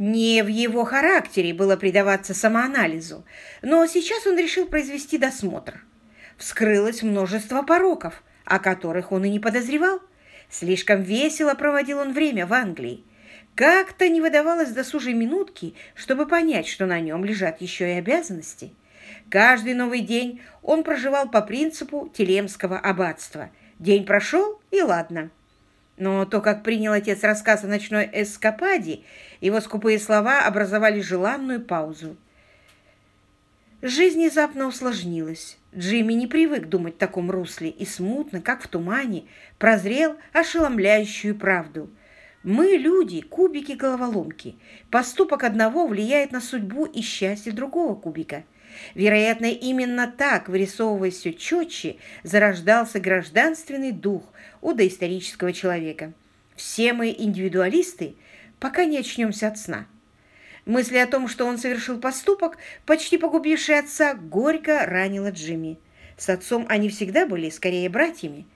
Не в его характере было предаваться самоанализу, но сейчас он решил произвести досмотр. Вскрылось множество пороков, о которых он и не подозревал. Слишком весело проводил он время в Англии. Как-то не выдавалось досужей минутки, чтобы понять, что на нем лежат еще и обязанности. Каждый новый день он проживал по принципу Телемского аббатства. День прошел, и ладно. Но то, как принял отец рассказ о ночной эскападе, его скупые слова образовали желанную паузу. Жизнь внезапно усложнилась. Джимми не привык думать в таком русле и смутно, как в тумане, прозрел ошеломляющую правду. Мы, люди, кубики-головоломки. Поступок одного влияет на судьбу и счастье другого кубика. Вероятно, именно так, вырисовываясь все четче, зарождался гражданственный дух у доисторического человека. Все мы индивидуалисты, пока не очнемся от сна. Мысли о том, что он совершил поступок, почти погубивший отца, горько ранила Джимми. С отцом они всегда были скорее братьями.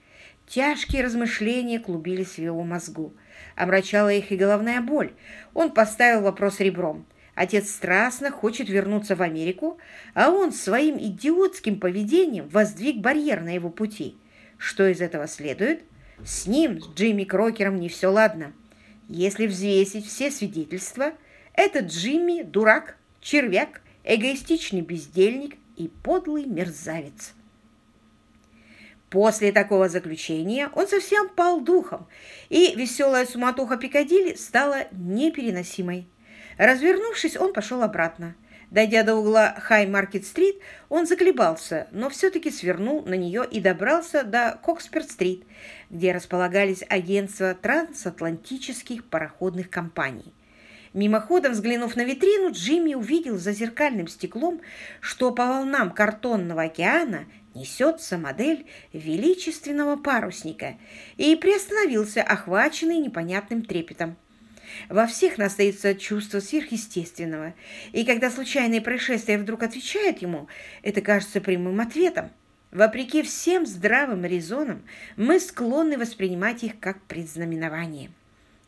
Тяжкие размышления клубились в его мозгу. Омрачала их и головная боль. Он поставил вопрос ребром. Отец страстно хочет вернуться в Америку, а он своим идиотским поведением воздвиг барьер на его пути. Что из этого следует? С ним, с Джимми Крокером, не все ладно. Если взвесить все свидетельства, этот Джимми – дурак, червяк, эгоистичный бездельник и подлый мерзавец. После такого заключения он совсем пал духом, и веселая суматоха Пикадилли стала непереносимой. Развернувшись, он пошел обратно. Дойдя до угла Хай-Маркет-стрит, он заколебался, но все-таки свернул на нее и добрался до Коксперт-стрит, где располагались агентства трансатлантических пароходных компаний. Мимоходом взглянув на витрину, Джимми увидел за зеркальным стеклом, что по волнам картонного океана несется модель величественного парусника, и приостановился, охваченный непонятным трепетом. Во всех настается чувство сверхъестественного, и когда случайные происшествия вдруг отвечают ему, это кажется прямым ответом. Вопреки всем здравым резонам, мы склонны воспринимать их как предзнаменование.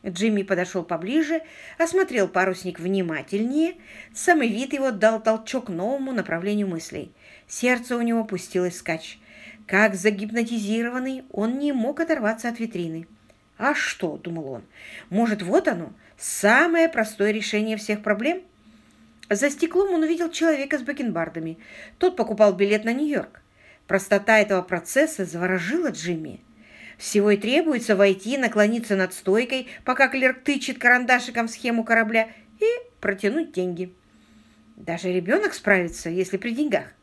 Джимми подошел поближе, осмотрел парусник внимательнее, самый вид его дал толчок новому направлению мыслей. Сердце у него пустилось скач. Как загипнотизированный, он не мог оторваться от витрины. «А что?» – думал он. «Может, вот оно, самое простое решение всех проблем?» За стеклом он увидел человека с бакенбардами. Тот покупал билет на Нью-Йорк. Простота этого процесса заворожила Джимми. Всего и требуется войти, наклониться над стойкой, пока клерк тычет карандашиком в схему корабля, и протянуть деньги. Даже ребенок справится, если при деньгах.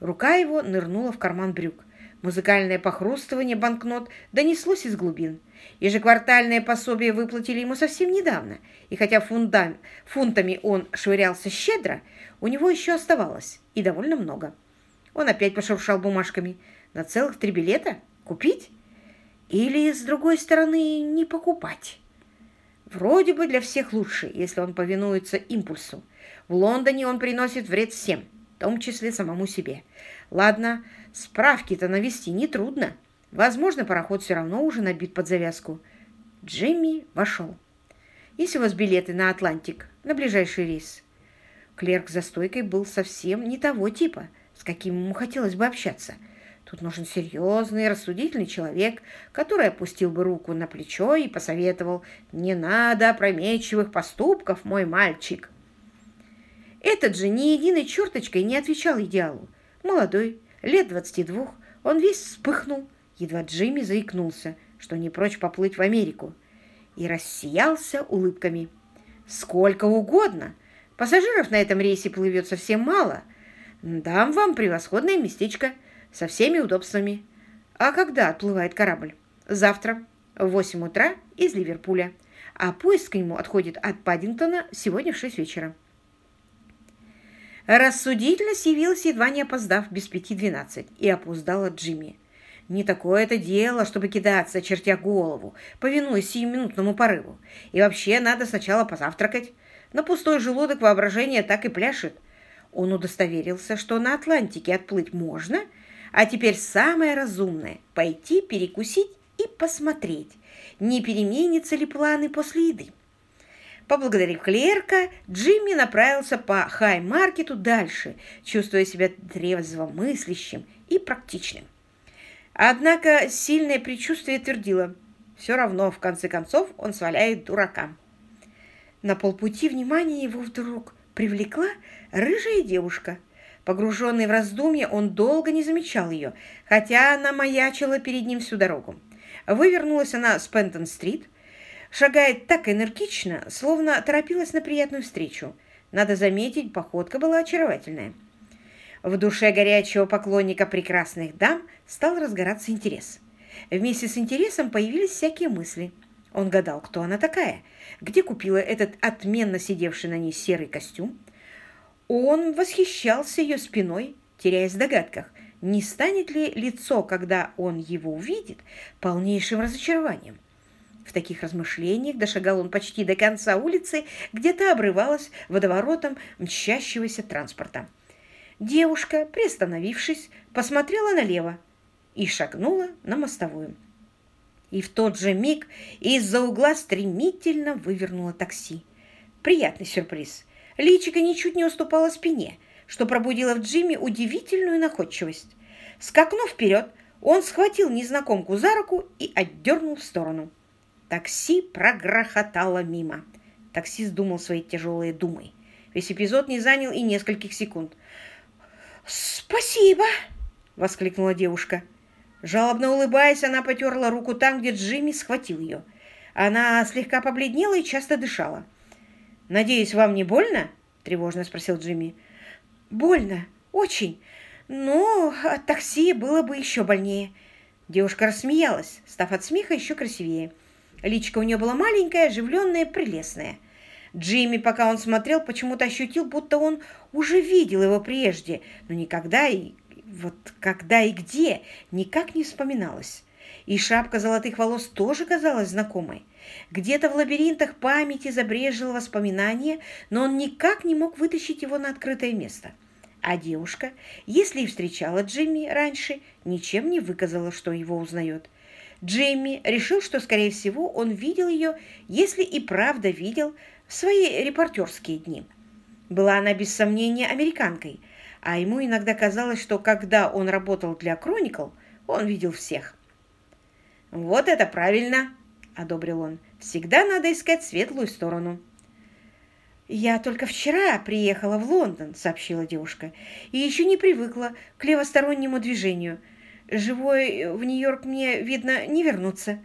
Рука его нырнула в карман брюк. Музыкальное похрустывание банкнот донеслось из глубин. Ежеквартальное пособие выплатили ему совсем недавно, и хотя фундам, фунтами он швырялся щедро, у него еще оставалось, и довольно много. Он опять пошуршал бумажками. На целых три билета? Купить? Или, с другой стороны, не покупать? Вроде бы для всех лучше, если он повинуется импульсу. В Лондоне он приносит вред всем, в том числе самому себе. Ладно, справки-то навести нетрудно. Возможно, пароход все равно уже набит под завязку. Джимми вошел. Есть у вас билеты на Атлантик, на ближайший рейс? Клерк за стойкой был совсем не того типа, с каким ему хотелось бы общаться – Тут нужен серьезный, рассудительный человек, который опустил бы руку на плечо и посоветовал «Не надо опрометчивых поступков, мой мальчик». Этот же ни единой черточкой не отвечал идеалу. Молодой, лет двадцати двух, он весь вспыхнул, едва Джимми заикнулся, что не прочь поплыть в Америку, и рассиялся улыбками. «Сколько угодно! Пассажиров на этом рейсе плывет совсем мало. Дам вам превосходное местечко» со всеми удобствами. А когда отплывает корабль? Завтра в 8 утра из Ливерпуля, а поезд к нему отходит от Паддингтона сегодня в 6 вечера. Рассудительность явилась, едва не опоздав, без пяти двенадцать, и опоздала Джимми. Не такое это дело, чтобы кидаться, чертя голову, повинуясь сиюминутному порыву. И вообще надо сначала позавтракать. На пустой желудок воображение так и пляшет. Он удостоверился, что на Атлантике отплыть можно – а теперь самое разумное – пойти перекусить и посмотреть, не переменятся ли планы после еды. Поблагодарив клерка, Джимми направился по Хай-маркету дальше, чувствуя себя трезвомыслящим и практичным. Однако сильное предчувствие твердило, все равно, в конце концов, он сваляет дурака. На полпути внимание его вдруг привлекла рыжая девушка. Погруженный в раздумья, он долго не замечал ее, хотя она маячила перед ним всю дорогу. Вывернулась она с Пентон-стрит, шагает так энергично, словно торопилась на приятную встречу. Надо заметить, походка была очаровательная. В душе горячего поклонника прекрасных дам стал разгораться интерес. Вместе с интересом появились всякие мысли. Он гадал, кто она такая, где купила этот отменно сидевший на ней серый костюм. Он восхищался ее спиной, теряясь в догадках, не станет ли лицо, когда он его увидит, полнейшим разочарованием. В таких размышлениях дошагал он почти до конца улицы, где-то обрывалась водоворотом мчащегося транспорта. Девушка, приостановившись, посмотрела налево и шагнула на мостовую. И в тот же миг из-за угла стремительно вывернуло такси. Приятный сюрприз. Личико ничуть не уступало спине – что пробудило в Джимми удивительную находчивость. Скакнув вперед, он схватил незнакомку за руку и отдернул в сторону. Такси прогрохотало мимо. Таксист думал своей тяжелой думой. Весь эпизод не занял и нескольких секунд. «Спасибо!» — воскликнула девушка. Жалобно улыбаясь, она потерла руку там, где Джимми схватил ее. Она слегка побледнела и часто дышала. «Надеюсь, вам не больно?» — тревожно спросил Джимми. Больно, очень. Но от такси было бы еще больнее. Девушка рассмеялась, став от смеха еще красивее. Личка у нее была маленькая, оживленная, прелестная. Джимми, пока он смотрел, почему-то ощутил, будто он уже видел его прежде, но никогда и вот когда и где никак не вспоминалось. И шапка золотых волос тоже казалась знакомой. Где-то в лабиринтах памяти забрежило воспоминание, но он никак не мог вытащить его на открытое место. А девушка, если и встречала Джимми раньше, ничем не выказала, что его узнает. Джимми решил, что, скорее всего, он видел ее, если и правда видел, в свои репортерские дни. Была она, без сомнения, американкой, а ему иногда казалось, что когда он работал для «Кроникл», он видел всех. «Вот это правильно!» — одобрил он. «Всегда надо искать светлую сторону». «Я только вчера приехала в Лондон», — сообщила девушка, «и еще не привыкла к левостороннему движению. Живой в Нью-Йорк мне, видно, не вернуться.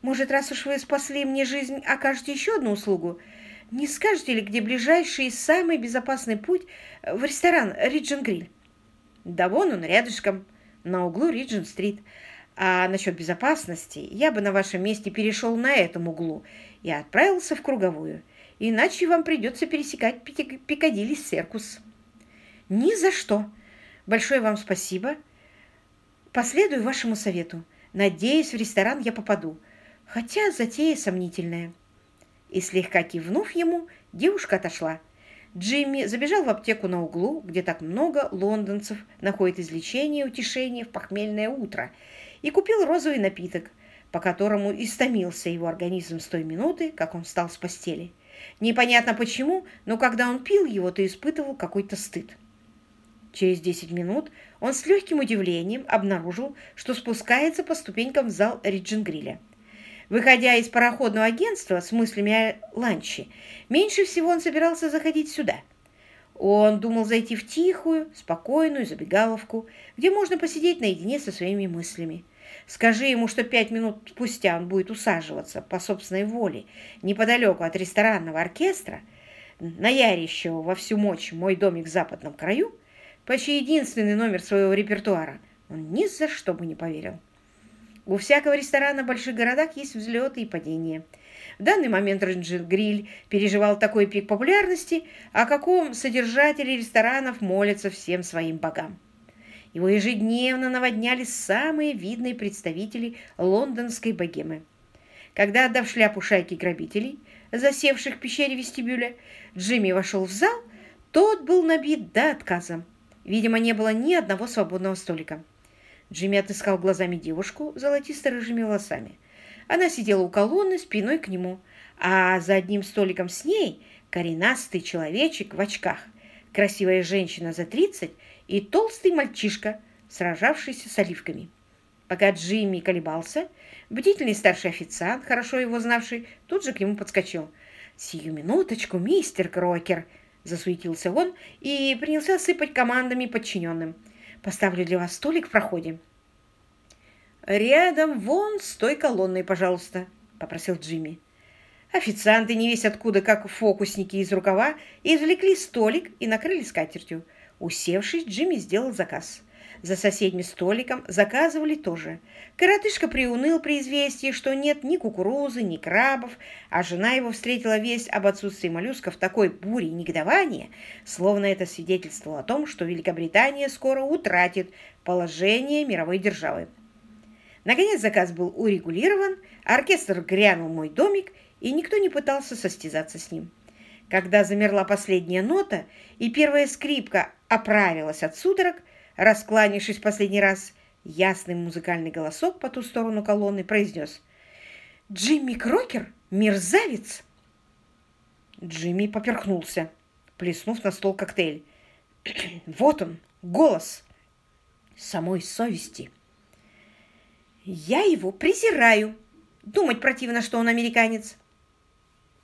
Может, раз уж вы спасли мне жизнь, окажете еще одну услугу? Не скажете ли, где ближайший и самый безопасный путь в ресторан «Риджин Гриль»?» «Да вон он, рядышком, на углу Риджин-стрит. А насчет безопасности я бы на вашем месте перешел на этом углу и отправился в круговую» иначе вам придется пересекать Пикадилли Серкус. Ни за что. Большое вам спасибо. Последую вашему совету. Надеюсь, в ресторан я попаду, хотя затея сомнительная. И слегка кивнув ему, девушка отошла. Джимми забежал в аптеку на углу, где так много лондонцев находят излечение и утешение в похмельное утро, и купил розовый напиток, по которому истомился его организм с той минуты, как он встал с постели. Непонятно почему, но когда он пил его, то испытывал какой-то стыд. Через 10 минут он с легким удивлением обнаружил, что спускается по ступенькам в зал Риджингриля. Выходя из пароходного агентства с мыслями о ланче, меньше всего он собирался заходить сюда. Он думал зайти в тихую, спокойную забегаловку, где можно посидеть наедине со своими мыслями. Скажи ему, что пять минут спустя он будет усаживаться по собственной воле неподалеку от ресторанного оркестра, наяривающего во всю мощь «Мой домик в западном краю», почти единственный номер своего репертуара, он ни за что бы не поверил. У всякого ресторана в больших городах есть взлеты и падения. В данный момент Рэнджин Гриль переживал такой пик популярности, о каком содержатели ресторанов молятся всем своим богам. Его ежедневно наводняли самые видные представители лондонской богемы. Когда, отдав шляпу шайки грабителей, засевших в пещере вестибюля, Джимми вошел в зал, тот был набит до отказа. Видимо, не было ни одного свободного столика. Джимми отыскал глазами девушку с золотисто-рыжими волосами. Она сидела у колонны спиной к нему, а за одним столиком с ней коренастый человечек в очках, красивая женщина за тридцать и толстый мальчишка, сражавшийся с оливками. Пока Джимми колебался, бдительный старший официант, хорошо его знавший, тут же к нему подскочил. «Сию минуточку, мистер Крокер!» – засуетился он и принялся сыпать командами подчиненным. «Поставлю для вас столик в проходе». «Рядом вон с той колонной, пожалуйста», – попросил Джимми. Официанты, не весь откуда, как фокусники из рукава, извлекли столик и накрыли скатертью. Усевшись, Джимми сделал заказ. За соседним столиком заказывали тоже. Коротышка приуныл при известии, что нет ни кукурузы, ни крабов, а жена его встретила весть об отсутствии моллюсков такой бурей негодования, словно это свидетельствовало о том, что Великобритания скоро утратит положение мировой державы. Наконец заказ был урегулирован, оркестр грянул мой домик, и никто не пытался состязаться с ним. Когда замерла последняя нота, и первая скрипка оправилась от судорог, раскланившись последний раз, ясный музыкальный голосок по ту сторону колонны произнес «Джимми Крокер? Мерзавец!» Джимми поперхнулся, плеснув на стол коктейль. «Вот он, голос самой совести!» Я его презираю. Думать противно, что он американец.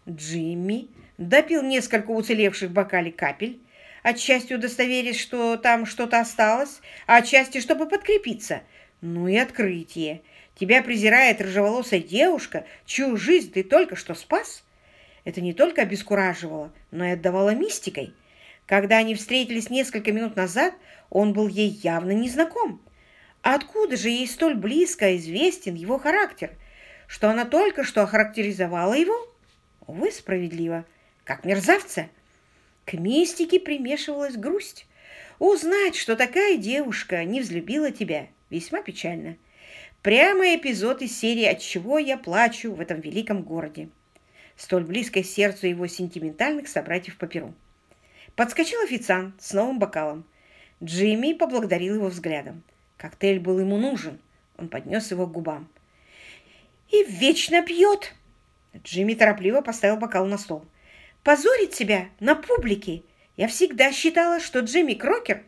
Джимми допил несколько уцелевших бокалей капель, отчасти удостоверясь, что там что-то осталось, а отчасти, чтобы подкрепиться. Ну и открытие. Тебя презирает рыжеволосая девушка, чью жизнь ты только что спас. Это не только обескураживало, но и отдавало мистикой. Когда они встретились несколько минут назад, он был ей явно незнаком. Откуда же ей столь близко известен его характер, что она только что охарактеризовала его? Увы, справедливо, как мерзавца. К мистике примешивалась грусть. Узнать, что такая девушка не взлюбила тебя, весьма печально. Прямо эпизод из серии «От чего я плачу в этом великом городе», столь близкой сердцу его сентиментальных собратьев по перу. Подскочил официант с новым бокалом. Джимми поблагодарил его взглядом. Коктейль был ему нужен. Он поднес его к губам. «И вечно пьет!» Джимми торопливо поставил бокал на стол. «Позорить себя на публике! Я всегда считала, что Джимми Крокер...»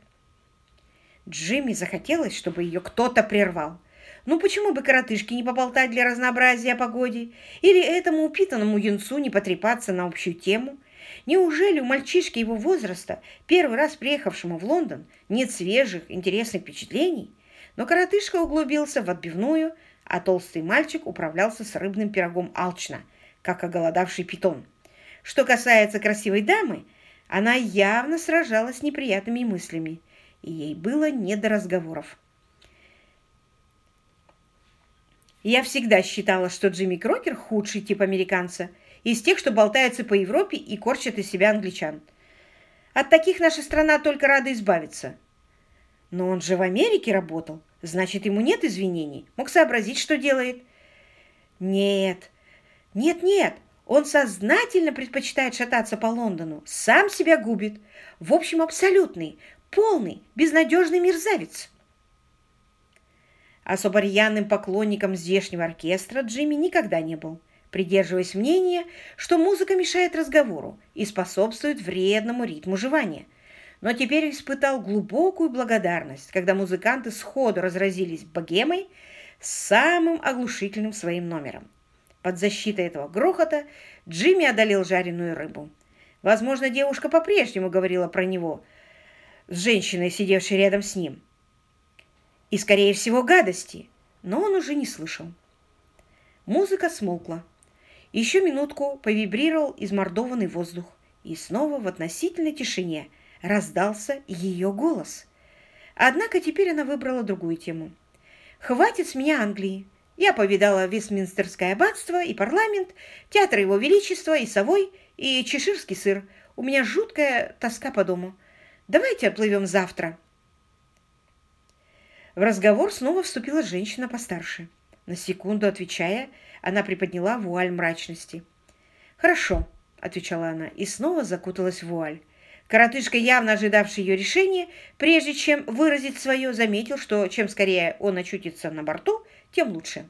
Джимми захотелось, чтобы ее кто-то прервал. Ну почему бы коротышке не поболтать для разнообразия о погоде? Или этому упитанному юнцу не потрепаться на общую тему? Неужели у мальчишки его возраста, первый раз приехавшему в Лондон, нет свежих, интересных впечатлений? Но коротышка углубился в отбивную, а толстый мальчик управлялся с рыбным пирогом алчно, как оголодавший питон. Что касается красивой дамы, она явно сражалась с неприятными мыслями, и ей было не до разговоров. Я всегда считала, что Джимми Крокер худший тип американца, из тех, что болтаются по Европе и корчат из себя англичан. От таких наша страна только рада избавиться. Но он же в Америке работал. Значит, ему нет извинений. Мог сообразить, что делает. Нет, нет, нет. Он сознательно предпочитает шататься по Лондону. Сам себя губит. В общем, абсолютный, полный, безнадежный мерзавец. Особо рьяным поклонником здешнего оркестра Джимми никогда не был, придерживаясь мнения, что музыка мешает разговору и способствует вредному ритму жевания – но теперь испытал глубокую благодарность, когда музыканты сходу разразились богемой с самым оглушительным своим номером. Под защитой этого грохота Джимми одолел жареную рыбу. Возможно, девушка по-прежнему говорила про него с женщиной, сидевшей рядом с ним. И, скорее всего, гадости, но он уже не слышал. Музыка смолкла. Еще минутку повибрировал измордованный воздух, и снова в относительной тишине – раздался ее голос. Однако теперь она выбрала другую тему. «Хватит с меня Англии. Я повидала Вестминстерское аббатство и парламент, театр его величества и совой, и чеширский сыр. У меня жуткая тоска по дому. Давайте отплывем завтра». В разговор снова вступила женщина постарше. На секунду отвечая, она приподняла вуаль мрачности. «Хорошо», — отвечала она, и снова закуталась в вуаль. Коротышка, явно ожидавший ее решения, прежде чем выразить свое, заметил, что чем скорее он очутится на борту, тем лучше.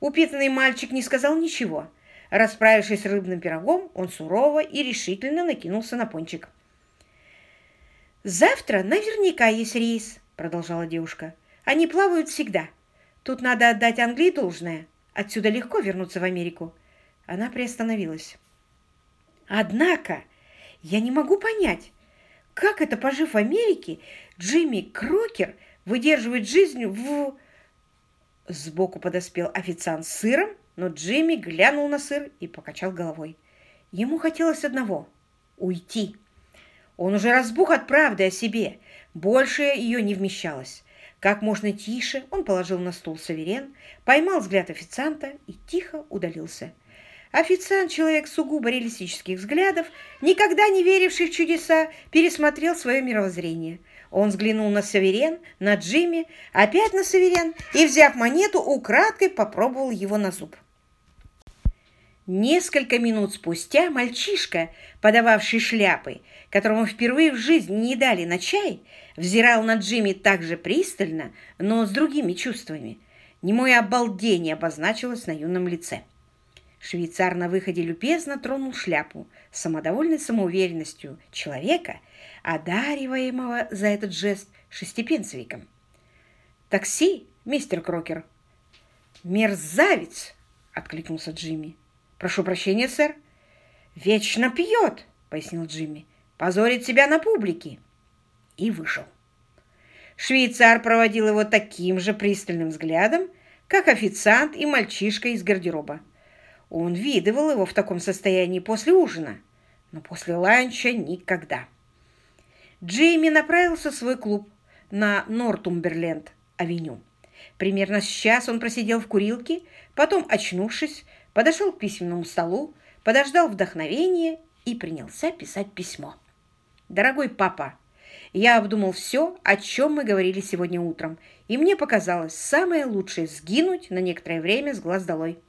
Упитанный мальчик не сказал ничего. Расправившись с рыбным пирогом, он сурово и решительно накинулся на пончик. «Завтра наверняка есть рейс», — продолжала девушка. «Они плавают всегда. Тут надо отдать Англии должное. Отсюда легко вернуться в Америку». Она приостановилась. «Однако я не могу понять, как это, пожив в Америке, Джимми Крокер выдерживает жизнь в...» Сбоку подоспел официант с сыром, но Джимми глянул на сыр и покачал головой. Ему хотелось одного — уйти. Он уже разбух от правды о себе. Больше ее не вмещалось. Как можно тише он положил на стул саверен, поймал взгляд официанта и тихо удалился. Официант, человек сугубо реалистических взглядов, никогда не веривший в чудеса, пересмотрел свое мировоззрение. Он взглянул на Саверен, на Джимми, опять на Саверен и, взяв монету, украдкой попробовал его на зуб. Несколько минут спустя мальчишка, подававший шляпы, которому впервые в жизни не дали на чай, взирал на Джимми так же пристально, но с другими чувствами. Немое обалдение обозначилось на юном лице. Швейцар на выходе любезно тронул шляпу самодовольной самоуверенностью человека, одариваемого за этот жест шестипенсовиком. «Такси, мистер Крокер!» «Мерзавец!» — откликнулся Джимми. «Прошу прощения, сэр». «Вечно пьет!» — пояснил Джимми. «Позорит себя на публике!» И вышел. Швейцар проводил его таким же пристальным взглядом, как официант и мальчишка из гардероба. Он видывал его в таком состоянии после ужина, но после ланча никогда. Джейми направился в свой клуб на Нортумберленд-авеню. Примерно сейчас он просидел в курилке, потом, очнувшись, подошел к письменному столу, подождал вдохновения и принялся писать письмо. «Дорогой папа, я обдумал все, о чем мы говорили сегодня утром, и мне показалось самое лучшее сгинуть на некоторое время с глаз долой.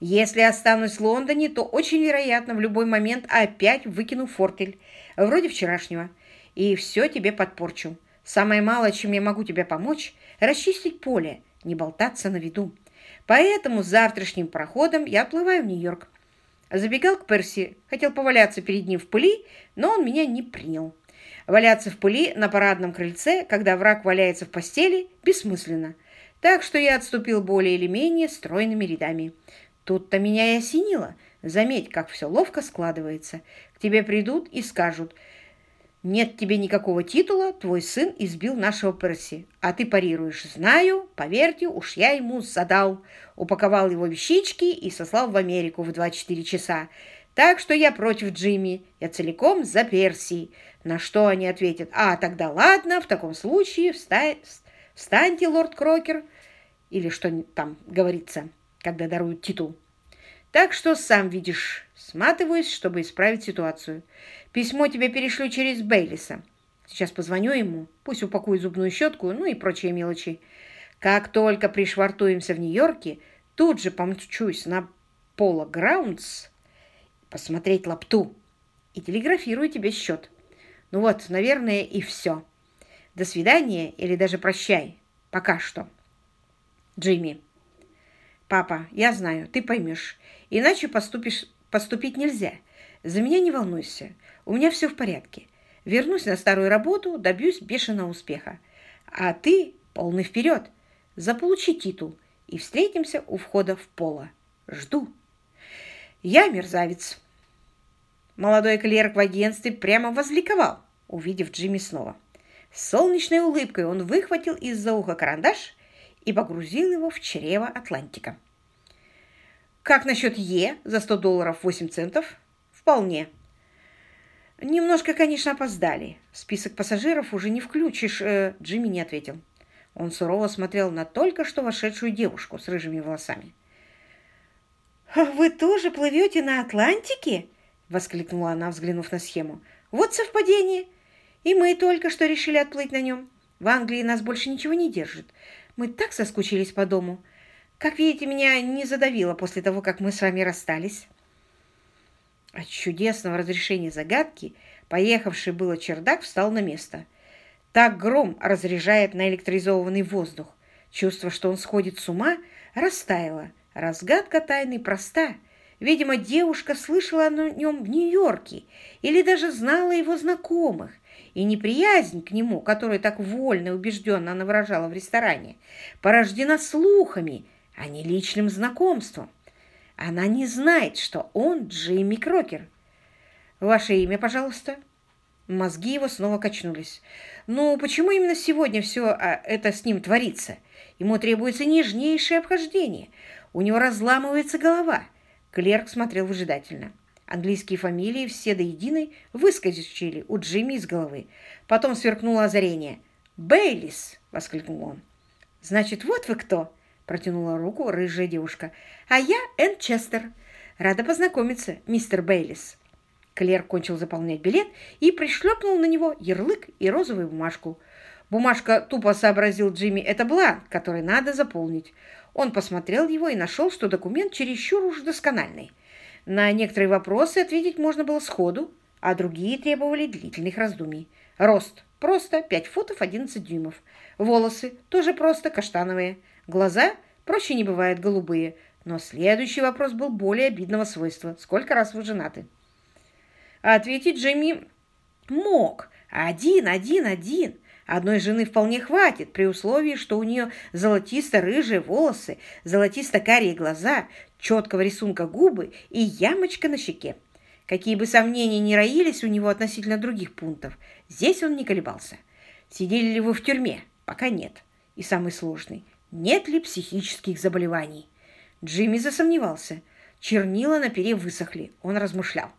Если останусь в Лондоне, то очень вероятно в любой момент опять выкину фортель, вроде вчерашнего, и все тебе подпорчу. Самое малое, чем я могу тебе помочь, расчистить поле, не болтаться на виду. Поэтому завтрашним проходом я отплываю в Нью-Йорк. Забегал к Перси, хотел поваляться перед ним в пыли, но он меня не принял. Валяться в пыли на парадном крыльце, когда враг валяется в постели, бессмысленно. Так что я отступил более или менее стройными рядами. Тут-то меня и осенило. Заметь, как все ловко складывается. К тебе придут и скажут, нет тебе никакого титула, твой сын избил нашего Перси. А ты парируешь, знаю, поверьте, уж я ему задал. Упаковал его вещички и сослал в Америку в 24 часа. Так что я против Джимми, я целиком за Перси. На что они ответят, а, тогда ладно, в таком случае встань, встаньте, лорд Крокер, или что там говорится когда даруют титул. Так что, сам видишь, сматываюсь, чтобы исправить ситуацию. Письмо тебе перешлю через Бейлиса. Сейчас позвоню ему, пусть упакует зубную щетку, ну и прочие мелочи. Как только пришвартуемся в Нью-Йорке, тут же помчусь на Пола Граундс посмотреть лапту и телеграфирую тебе счет. Ну вот, наверное, и все. До свидания или даже прощай. Пока что. Джимми. «Папа, я знаю, ты поймешь. Иначе поступишь, поступить нельзя. За меня не волнуйся. У меня все в порядке. Вернусь на старую работу, добьюсь бешеного успеха. А ты полный вперед. Заполучи титул и встретимся у входа в поло. Жду. Я мерзавец». Молодой клерк в агентстве прямо возликовал, увидев Джимми снова. С солнечной улыбкой он выхватил из-за уха карандаш и погрузил его в чрево Атлантика. Как насчет Е за 100 долларов 8 центов? Вполне. Немножко, конечно, опоздали. В список пассажиров уже не включишь. Э, Джимми не ответил. Он сурово смотрел на только что вошедшую девушку с рыжими волосами. «Вы тоже плывете на Атлантике?» — воскликнула она, взглянув на схему. «Вот совпадение! И мы только что решили отплыть на нем. В Англии нас больше ничего не держит. Мы так соскучились по дому. Как видите, меня не задавило после того, как мы с вами расстались. От чудесного разрешения загадки поехавший было чердак встал на место. Так гром разряжает на электризованный воздух. Чувство, что он сходит с ума, растаяло. Разгадка тайны проста. Видимо, девушка слышала о нем в Нью-Йорке или даже знала его знакомых, и неприязнь к нему, которую так вольно и убежденно она выражала в ресторане, порождена слухами, а не личным знакомством. Она не знает, что он Джимми Крокер. «Ваше имя, пожалуйста?» Мозги его снова качнулись. «Ну, почему именно сегодня все а, это с ним творится? Ему требуется нежнейшее обхождение. У него разламывается голова». Клерк смотрел выжидательно. Английские фамилии все до единой выскочили у Джимми из головы. Потом сверкнуло озарение. «Бейлис!» — воскликнул он. «Значит, вот вы кто!» — протянула руку рыжая девушка. «А я Энн Честер. Рада познакомиться, мистер Бейлис». Клер кончил заполнять билет и пришлепнул на него ярлык и розовую бумажку. Бумажка тупо сообразил Джимми, это бланк, который надо заполнить. Он посмотрел его и нашел, что документ чересчур уж доскональный. На некоторые вопросы ответить можно было сходу, а другие требовали длительных раздумий. Рост – просто 5 футов 11 дюймов. Волосы – тоже просто каштановые. Глаза – проще не бывает голубые. Но следующий вопрос был более обидного свойства. Сколько раз вы женаты? Ответить Джимми мог. Один, один, один. Одной жены вполне хватит, при условии, что у нее золотисто-рыжие волосы, золотисто-карие глаза, четкого рисунка губы и ямочка на щеке. Какие бы сомнения ни роились у него относительно других пунктов, здесь он не колебался. Сидели ли вы в тюрьме? Пока нет. И самый сложный – нет ли психических заболеваний? Джимми засомневался. Чернила на пере высохли. Он размышлял.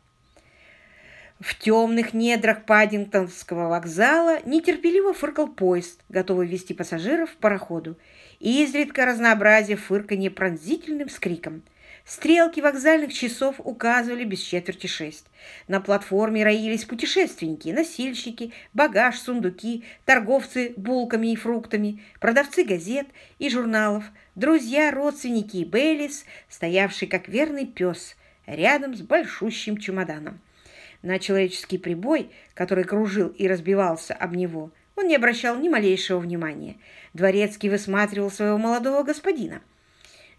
В темных недрах Паддингтонского вокзала нетерпеливо фыркал поезд, готовый вести пассажиров в пароходу, и изредка разнообразие фырканье пронзительным скриком. Стрелки вокзальных часов указывали без четверти шесть. На платформе роились путешественники, носильщики, багаж, сундуки, торговцы булками и фруктами, продавцы газет и журналов, друзья, родственники и Бейлис, стоявший как верный пес рядом с большущим чемоданом. На человеческий прибой, который кружил и разбивался об него, он не обращал ни малейшего внимания. Дворецкий высматривал своего молодого господина.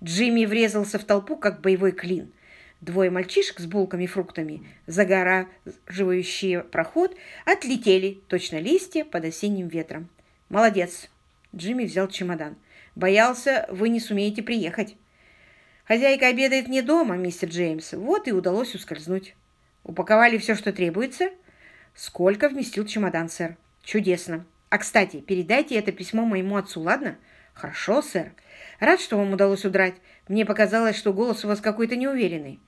Джимми врезался в толпу, как боевой клин. Двое мальчишек с булками и фруктами, загораживающие проход, отлетели, точно листья под осенним ветром. «Молодец!» Джимми взял чемодан. «Боялся, вы не сумеете приехать». «Хозяйка обедает не дома, мистер Джеймс. Вот и удалось ускользнуть». Упаковали все, что требуется? Сколько вместил чемодан, сэр? Чудесно. А, кстати, передайте это письмо моему отцу, ладно? Хорошо, сэр. Рад, что вам удалось удрать. Мне показалось, что голос у вас какой-то неуверенный.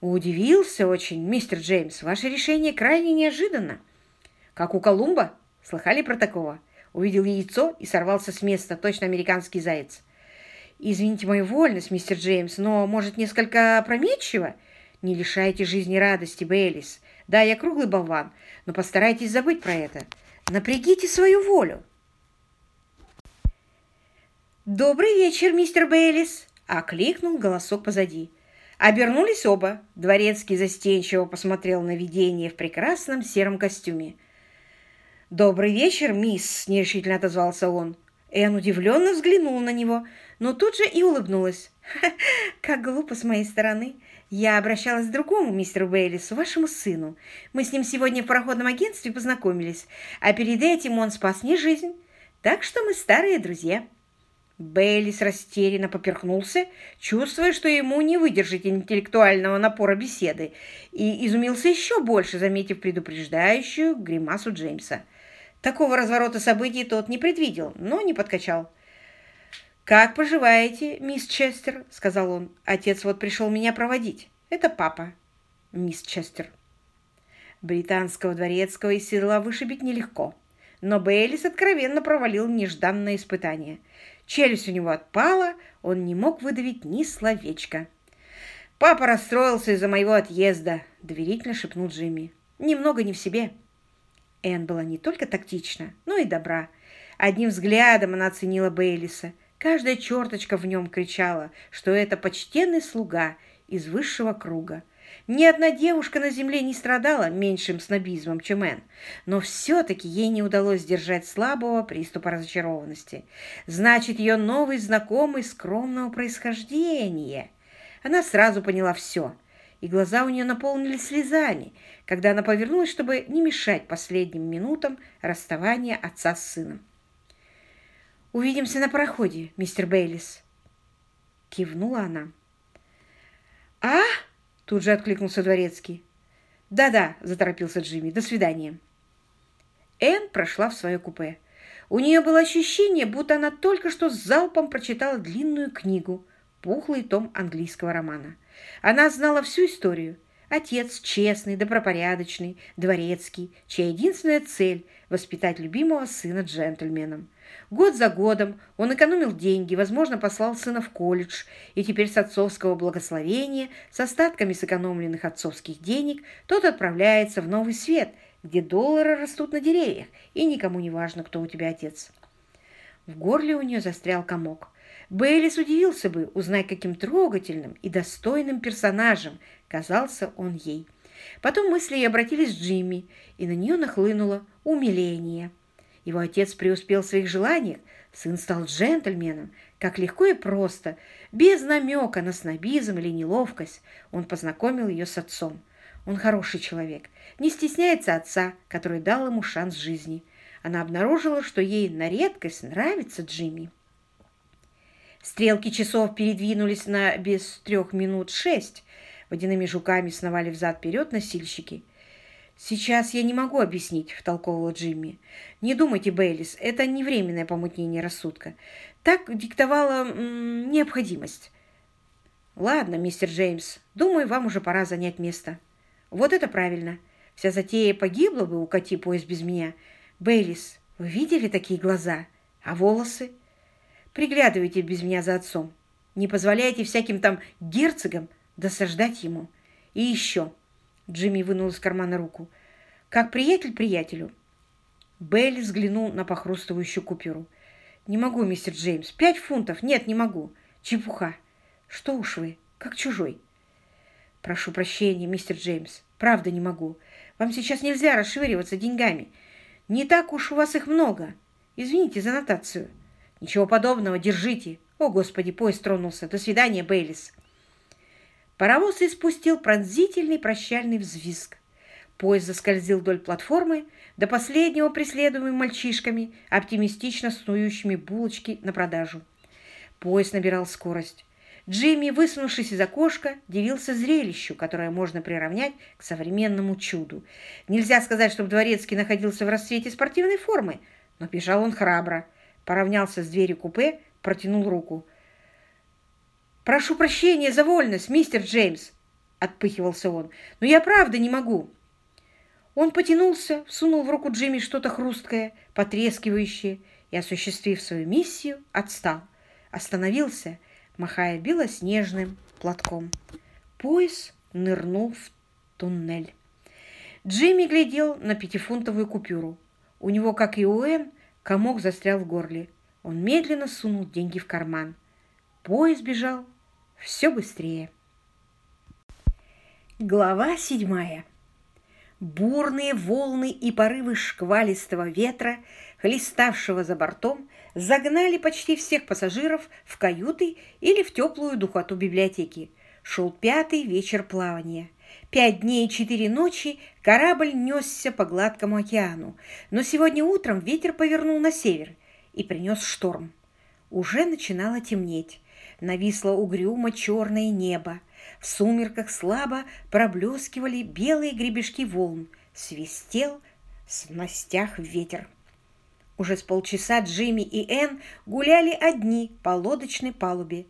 Удивился очень, мистер Джеймс. Ваше решение крайне неожиданно. Как у Колумба? Слыхали про такого? Увидел яйцо и сорвался с места, точно американский заяц. Извините мою вольность, мистер Джеймс, но, может, несколько опрометчиво? Не лишайте жизни радости, Бейлис. Да, я круглый болван, но постарайтесь забыть про это. Напрягите свою волю. «Добрый вечер, мистер Бейлис!» — окликнул голосок позади. Обернулись оба. Дворецкий застенчиво посмотрел на видение в прекрасном сером костюме. «Добрый вечер, мисс!» — нерешительно отозвался он. Энн удивленно взглянула на него, но тут же и улыбнулась. «Ха, как глупо с моей стороны! Я обращалась к другому мистеру Бейлису, вашему сыну. Мы с ним сегодня в пароходном агентстве познакомились, а перед этим он спас мне жизнь. Так что мы старые друзья». Бейлис растерянно поперхнулся, чувствуя, что ему не выдержать интеллектуального напора беседы, и изумился еще больше, заметив предупреждающую гримасу Джеймса. Такого разворота событий тот не предвидел, но не подкачал. «Как поживаете, мисс Честер?» — сказал он. «Отец вот пришел меня проводить. Это папа, мисс Честер». Британского дворецкого из седла вышибить нелегко, но Бейлис откровенно провалил нежданное испытание. Челюсть у него отпала, он не мог выдавить ни словечка. «Папа расстроился из-за моего отъезда», — доверительно шепнул Джимми. «Немного не в себе». Энн была не только тактична, но и добра. Одним взглядом она оценила Бейлиса — Каждая черточка в нем кричала, что это почтенный слуга из высшего круга. Ни одна девушка на земле не страдала меньшим снобизмом, чем Энн, но все-таки ей не удалось сдержать слабого приступа разочарованности. Значит, ее новый знакомый скромного происхождения. Она сразу поняла все, и глаза у нее наполнились слезами, когда она повернулась, чтобы не мешать последним минутам расставания отца с сыном. «Увидимся на пароходе, мистер Бейлис», — кивнула она. «А?» — тут же откликнулся дворецкий. «Да-да», — заторопился Джимми, — «до свидания». Энн прошла в свое купе. У нее было ощущение, будто она только что с залпом прочитала длинную книгу, пухлый том английского романа. Она знала всю историю. Отец честный, добропорядочный, дворецкий, чья единственная цель – воспитать любимого сына джентльменом. Год за годом он экономил деньги, возможно, послал сына в колледж, и теперь с отцовского благословения, с остатками сэкономленных отцовских денег, тот отправляется в новый свет – где доллары растут на деревьях, и никому не важно, кто у тебя отец. В горле у нее застрял комок. Бейлис удивился бы, узнать, каким трогательным и достойным персонажем казался он ей. Потом мысли обратились к Джимми, и на нее нахлынуло умиление. Его отец преуспел в своих желаниях, сын стал джентльменом, как легко и просто, без намека на снобизм или неловкость, он познакомил ее с отцом. Он хороший человек, не стесняется отца, который дал ему шанс жизни. Она обнаружила, что ей на редкость нравится Джимми. Стрелки часов передвинулись на без трех минут шесть. Водяными жуками сновали взад-вперед носильщики. «Сейчас я не могу объяснить», — втолковывала Джимми. «Не думайте, Бейлис, это не временное помутнение рассудка. Так диктовала необходимость». «Ладно, мистер Джеймс, думаю, вам уже пора занять место». Вот это правильно. Вся затея погибла бы, укати поезд без меня. Бейлис, вы видели такие глаза? А волосы? Приглядывайте без меня за отцом. Не позволяйте всяким там герцогам досаждать ему. И еще. Джимми вынул из кармана руку. Как приятель приятелю. Бейли взглянул на похрустывающую купюру. «Не могу, мистер Джеймс. Пять фунтов. Нет, не могу. Чепуха. Что уж вы, как чужой. Прошу прощения, мистер Джеймс. Правда не могу. Вам сейчас нельзя расшвыриваться деньгами. Не так уж у вас их много. Извините за нотацию. Ничего подобного, держите. О, Господи, поезд тронулся. До свидания, Бейлис. Паровоз испустил пронзительный прощальный взвизг. Поезд заскользил вдоль платформы, до последнего преследуемый мальчишками, оптимистично снующими булочки на продажу. Поезд набирал скорость. Джимми, высунувшись из окошка, дивился зрелищу, которое можно приравнять к современному чуду. Нельзя сказать, чтобы Дворецкий находился в расцвете спортивной формы, но бежал он храбро. Поравнялся с дверью купе, протянул руку. «Прошу прощения за вольность, мистер Джеймс!» — отпыхивался он. «Но я правда не могу!» Он потянулся, всунул в руку Джимми что-то хрусткое, потрескивающее, и, осуществив свою миссию, отстал. Остановился махая белоснежным платком. Пояс нырнул в туннель. Джимми глядел на пятифунтовую купюру. У него, как и у Энн, комок застрял в горле. Он медленно сунул деньги в карман. Поезд бежал все быстрее. Глава седьмая. Бурные волны и порывы шквалистого ветра, хлеставшего за бортом, загнали почти всех пассажиров в каюты или в теплую духоту библиотеки. Шел пятый вечер плавания. Пять дней и четыре ночи корабль несся по гладкому океану, но сегодня утром ветер повернул на север и принес шторм. Уже начинало темнеть. Нависло угрюмо черное небо. В сумерках слабо проблескивали белые гребешки волн. Свистел в снастях ветер. Уже с полчаса Джимми и Энн гуляли одни по лодочной палубе.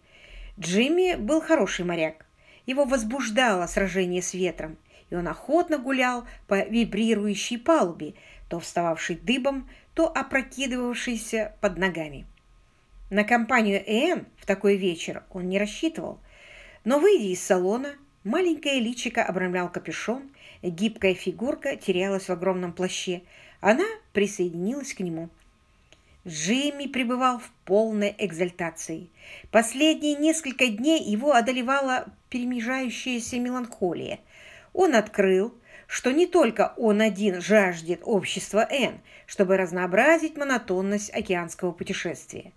Джимми был хороший моряк. Его возбуждало сражение с ветром, и он охотно гулял по вибрирующей палубе, то встававшей дыбом, то опрокидывавшейся под ногами. На компанию Энн в такой вечер он не рассчитывал. Но, выйдя из салона, маленькое личико обрамлял капюшон, гибкая фигурка терялась в огромном плаще. Она присоединилась к нему. Джимми пребывал в полной экзальтации. Последние несколько дней его одолевала перемежающаяся меланхолия. Он открыл, что не только он один жаждет общества Н, чтобы разнообразить монотонность океанского путешествия.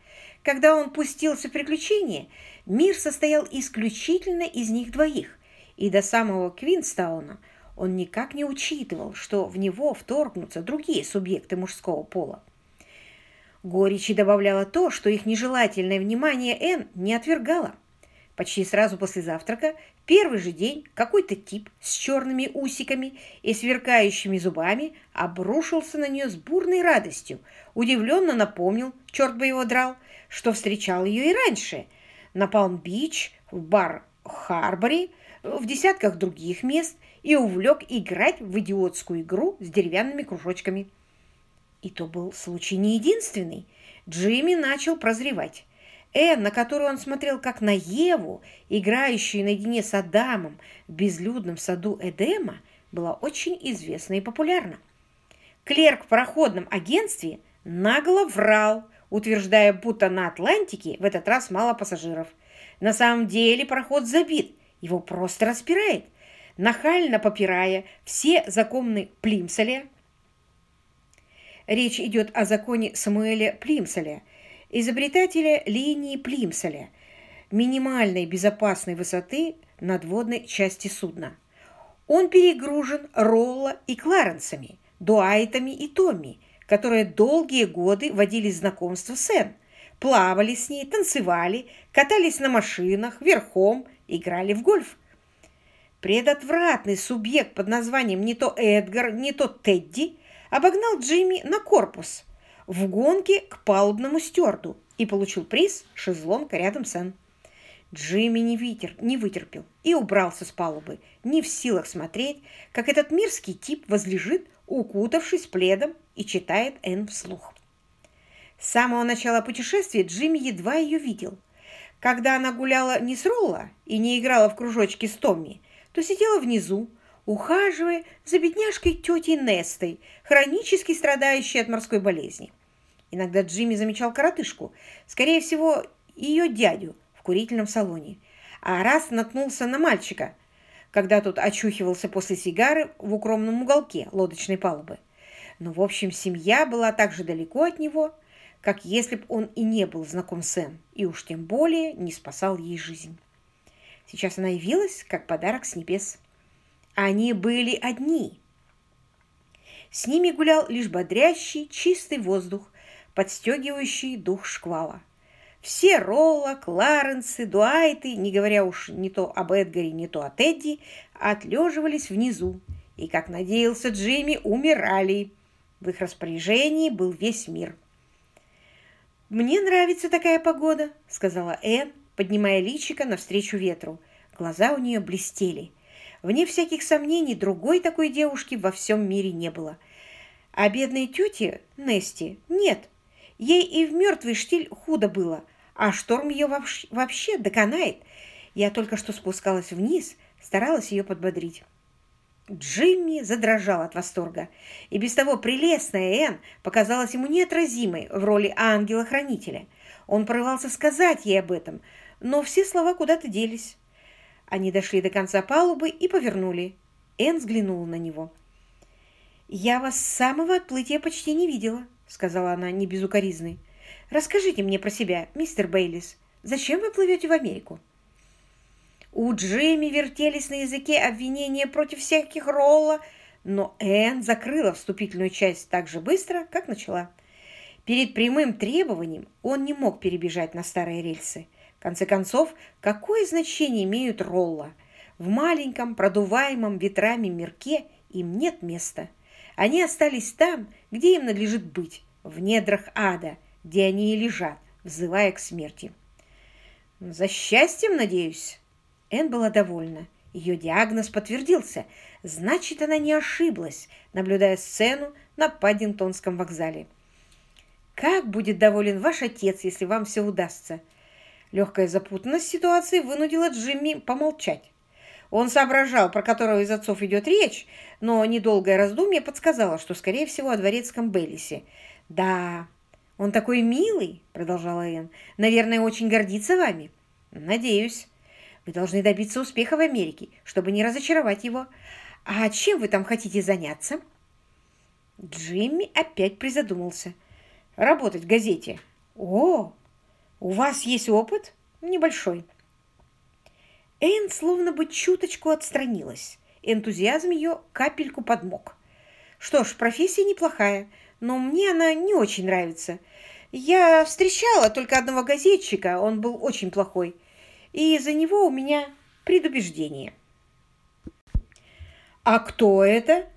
Когда он пустился в приключения, Мир состоял исключительно из них двоих, и до самого Квинстауна он никак не учитывал, что в него вторгнутся другие субъекты мужского пола. Горечи добавляло то, что их нежелательное внимание Энн не отвергало. Почти сразу после завтрака, первый же день, какой-то тип с черными усиками и сверкающими зубами обрушился на нее с бурной радостью, удивленно напомнил, черт бы его драл, что встречал ее и раньше, на Палм-Бич, в бар Харбори, в десятках других мест и увлек играть в идиотскую игру с деревянными кружочками. И то был случай не единственный. Джимми начал прозревать. Энн, на которую он смотрел как на Еву, играющую наедине с Адамом в безлюдном саду Эдема, была очень известна и популярна. Клерк в проходном агентстве нагло врал, утверждая, будто на Атлантике в этот раз мало пассажиров. На самом деле пароход забит, его просто распирает, нахально попирая все законы Плимсоля. Речь идет о законе Самуэля Плимсоля, изобретателя линии Плимсоля, минимальной безопасной высоты надводной части судна. Он перегружен Ролла и Кларенсами, Дуайтами и Томми, которые долгие годы водили знакомство с Энн, плавали с ней, танцевали, катались на машинах, верхом, играли в гольф. Предотвратный субъект под названием не то Эдгар, не то Тедди обогнал Джимми на корпус в гонке к палубному стюарду и получил приз шезлонг рядом с Энн. Джимми не, витер, не вытерпел и убрался с палубы, не в силах смотреть, как этот мирский тип возлежит, укутавшись пледом, и читает Энн вслух. С самого начала путешествия Джимми едва ее видел. Когда она гуляла не с Ролла и не играла в кружочки с Томми, то сидела внизу, ухаживая за бедняжкой тетей Нестой, хронически страдающей от морской болезни. Иногда Джимми замечал коротышку, скорее всего, ее дядю в курительном салоне, а раз наткнулся на мальчика, когда тот очухивался после сигары в укромном уголке лодочной палубы. Но, в общем, семья была так же далеко от него, как если бы он и не был знаком с Энн, и уж тем более не спасал ей жизнь. Сейчас она явилась, как подарок с небес. Они были одни. С ними гулял лишь бодрящий, чистый воздух, подстегивающий дух шквала. Все Ролла, Кларенсы, Дуайты, не говоря уж не то об Эдгаре, не то о Тедди, отлеживались внизу и, как надеялся Джимми, умирали, в их распоряжении был весь мир. «Мне нравится такая погода», — сказала Энн, поднимая личико навстречу ветру. Глаза у нее блестели. Вне всяких сомнений, другой такой девушки во всем мире не было. А бедной тете Нести нет. Ей и в мертвый штиль худо было, а шторм ее вообще доконает. Я только что спускалась вниз, старалась ее подбодрить. Джимми задрожал от восторга, и без того прелестная Энн показалась ему неотразимой в роли ангела-хранителя. Он порывался сказать ей об этом, но все слова куда-то делись. Они дошли до конца палубы и повернули. Энн взглянула на него. «Я вас с самого отплытия почти не видела», — сказала она не без укоризны. «Расскажите мне про себя, мистер Бейлис. Зачем вы плывете в Америку?» У Джимми вертелись на языке обвинения против всяких Ролла, но Энн закрыла вступительную часть так же быстро, как начала. Перед прямым требованием он не мог перебежать на старые рельсы. В конце концов, какое значение имеют Ролла? В маленьком, продуваемом ветрами мирке им нет места. Они остались там, где им надлежит быть, в недрах ада, где они и лежат, взывая к смерти. «За счастьем, надеюсь?» Энн была довольна. Ее диагноз подтвердился. Значит, она не ошиблась, наблюдая сцену на Паддингтонском вокзале. «Как будет доволен ваш отец, если вам все удастся?» Легкая запутанность ситуации вынудила Джимми помолчать. Он соображал, про которого из отцов идет речь, но недолгое раздумье подсказало, что, скорее всего, о дворецком Беллисе. «Да, он такой милый», — продолжала Энн. «Наверное, очень гордится вами». «Надеюсь». Вы должны добиться успеха в Америке, чтобы не разочаровать его. А чем вы там хотите заняться?» Джимми опять призадумался. «Работать в газете». «О, у вас есть опыт?» «Небольшой. Энн словно бы чуточку отстранилась. Энтузиазм ее капельку подмок. Что ж, профессия неплохая, но мне она не очень нравится. Я встречала только одного газетчика, он был очень плохой, и из-за него у меня предубеждение. «А кто это?»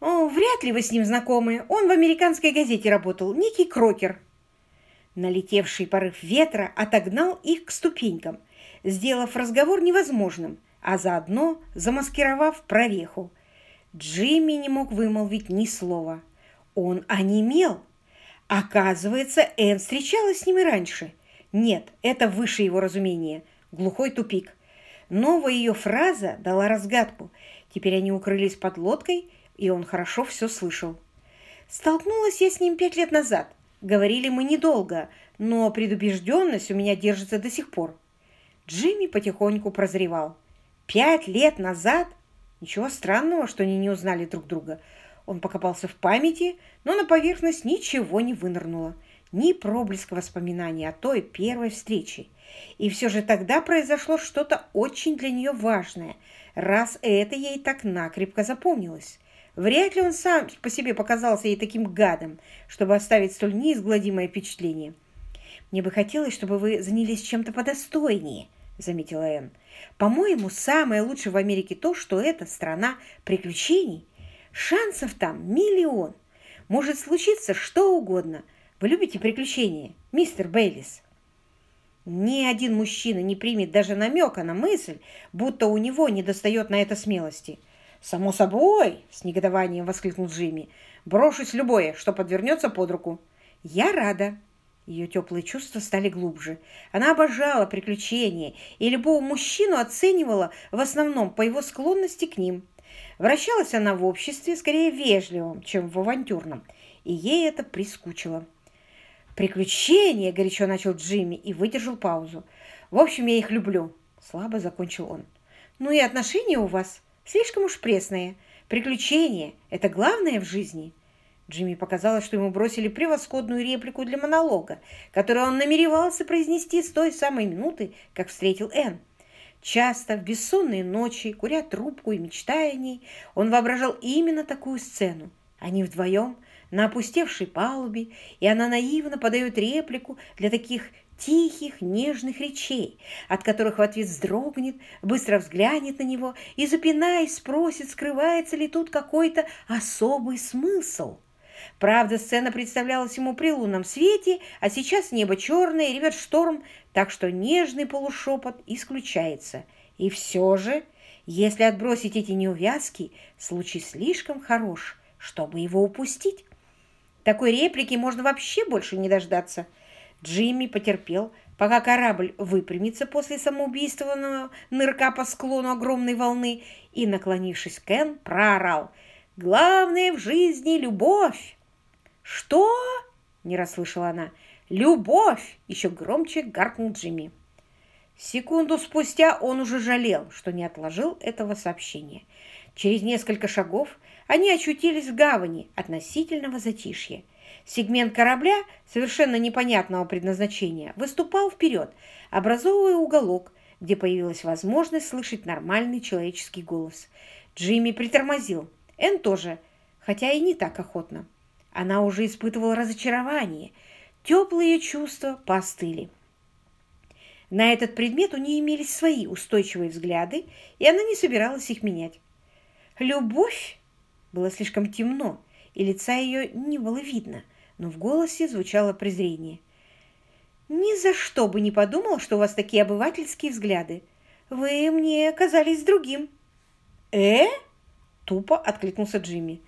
О, «Вряд ли вы с ним знакомы. Он в американской газете работал, некий Крокер». Налетевший порыв ветра отогнал их к ступенькам, сделав разговор невозможным, а заодно замаскировав прореху. Джимми не мог вымолвить ни слова. Он онемел. Оказывается, Энн встречалась с ним и раньше. Нет, это выше его разумения. Глухой тупик. Новая ее фраза дала разгадку. Теперь они укрылись под лодкой, и он хорошо все слышал. Столкнулась я с ним пять лет назад. Говорили мы недолго, но предубежденность у меня держится до сих пор. Джимми потихоньку прозревал. Пять лет назад? Ничего странного, что они не узнали друг друга. Он покопался в памяти, но на поверхность ничего не вынырнуло. Ни проблеска воспоминаний о той первой встрече. И все же тогда произошло что-то очень для нее важное, раз это ей так накрепко запомнилось. Вряд ли он сам по себе показался ей таким гадом, чтобы оставить столь неизгладимое впечатление. «Мне бы хотелось, чтобы вы занялись чем-то подостойнее», — заметила Энн. «По-моему, самое лучшее в Америке то, что это страна приключений. Шансов там миллион. Может случиться что угодно. Вы любите приключения, мистер Бейлис?» Ни один мужчина не примет даже намека на мысль, будто у него недостает на это смелости — «Само собой!» — с негодованием воскликнул Джимми. «Брошусь любое, что подвернется под руку». «Я рада!» Ее теплые чувства стали глубже. Она обожала приключения и любого мужчину оценивала в основном по его склонности к ним. Вращалась она в обществе скорее вежливом, чем в авантюрном, и ей это прискучило. «Приключения!» — горячо начал Джимми и выдержал паузу. «В общем, я их люблю», — слабо закончил он. «Ну и отношения у вас?» Слишком уж пресное. Приключения – это главное в жизни. Джимми показалось, что ему бросили превосходную реплику для монолога, которую он намеревался произнести с той самой минуты, как встретил Энн. Часто в бессонные ночи, куря трубку и мечтая о ней, он воображал именно такую сцену. Они вдвоем на опустевшей палубе, и она наивно подает реплику для таких тихих, нежных речей, от которых в ответ вздрогнет, быстро взглянет на него и, запинаясь, спросит, скрывается ли тут какой-то особый смысл. Правда, сцена представлялась ему при лунном свете, а сейчас небо черное, ревет шторм, так что нежный полушепот исключается. И все же, если отбросить эти неувязки, случай слишком хорош, чтобы его упустить. Такой реплики можно вообще больше не дождаться – Джимми потерпел, пока корабль выпрямится после самоубийственного нырка по склону огромной волны и, наклонившись к Энн, проорал «Главное в жизни — любовь!» «Что?» — не расслышала она. «Любовь!» — еще громче гаркнул Джимми. Секунду спустя он уже жалел, что не отложил этого сообщения. Через несколько шагов они очутились в гавани относительного затишья. Сегмент корабля совершенно непонятного предназначения выступал вперед, образовывая уголок, где появилась возможность слышать нормальный человеческий голос. Джимми притормозил. Энн тоже, хотя и не так охотно. Она уже испытывала разочарование. Теплые чувства поостыли. На этот предмет у нее имелись свои устойчивые взгляды, и она не собиралась их менять. Любовь было слишком темно, и лица ее не было видно но в голосе звучало презрение. «Ни за что бы не подумал, что у вас такие обывательские взгляды. Вы мне казались другим». «Э?» — тупо откликнулся Джимми.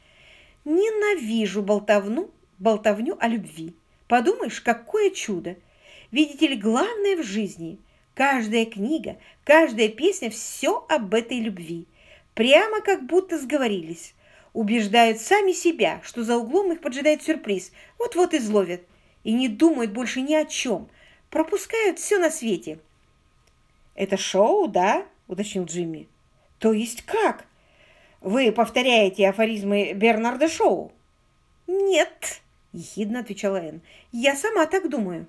«Ненавижу болтовну, болтовню о любви. Подумаешь, какое чудо! Видите ли, главное в жизни — каждая книга, каждая песня — все об этой любви. Прямо как будто сговорились убеждают сами себя, что за углом их поджидает сюрприз, вот-вот изловят, и не думают больше ни о чем, пропускают все на свете. «Это шоу, да?» – уточнил Джимми. «То есть как? Вы повторяете афоризмы Бернарда Шоу?» «Нет», – ехидно отвечала Энн. «Я сама так думаю.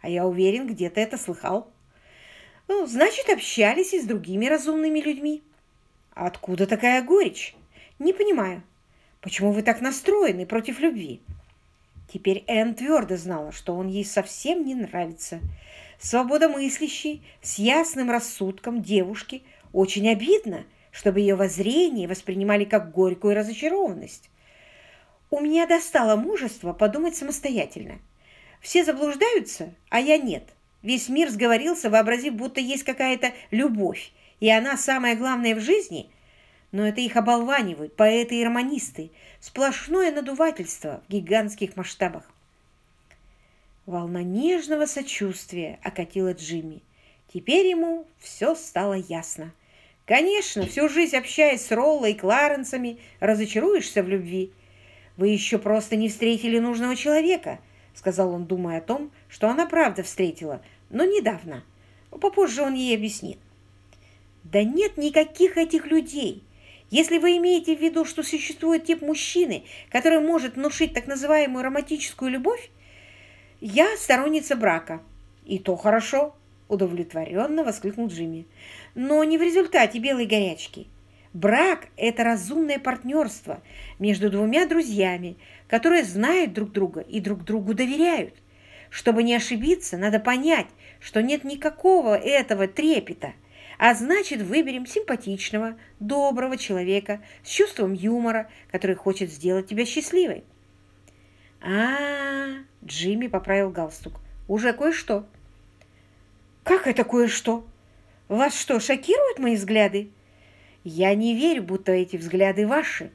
А я уверен, где-то это слыхал». Ну, значит, общались и с другими разумными людьми. Откуда такая горечь? Не понимаю. Почему вы так настроены против любви? Теперь Энн твердо знала, что он ей совсем не нравится. Свободомыслящий, с ясным рассудком девушки очень обидно, чтобы ее воззрение воспринимали как горькую разочарованность. У меня достало мужество подумать самостоятельно. Все заблуждаются, а я нет. Весь мир сговорился, вообразив, будто есть какая-то любовь, и она самое главное в жизни. Но это их оболванивают поэты и романисты. Сплошное надувательство в гигантских масштабах. Волна нежного сочувствия окатила Джимми. Теперь ему все стало ясно. Конечно, всю жизнь общаясь с Роллой и Кларенсами, разочаруешься в любви. Вы еще просто не встретили нужного человека, сказал он, думая о том, что она правда встретила, но недавно. Попозже он ей объяснит. Да нет никаких этих людей. Если вы имеете в виду, что существует тип мужчины, который может внушить так называемую романтическую любовь, «Я сторонница брака». «И то хорошо», – удовлетворенно воскликнул Джимми. «Но не в результате белой горячки. Брак – это разумное партнерство между двумя друзьями, которые знают друг друга и друг другу доверяют. Чтобы не ошибиться, надо понять, что нет никакого этого трепета, а значит, выберем симпатичного, доброго человека с чувством юмора, который хочет сделать тебя счастливой. А, -а, -а Джимми поправил галстук. Уже кое-что. Как это кое-что? Вас что, шокируют мои взгляды? Я не верю, будто эти взгляды ваши.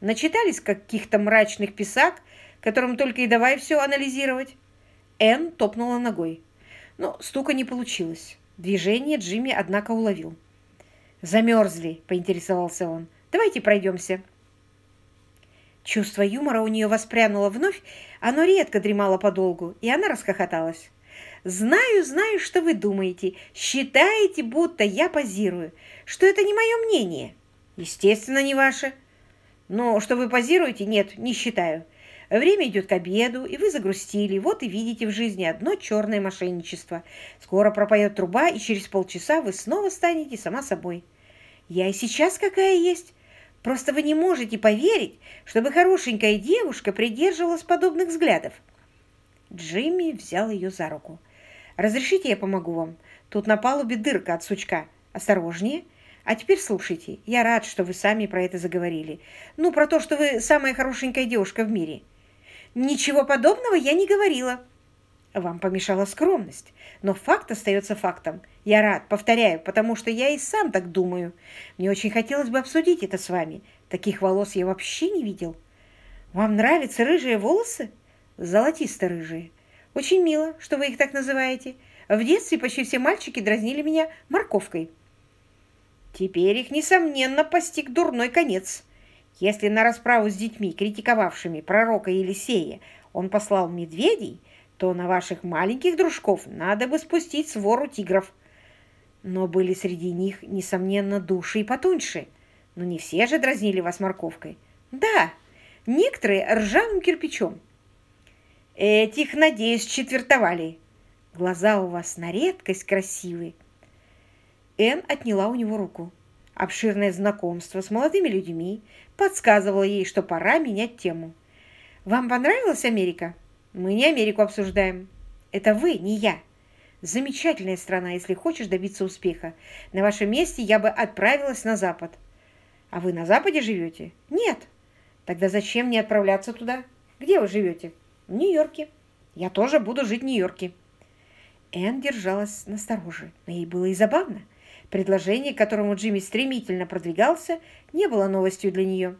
Начитались каких-то мрачных писак, которым только и давай все анализировать. Энн топнула ногой. Но стука не получилось. Движение Джимми, однако, уловил. «Замерзли», — поинтересовался он. «Давайте пройдемся». Чувство юмора у нее воспрянуло вновь, оно редко дремало подолгу, и она расхохоталась. «Знаю, знаю, что вы думаете. Считаете, будто я позирую, что это не мое мнение. Естественно, не ваше. Но что вы позируете, нет, не считаю. Время идет к обеду, и вы загрустили, вот и видите в жизни одно черное мошенничество. Скоро пропоет труба, и через полчаса вы снова станете сама собой. Я и сейчас какая есть». Просто вы не можете поверить, чтобы хорошенькая девушка придерживалась подобных взглядов. Джимми взял ее за руку. «Разрешите, я помогу вам? Тут на палубе дырка от сучка. Осторожнее. А теперь слушайте. Я рад, что вы сами про это заговорили. Ну, про то, что вы самая хорошенькая девушка в мире». «Ничего подобного я не говорила». Вам помешала скромность, но факт остается фактом. Я рад, повторяю, потому что я и сам так думаю. Мне очень хотелось бы обсудить это с вами. Таких волос я вообще не видел. Вам нравятся рыжие волосы? Золотисто-рыжие. Очень мило, что вы их так называете. В детстве почти все мальчики дразнили меня морковкой. Теперь их, несомненно, постиг дурной конец. Если на расправу с детьми, критиковавшими пророка Елисея, он послал медведей, то на ваших маленьких дружков надо бы спустить свору тигров. Но были среди них, несомненно, души и потоньше. Но не все же дразнили вас морковкой. Да, некоторые ржавым кирпичом. Этих, надеюсь, четвертовали. Глаза у вас на редкость красивые. Эн отняла у него руку. Обширное знакомство с молодыми людьми подсказывало ей, что пора менять тему. «Вам понравилась Америка?» Мы не Америку обсуждаем. Это вы, не я. Замечательная страна, если хочешь добиться успеха. На вашем месте я бы отправилась на Запад. А вы на Западе живете? Нет. Тогда зачем мне отправляться туда? Где вы живете? В Нью-Йорке. Я тоже буду жить в Нью-Йорке. Энн держалась настороже, но ей было и забавно. Предложение, к которому Джимми стремительно продвигался, не было новостью для нее.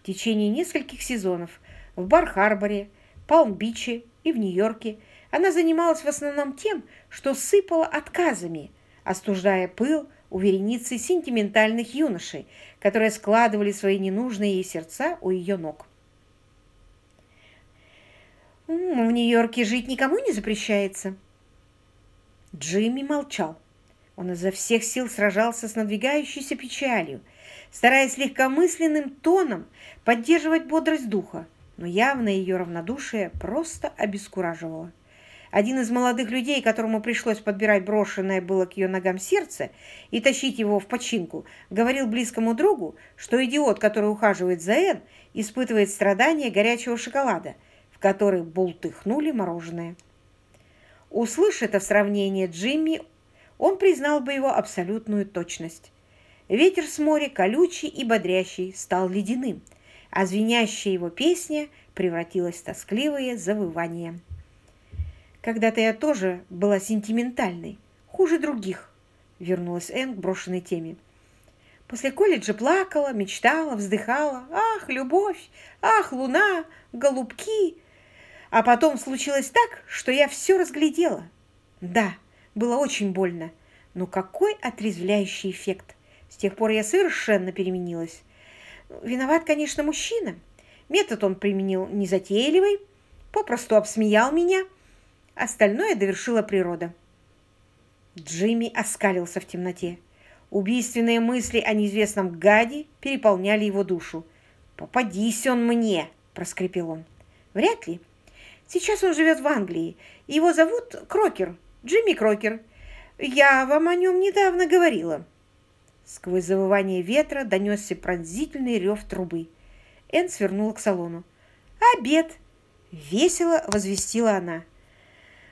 В течение нескольких сезонов в Бар-Харборе, Палм-Биче и в Нью-Йорке она занималась в основном тем, что сыпала отказами, остуждая пыл у вереницы сентиментальных юношей, которые складывали свои ненужные ей сердца у ее ног. «В Нью-Йорке жить никому не запрещается». Джимми молчал. Он изо всех сил сражался с надвигающейся печалью, стараясь легкомысленным тоном поддерживать бодрость духа но явно ее равнодушие просто обескураживало. Один из молодых людей, которому пришлось подбирать брошенное было к ее ногам сердце и тащить его в починку, говорил близкому другу, что идиот, который ухаживает за Энн, испытывает страдания горячего шоколада, в который бултыхнули мороженое. Услышав это сравнение Джимми, он признал бы его абсолютную точность. Ветер с моря, колючий и бодрящий, стал ледяным, а звенящая его песня превратилась в тоскливое завывание. Когда-то я тоже была сентиментальной, хуже других, вернулась Энн к брошенной теме. После колледжа плакала, мечтала, вздыхала. Ах, любовь! Ах, луна! Голубки! А потом случилось так, что я все разглядела. Да, было очень больно, но какой отрезвляющий эффект! С тех пор я совершенно переменилась. Виноват, конечно, мужчина. Метод он применил незатейливый, попросту обсмеял меня – Остальное довершила природа. Джимми оскалился в темноте. Убийственные мысли о неизвестном гаде переполняли его душу. «Попадись он мне!» – проскрипел он. «Вряд ли. Сейчас он живет в Англии. Его зовут Крокер, Джимми Крокер. Я вам о нем недавно говорила». Сквозь завывание ветра донесся пронзительный рев трубы. Энн свернула к салону. «Обед!» – весело возвестила она.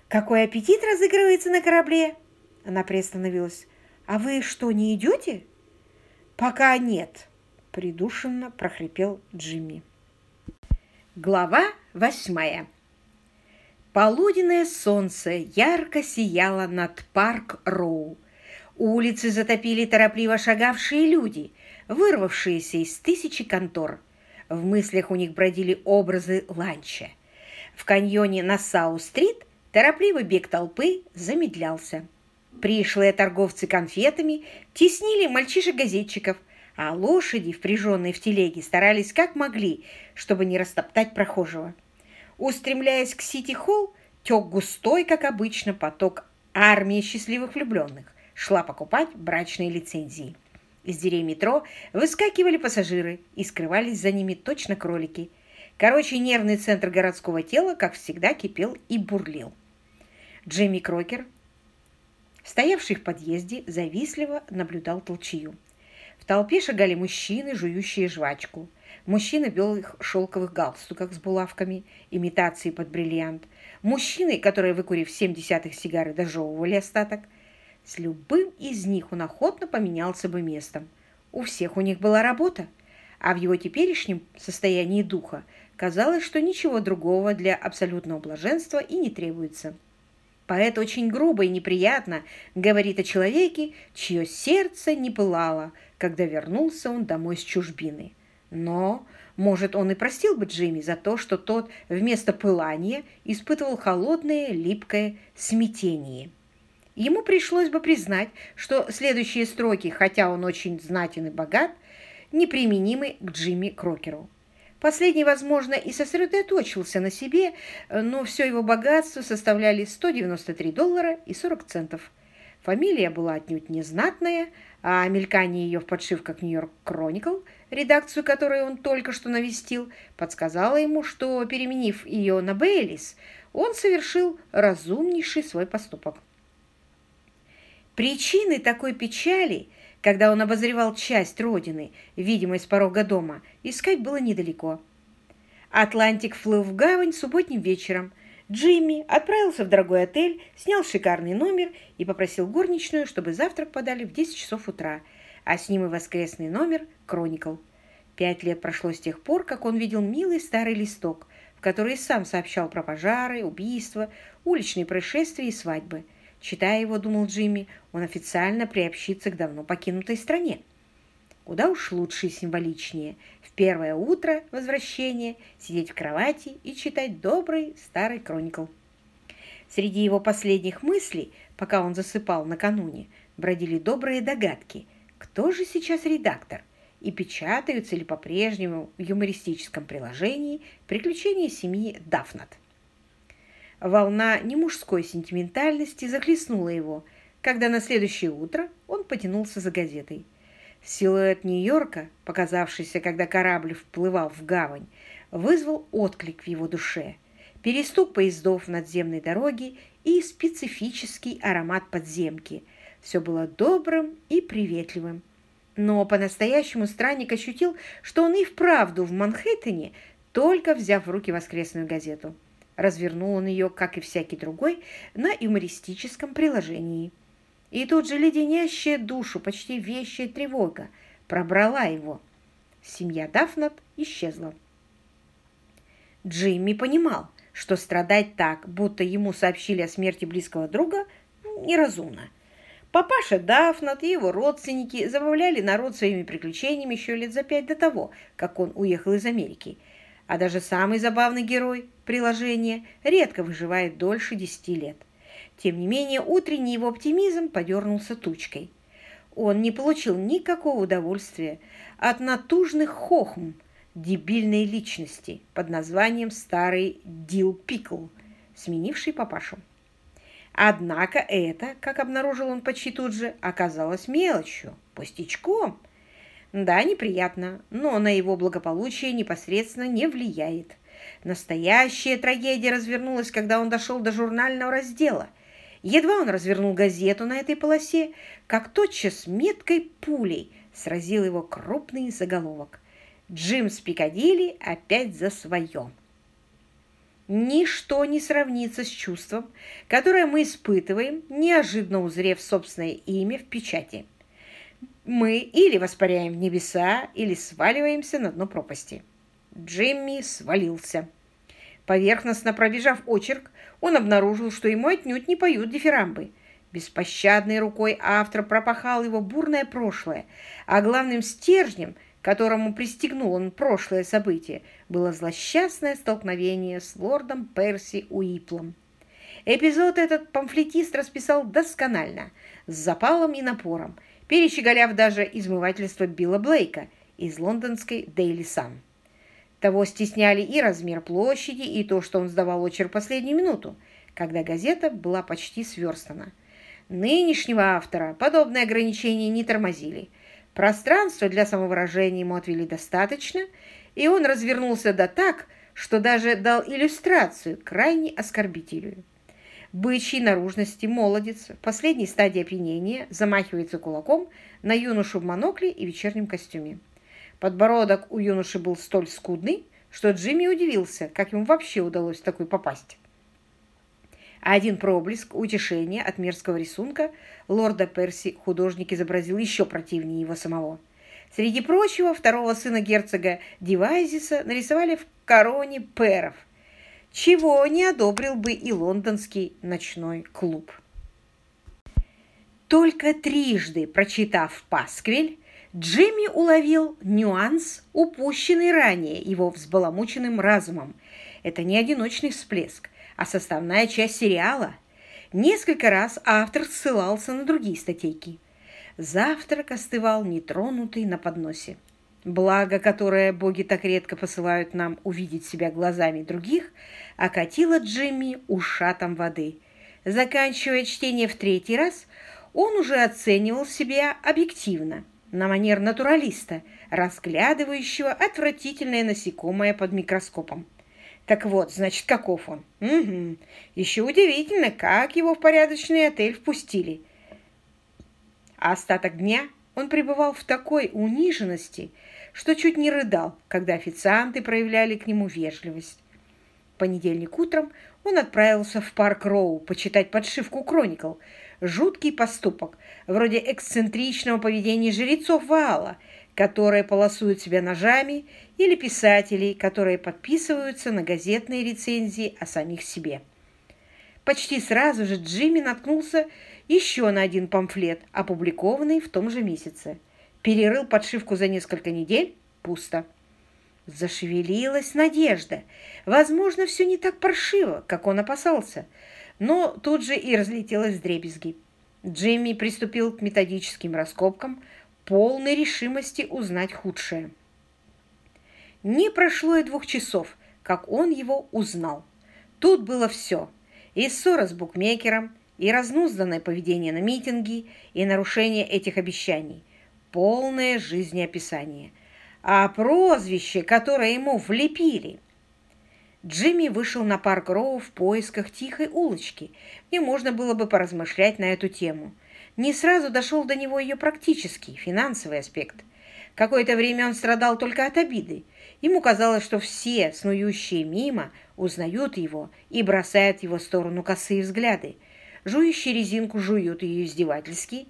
«Какой аппетит разыгрывается на корабле?» Она приостановилась. «А вы что, не идете?» «Пока нет», — придушенно прохрипел Джимми. Глава восьмая. Полуденное солнце ярко сияло над Парк-Роу. Улицы затопили торопливо шагавшие люди, вырвавшиеся из тысячи контор. В мыслях у них бродили образы ланча. В каньоне Нассау-стрит Торопливый бег толпы замедлялся. Пришлые торговцы конфетами теснили мальчишек-газетчиков, а лошади, впряженные в телеги, старались как могли, чтобы не растоптать прохожего. Устремляясь к Сити-Холл, тек густой, как обычно, поток армии счастливых влюбленных, шла покупать брачные лицензии. Из дверей метро выскакивали пассажиры и скрывались за ними точно кролики. Короче, нервный центр городского тела, как всегда, кипел и бурлил. Джимми Крокер, стоявший в подъезде, завистливо наблюдал толчью. В толпе шагали мужчины, жующие жвачку. Мужчины в белых шелковых галстуках с булавками, имитации под бриллиант. Мужчины, которые, выкурив семь десятых сигары, дожевывали остаток. С любым из них он охотно поменялся бы местом. У всех у них была работа, а в его теперешнем состоянии духа казалось, что ничего другого для абсолютного блаженства и не требуется. Поэт очень грубо и неприятно говорит о человеке, чье сердце не пылало, когда вернулся он домой с чужбины. Но, может, он и простил бы Джимми за то, что тот вместо пылания испытывал холодное, липкое смятение. Ему пришлось бы признать, что следующие строки, хотя он очень знатен и богат, неприменимы к Джимми Крокеру. Последний, возможно, и сосредоточился на себе, но все его богатство составляли 193 доллара и 40 центов. Фамилия была отнюдь незнатная, а мелькание ее в подшивках «Нью-Йорк Кроникл», редакцию которой он только что навестил, подсказала ему, что, переменив ее на Бейлис, он совершил разумнейший свой поступок. Причины такой печали – когда он обозревал часть родины, видимой с порога дома, искать было недалеко. Атлантик вплыл в гавань субботним вечером. Джимми отправился в дорогой отель, снял шикарный номер и попросил горничную, чтобы завтрак подали в 10 часов утра, а с ним и воскресный номер «Кроникл». Пять лет прошло с тех пор, как он видел милый старый листок, в который сам сообщал про пожары, убийства, уличные происшествия и свадьбы – Читая его, думал Джимми, он официально приобщится к давно покинутой стране. Куда уж лучше и символичнее в первое утро возвращения сидеть в кровати и читать добрый старый кроникл. Среди его последних мыслей, пока он засыпал накануне, бродили добрые догадки, кто же сейчас редактор и печатаются ли по-прежнему в юмористическом приложении приключения семьи Дафнат. Волна немужской сентиментальности захлестнула его, когда на следующее утро он потянулся за газетой. Силуэт Нью-Йорка, показавшийся, когда корабль вплывал в гавань, вызвал отклик в его душе. Перестук поездов надземной дороги и специфический аромат подземки. Все было добрым и приветливым. Но по-настоящему странник ощутил, что он и вправду в Манхэттене, только взяв в руки воскресную газету. Развернул он ее, как и всякий другой, на юмористическом приложении. И тут же леденящая душу, почти вещая тревога пробрала его. Семья Дафнат исчезла. Джимми понимал, что страдать так, будто ему сообщили о смерти близкого друга, неразумно. Папаша Дафнат и его родственники забавляли народ своими приключениями еще лет за пять до того, как он уехал из Америки. А даже самый забавный герой приложения редко выживает дольше десяти лет. Тем не менее, утренний его оптимизм подернулся тучкой. Он не получил никакого удовольствия от натужных хохм, дебильной личности под названием Старый Дил Пикл, сменивший папашу. Однако это, как обнаружил он почти тут же, оказалось мелочью, пустячком. Да, неприятно, но на его благополучие непосредственно не влияет. Настоящая трагедия развернулась, когда он дошел до журнального раздела. Едва он развернул газету на этой полосе, как тотчас меткой пулей сразил его крупный заголовок. Джим с Пикадилли опять за свое. Ничто не сравнится с чувством, которое мы испытываем, неожиданно узрев собственное имя в печати. Мы или воспаряем в небеса, или сваливаемся на дно пропасти. Джимми свалился. Поверхностно пробежав очерк, он обнаружил, что ему отнюдь не поют дифирамбы. Беспощадной рукой автор пропахал его бурное прошлое, а главным стержнем – которому пристегнул он прошлое событие, было злосчастное столкновение с лордом Перси Уиплом. Эпизод этот памфлетист расписал досконально, с запалом и напором, перещеголяв даже измывательство Билла Блейка из лондонской Daily Sun. Того стесняли и размер площади, и то, что он сдавал очерк последнюю минуту, когда газета была почти сверстана. Нынешнего автора подобные ограничения не тормозили – Пространства для самовыражения ему отвели достаточно, и он развернулся да так, что даже дал иллюстрацию крайне оскорбителю. Бычьей наружности молодец в последней стадии опьянения замахивается кулаком на юношу в монокле и вечернем костюме. Подбородок у юноши был столь скудный, что Джимми удивился, как ему вообще удалось такой попасть а один проблеск утешения от мерзкого рисунка лорда Перси художник изобразил еще противнее его самого. Среди прочего, второго сына герцога Дивайзиса нарисовали в короне перов, чего не одобрил бы и лондонский ночной клуб. Только трижды прочитав «Пасквиль», Джимми уловил нюанс, упущенный ранее его взбаламученным разумом. Это не одиночный всплеск, а составная часть сериала. Несколько раз автор ссылался на другие статейки. Завтрак остывал нетронутый на подносе. Благо, которое боги так редко посылают нам увидеть себя глазами других, окатило Джимми ушатом воды. Заканчивая чтение в третий раз, он уже оценивал себя объективно, на манер натуралиста, разглядывающего отвратительное насекомое под микроскопом. Так вот, значит, каков он? Угу. Еще удивительно, как его в порядочный отель впустили. А остаток дня он пребывал в такой униженности, что чуть не рыдал, когда официанты проявляли к нему вежливость. Понедельник утром он отправился в парк Роу почитать подшивку «Кроникл», жуткий поступок, вроде эксцентричного поведения жрецов Ваала – которые полосуют себя ножами, или писателей, которые подписываются на газетные рецензии о самих себе. Почти сразу же Джимми наткнулся еще на один памфлет, опубликованный в том же месяце. Перерыл подшивку за несколько недель – пусто. Зашевелилась надежда. Возможно, все не так паршиво, как он опасался. Но тут же и разлетелась дребезги. Джимми приступил к методическим раскопкам – полной решимости узнать худшее. Не прошло и двух часов, как он его узнал. Тут было все. И ссора с букмекером, и разнузданное поведение на митинге, и нарушение этих обещаний. Полное жизнеописание. А прозвище, которое ему влепили. Джимми вышел на парк Роу в поисках тихой улочки, где можно было бы поразмышлять на эту тему. Не сразу дошел до него ее практический, финансовый аспект. Какое-то время он страдал только от обиды. Ему казалось, что все, снующие мимо, узнают его и бросают в его сторону косые взгляды. Жующие резинку жуют ее издевательски,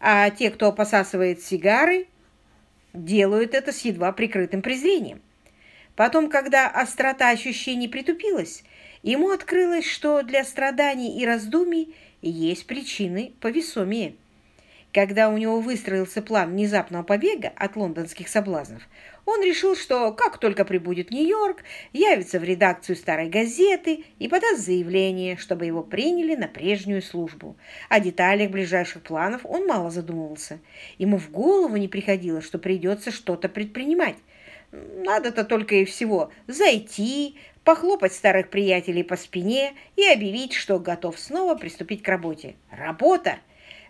а те, кто посасывает сигары, делают это с едва прикрытым презрением. Потом, когда острота ощущений притупилась, ему открылось, что для страданий и раздумий есть причины повесомее. Когда у него выстроился план внезапного побега от лондонских соблазнов, он решил, что как только прибудет Нью-Йорк, явится в редакцию старой газеты и подаст заявление, чтобы его приняли на прежнюю службу. О деталях ближайших планов он мало задумывался. Ему в голову не приходило, что придется что-то предпринимать. Надо-то только и всего зайти, похлопать старых приятелей по спине и объявить, что готов снова приступить к работе. Работа!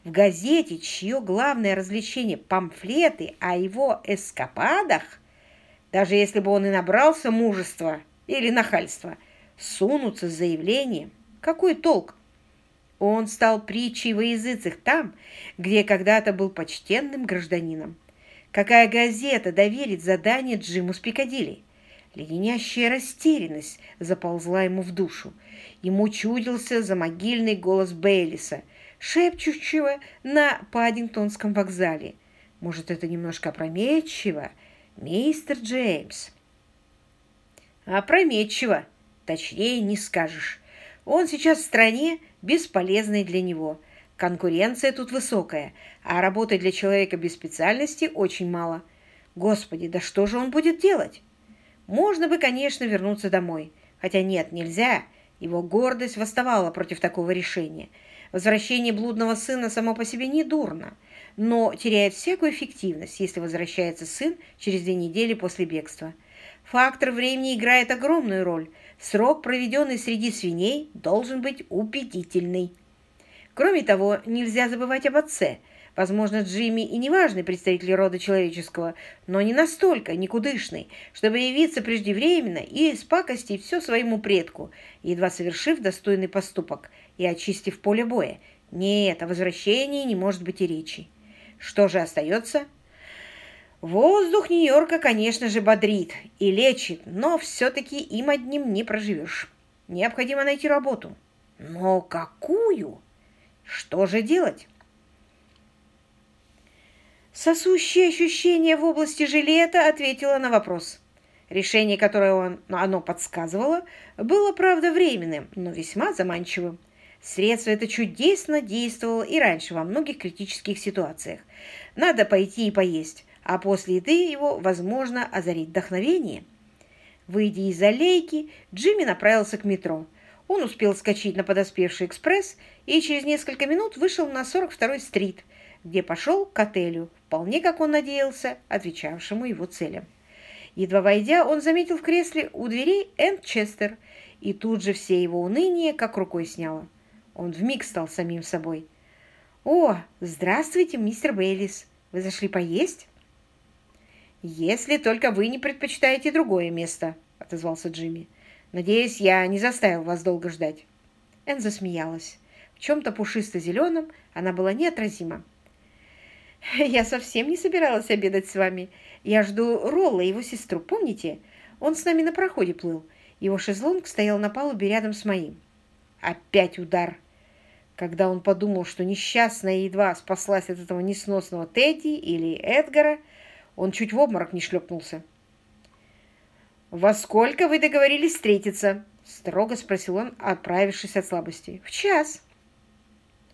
В газете, чье главное развлечение – памфлеты о его эскападах, даже если бы он и набрался мужества или нахальства, сунуться с заявлением – какой толк? Он стал притчей во языцах там, где когда-то был почтенным гражданином. Какая газета доверит задание Джиму с Пикадилли? Леденящая растерянность заползла ему в душу. Ему чудился за могильный голос Бейлиса, шепчущего на Паддингтонском вокзале. Может, это немножко опрометчиво, мистер Джеймс? Опрометчиво, точнее не скажешь. Он сейчас в стране, бесполезной для него – Конкуренция тут высокая, а работы для человека без специальности очень мало. Господи, да что же он будет делать? Можно бы, конечно, вернуться домой. Хотя нет, нельзя. Его гордость восставала против такого решения. Возвращение блудного сына само по себе не дурно, но теряет всякую эффективность, если возвращается сын через две недели после бегства. Фактор времени играет огромную роль. Срок, проведенный среди свиней, должен быть убедительный. Кроме того, нельзя забывать об отце. Возможно, Джимми и неважный представитель рода человеческого, но не настолько никудышный, чтобы явиться преждевременно и испакостить все своему предку, едва совершив достойный поступок и очистив поле боя. Нет, о возвращении не может быть и речи. Что же остается? Воздух Нью-Йорка, конечно же, бодрит и лечит, но все-таки им одним не проживешь. Необходимо найти работу. Но какую? Что же делать? Сосущее ощущение в области жилета ответило на вопрос. Решение, которое он, оно подсказывало, было, правда, временным, но весьма заманчивым. Средство это чудесно действовало и раньше во многих критических ситуациях. Надо пойти и поесть, а после еды его, возможно, озарить вдохновение. Выйдя из аллейки, Джимми направился к метро. Он успел скачать на подоспевший экспресс и через несколько минут вышел на 42-й стрит, где пошел к отелю, вполне, как он надеялся, отвечавшему его целям. Едва войдя, он заметил в кресле у дверей Энн Честер, и тут же все его уныние как рукой сняло. Он вмиг стал самим собой. «О, здравствуйте, мистер Бейлис. Вы зашли поесть?» «Если только вы не предпочитаете другое место», — отозвался Джимми. Надеюсь, я не заставил вас долго ждать». Энн засмеялась. В чем-то пушисто-зеленом она была неотразима. «Я совсем не собиралась обедать с вами. Я жду Ролла его сестру, помните? Он с нами на проходе плыл. Его шезлонг стоял на палубе рядом с моим. Опять удар!» Когда он подумал, что несчастная едва спаслась от этого несносного Тедди или Эдгара, он чуть в обморок не шлепнулся. «Во сколько вы договорились встретиться?» — строго спросил он, отправившись от слабости. «В час».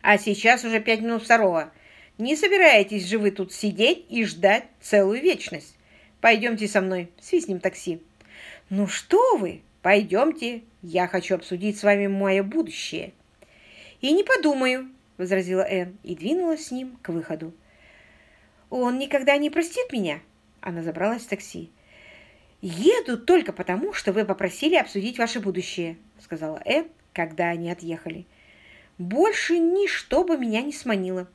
«А сейчас уже пять минут второго. Не собираетесь же вы тут сидеть и ждать целую вечность? Пойдемте со мной, свистнем такси». «Ну что вы? Пойдемте. Я хочу обсудить с вами мое будущее». «И не подумаю», — возразила Энн и двинулась с ним к выходу. «Он никогда не простит меня?» Она забралась в такси. «Еду только потому, что вы попросили обсудить ваше будущее», сказала Энн, когда они отъехали. «Больше ничто бы меня не сманило».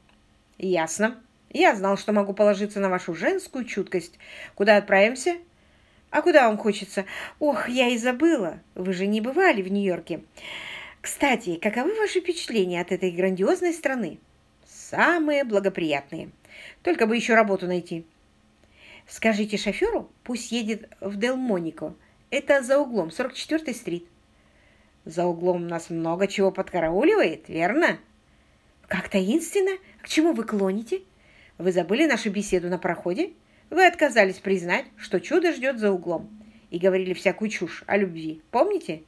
«Ясно. Я знал, что могу положиться на вашу женскую чуткость. Куда отправимся?» А куда вам хочется? Ох, я и забыла. Вы же не бывали в Нью-Йорке. Кстати, каковы ваши впечатления от этой грандиозной страны? Самые благоприятные. Только бы еще работу найти. Скажите шоферу, пусть едет в Делмонико. Это за углом, 44-й стрит. За углом нас много чего подкарауливает, верно? Как таинственно. К чему вы клоните? Вы забыли нашу беседу на проходе? Вы отказались признать, что чудо ждет за углом. И говорили всякую чушь о любви. Помните?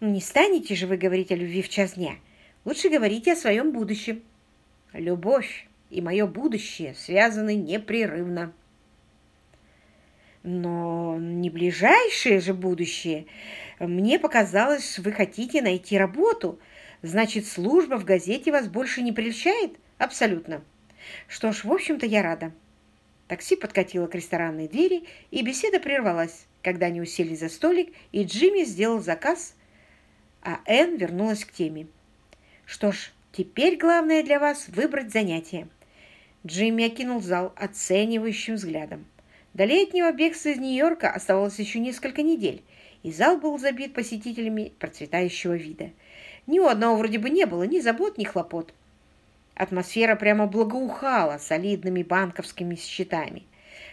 Не станете же вы говорить о любви в час дня. Лучше говорите о своем будущем. Любовь и мое будущее связаны непрерывно. Но не ближайшее же будущее. Мне показалось, вы хотите найти работу. Значит, служба в газете вас больше не прельщает? Абсолютно. Что ж, в общем-то, я рада. Такси подкатило к ресторанной двери, и беседа прервалась, когда они усели за столик, и Джимми сделал заказ, а Энн вернулась к теме. Что ж, теперь главное для вас выбрать занятие. Джимми окинул зал оценивающим взглядом. До летнего бегства из Нью-Йорка оставалось еще несколько недель, и зал был забит посетителями процветающего вида. Ни у одного вроде бы не было ни забот, ни хлопот. Атмосфера прямо благоухала солидными банковскими счетами.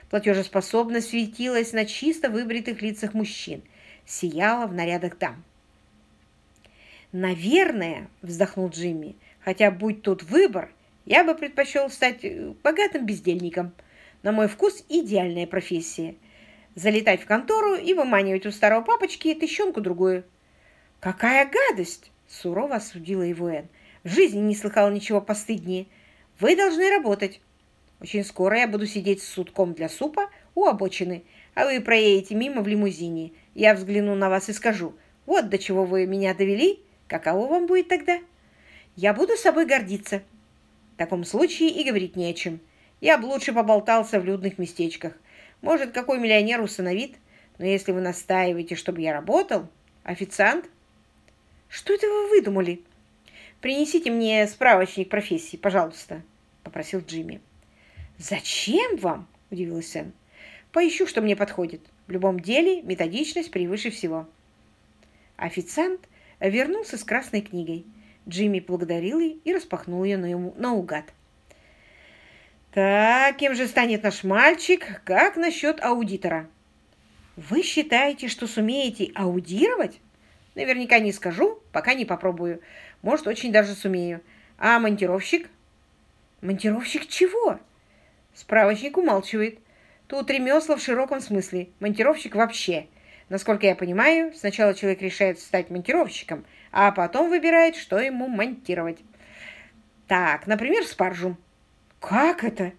Платежеспособность светилась на чисто выбритых лицах мужчин, сияла в нарядах дам. «Наверное, — вздохнул Джимми, — хотя будь тут выбор, я бы предпочел стать э, богатым бездельником». На мой вкус идеальная профессия. Залетать в контору и выманивать у старого папочки тыщенку-другую. «Какая гадость!» – сурово осудила его Энн. «В жизни не слыхала ничего постыднее. Вы должны работать. Очень скоро я буду сидеть с сутком для супа у обочины, а вы проедете мимо в лимузине. Я взгляну на вас и скажу, вот до чего вы меня довели, каково вам будет тогда? Я буду собой гордиться. В таком случае и говорить не о чем. Я бы лучше поболтался в людных местечках. Может, какой миллионер усыновит? Но если вы настаиваете, чтобы я работал... Официант? Что это вы выдумали? Принесите мне справочник профессии, пожалуйста, попросил Джимми. Зачем вам? Удивилась Сэн. Поищу, что мне подходит. В любом деле методичность превыше всего. Официант вернулся с красной книгой. Джимми благодарил ее и распахнул ее наугад. Так, кем же станет наш мальчик? Как насчет аудитора? Вы считаете, что сумеете аудировать? Наверняка не скажу, пока не попробую. Может, очень даже сумею. А монтировщик? Монтировщик чего? Справочник умалчивает. Тут ремесла в широком смысле. Монтировщик вообще. Насколько я понимаю, сначала человек решает стать монтировщиком, а потом выбирает, что ему монтировать. Так, например, спаржу. Как это?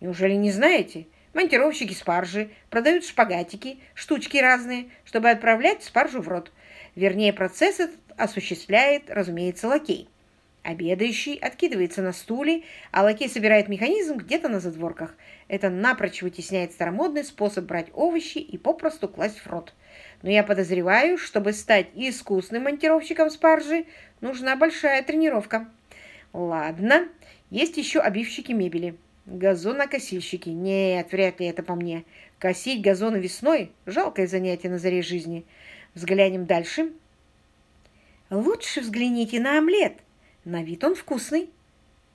Неужели не знаете? Монтировщики спаржи продают шпагатики, штучки разные, чтобы отправлять спаржу в рот. Вернее, процесс этот осуществляет, разумеется, лакей. Обедающий откидывается на стуле, а лакей собирает механизм где-то на задворках. Это напрочь вытесняет старомодный способ брать овощи и попросту класть в рот. Но я подозреваю, чтобы стать искусным монтировщиком спаржи, нужна большая тренировка. Ладно, есть еще обивщики мебели. Газонокосильщики. Нет, вряд ли это по мне. Косить газоны весной – жалкое занятие на заре жизни. Взглянем дальше. Лучше взгляните на омлет. На вид он вкусный.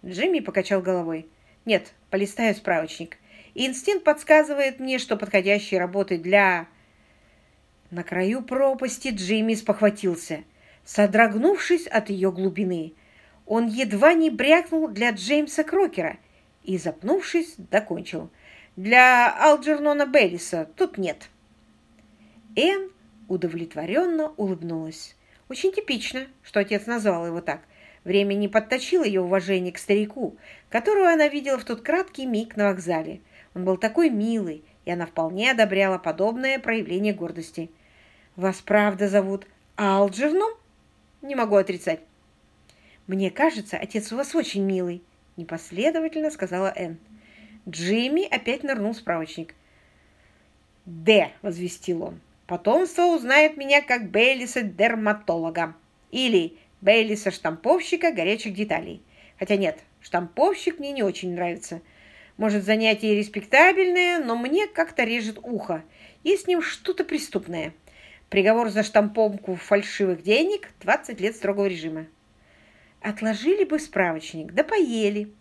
Джимми покачал головой. Нет, полистаю справочник. Инстинкт подсказывает мне, что подходящей работы для... На краю пропасти Джимми спохватился, содрогнувшись от ее глубины – он едва не брякнул для Джеймса Крокера и, запнувшись, докончил. Для Алджернона Беллиса тут нет. Энн удовлетворенно улыбнулась. Очень типично, что отец назвал его так. Время не подточило ее уважение к старику, которого она видела в тот краткий миг на вокзале. Он был такой милый, и она вполне одобряла подобное проявление гордости. «Вас правда зовут Алджерном?» «Не могу отрицать. «Мне кажется, отец у вас очень милый», – непоследовательно сказала Энн. Джимми опять нырнул в справочник. «Д», – возвестил он. «Потомство узнает меня как Бейлиса-дерматолога или Бейлиса-штамповщика горячих деталей. Хотя нет, штамповщик мне не очень нравится. Может, занятие респектабельное, но мне как-то режет ухо. Есть с ним что-то преступное. Приговор за штамповку фальшивых денег – 20 лет строгого режима. Отложили бы справочник, да поели.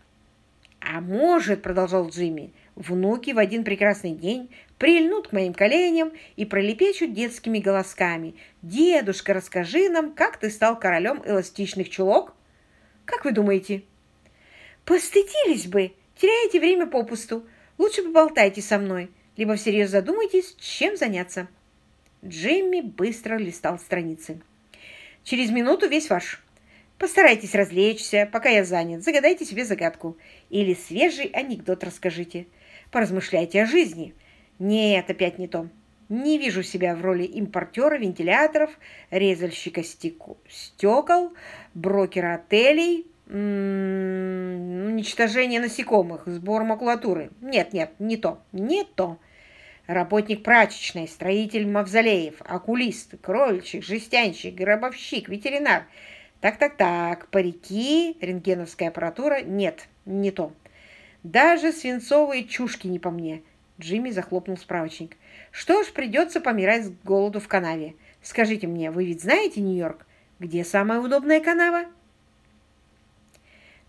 А может, продолжал Джимми, внуки в один прекрасный день прильнут к моим коленям и пролепечут детскими голосками. «Дедушка, расскажи нам, как ты стал королем эластичных чулок?» Как вы думаете? Постыдились бы, теряете время попусту. Лучше поболтайте со мной, либо всерьез задумайтесь, чем заняться. Джимми быстро листал страницы. Через минуту весь ваш. Постарайтесь развлечься, пока я занят. Загадайте себе загадку. Или свежий анекдот расскажите. Поразмышляйте о жизни. Нет, опять не то. Не вижу себя в роли импортера вентиляторов, резальщика стекол, брокера отелей, уничтожение насекомых, сбор макулатуры. Нет, нет, не то, не то. Работник прачечной, строитель мавзолеев, окулист, крольчик, жестянщик, гробовщик, ветеринар. Так-так-так, парики, рентгеновская аппаратура. Нет, не то. Даже свинцовые чушки не по мне. Джимми захлопнул справочник. Что ж, придется помирать с голоду в канаве. Скажите мне, вы ведь знаете Нью-Йорк? Где самая удобная канава?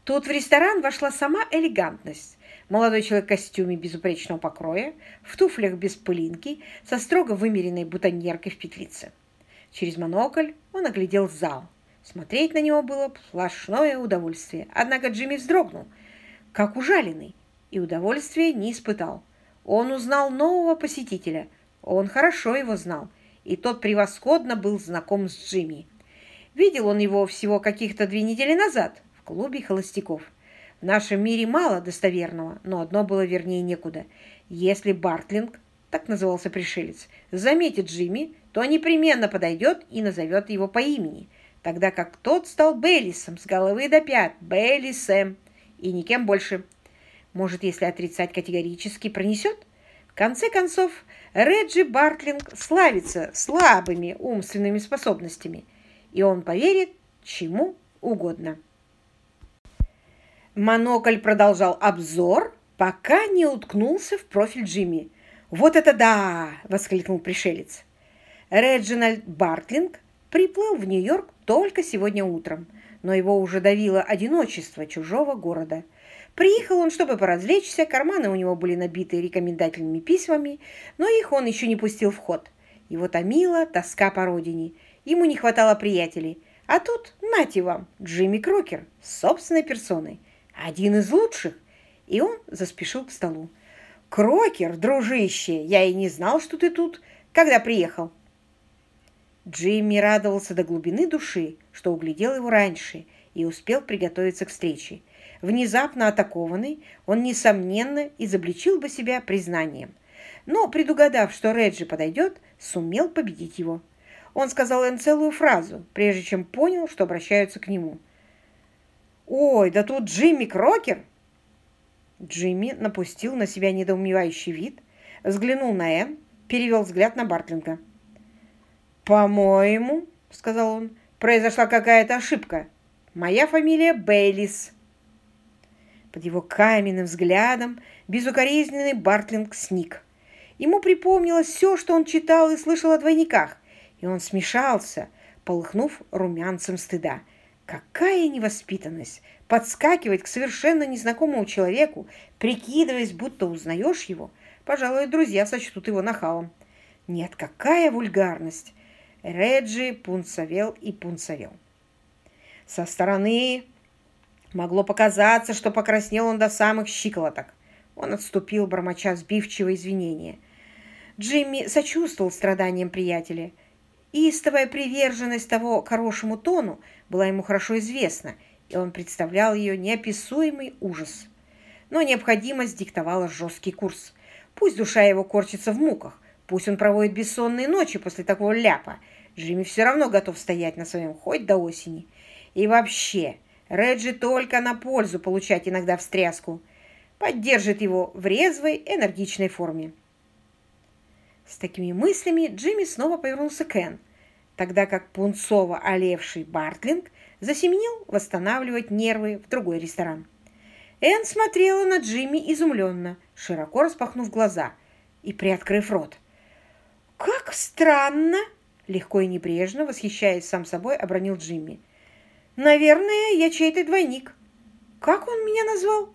Тут в ресторан вошла сама элегантность. Молодой человек в костюме безупречного покроя, в туфлях без пылинки, со строго вымеренной бутоньеркой в петлице. Через монокль он оглядел зал. Смотреть на него было сплошное удовольствие. Однако Джимми вздрогнул, как ужаленный, и удовольствия не испытал. Он узнал нового посетителя. Он хорошо его знал, и тот превосходно был знаком с Джимми. Видел он его всего каких-то две недели назад в клубе холостяков. В нашем мире мало достоверного, но одно было вернее некуда. Если Бартлинг, так назывался пришелец, заметит Джимми, то непременно подойдет и назовет его по имени, тогда как тот стал Беллисом с головы до пят, Беллисом, и никем больше. Может, если отрицать категорически, пронесет? В конце концов, Реджи Бартлинг славится слабыми умственными способностями, и он поверит чему угодно. Монокль продолжал обзор, пока не уткнулся в профиль Джимми. «Вот это да!» — воскликнул пришелец. Реджинальд Бартлинг приплыл в Нью-Йорк только сегодня утром, но его уже давило одиночество чужого города — Приехал он, чтобы поразвлечься, карманы у него были набиты рекомендательными письмами, но их он еще не пустил в ход. Его томила тоска по родине. Ему не хватало приятелей. А тут, нате вам, Джимми Крокер, собственной персоной. Один из лучших. И он заспешил к столу. «Крокер, дружище, я и не знал, что ты тут. Когда приехал?» Джимми радовался до глубины души, что углядел его раньше и успел приготовиться к встрече. Внезапно атакованный, он, несомненно, изобличил бы себя признанием. Но, предугадав, что Реджи подойдет, сумел победить его. Он сказал Энн целую фразу, прежде чем понял, что обращаются к нему. «Ой, да тут Джимми Крокер!» Джимми напустил на себя недоумевающий вид, взглянул на Энн, перевел взгляд на Бартлинга. «По-моему, — сказал он, — произошла какая-то ошибка. Моя фамилия Бейлис». Под его каменным взглядом безукоризненный Бартлинг сник. Ему припомнилось все, что он читал и слышал о двойниках, и он смешался, полыхнув румянцем стыда. Какая невоспитанность! Подскакивать к совершенно незнакомому человеку, прикидываясь, будто узнаешь его. Пожалуй, друзья сочтут его нахалом. Нет, какая вульгарность! Реджи пунцовел и пунцовел. Со стороны Могло показаться, что покраснел он до самых щиколоток. Он отступил, бормоча сбивчивые извинения. Джимми сочувствовал страданиям приятеля. Истовая приверженность того хорошему тону была ему хорошо известна, и он представлял ее неописуемый ужас. Но необходимость диктовала жесткий курс. Пусть душа его корчится в муках, пусть он проводит бессонные ночи после такого ляпа, Джимми все равно готов стоять на своем хоть до осени. И вообще, Реджи только на пользу получать иногда встряску. Поддержит его в резвой, энергичной форме. С такими мыслями Джимми снова повернулся к Энн, тогда как пунцово олевший Бартлинг засеменил восстанавливать нервы в другой ресторан. Энн смотрела на Джимми изумленно, широко распахнув глаза и приоткрыв рот. «Как странно!» — легко и небрежно, восхищаясь сам собой, обронил Джимми. «Наверное, я чей-то двойник. Как он меня назвал?»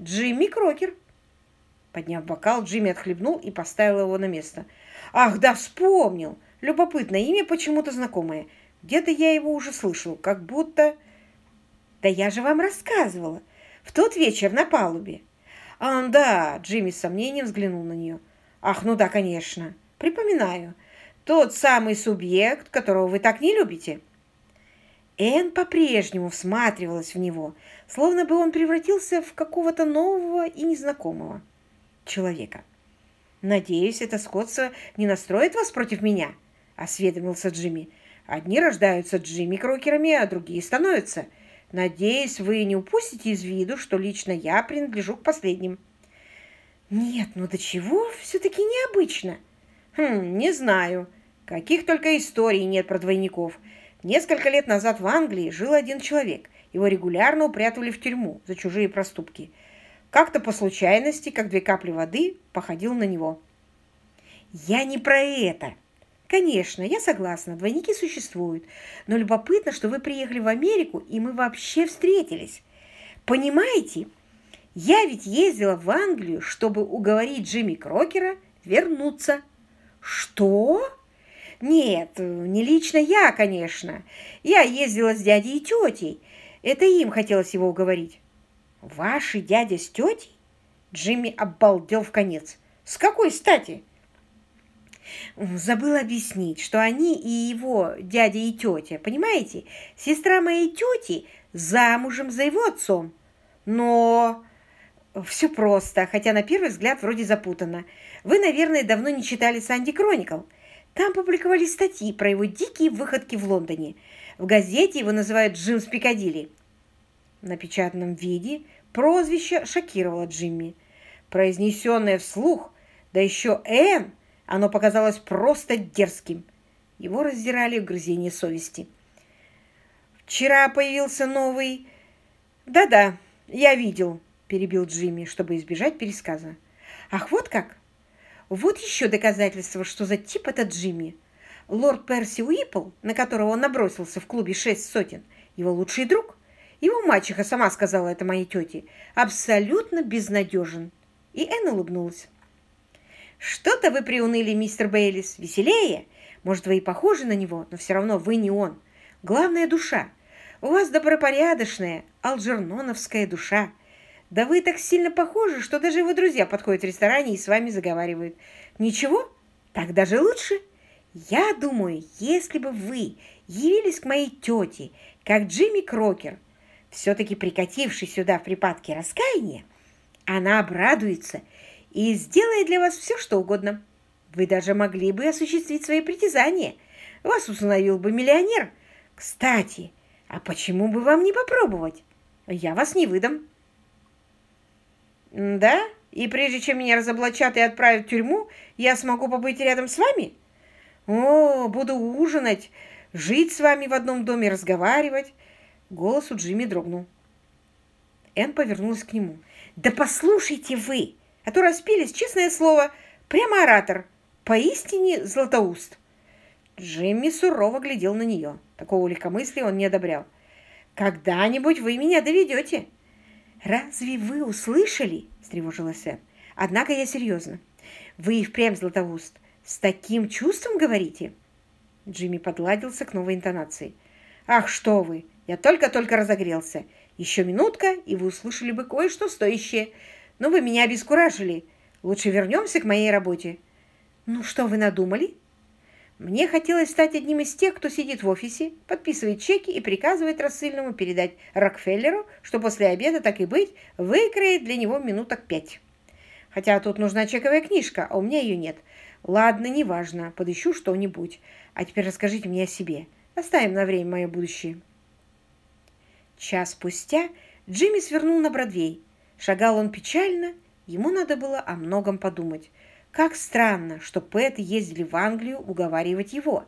«Джимми Крокер». Подняв бокал, Джимми отхлебнул и поставил его на место. «Ах, да, вспомнил! Любопытное имя почему-то знакомое. Где-то я его уже слышал, как будто...» «Да я же вам рассказывала. В тот вечер на палубе». «А, да», — Джимми с сомнением взглянул на нее. «Ах, ну да, конечно. Припоминаю. Тот самый субъект, которого вы так не любите». Энн по-прежнему всматривалась в него, словно бы он превратился в какого-то нового и незнакомого человека. «Надеюсь, это сходство не настроит вас против меня?» – осведомился Джимми. «Одни рождаются Джимми Крокерами, а другие становятся. Надеюсь, вы не упустите из виду, что лично я принадлежу к последним». «Нет, ну до чего все-таки необычно?» Хм, не знаю. Каких только историй нет про двойников. Несколько лет назад в Англии жил один человек. Его регулярно упрятывали в тюрьму за чужие проступки. Как-то по случайности, как две капли воды, походил на него. Я не про это. Конечно, я согласна, двойники существуют. Но любопытно, что вы приехали в Америку, и мы вообще встретились. Понимаете, я ведь ездила в Англию, чтобы уговорить Джимми Крокера вернуться. «Что?» «Нет, не лично я, конечно. Я ездила с дядей и тетей. Это им хотелось его уговорить». «Ваши дядя с тетей?» Джимми обалдел в конец. «С какой стати?» Забыл объяснить, что они и его дядя и тетя, понимаете? Сестра моей тети замужем за его отцом. Но все просто, хотя на первый взгляд вроде запутанно. Вы, наверное, давно не читали «Санди Кроникл». Там публиковались статьи про его дикие выходки в Лондоне. В газете его называют Джим с Пикадилли. В напечатанном виде прозвище шокировало Джимми. Произнесенное вслух, да еще «Н», оно показалось просто дерзким. Его раздирали угрызения совести. «Вчера появился новый...» «Да-да, я видел», – перебил Джимми, чтобы избежать пересказа. «Ах, вот как! Вот еще доказательство, что за тип этот Джимми. Лорд Перси Уиппл, на которого он набросился в клубе «Шесть сотен», его лучший друг. Его мачеха сама сказала это моей тете. Абсолютно безнадежен. И Энн улыбнулась. «Что-то вы приуныли, мистер Бейлис. Веселее. Может, вы и похожи на него, но все равно вы не он. Главная душа. У вас добропорядочная, алджерноновская душа. Да вы так сильно похожи, что даже его друзья подходят в ресторане и с вами заговаривают. Ничего? Так даже лучше. Я думаю, если бы вы явились к моей тете, как Джимми Крокер, все-таки прикативший сюда в припадке раскаяния, она обрадуется и сделает для вас все, что угодно. Вы даже могли бы осуществить свои притязания. Вас установил бы миллионер. Кстати, а почему бы вам не попробовать? Я вас не выдам. «Да? И прежде чем меня разоблачат и отправят в тюрьму, я смогу побыть рядом с вами? О, буду ужинать, жить с вами в одном доме, разговаривать». Голос у Джимми дрогнул. Энн повернулась к нему. «Да послушайте вы! А то распились, честное слово, прямо оратор, поистине златоуст». Джимми сурово глядел на нее. Такого легкомыслия он не одобрял. «Когда-нибудь вы меня доведете. «Разве вы услышали?» – встревожилась Энн. «Однако я серьезно. Вы и впрямь, Златоуст, с таким чувством говорите?» Джимми подладился к новой интонации. «Ах, что вы! Я только-только разогрелся. Еще минутка, и вы услышали бы кое-что стоящее. Но вы меня обескуражили. Лучше вернемся к моей работе». «Ну, что вы надумали?» Мне хотелось стать одним из тех, кто сидит в офисе, подписывает чеки и приказывает рассыльному передать Рокфеллеру, что после обеда, так и быть, выкроет для него минуток пять. Хотя тут нужна чековая книжка, а у меня ее нет. Ладно, неважно, подыщу что-нибудь. А теперь расскажите мне о себе. Оставим на время мое будущее. Час спустя Джимми свернул на Бродвей. Шагал он печально, ему надо было о многом подумать. Как странно, что поэты ездили в Англию уговаривать его.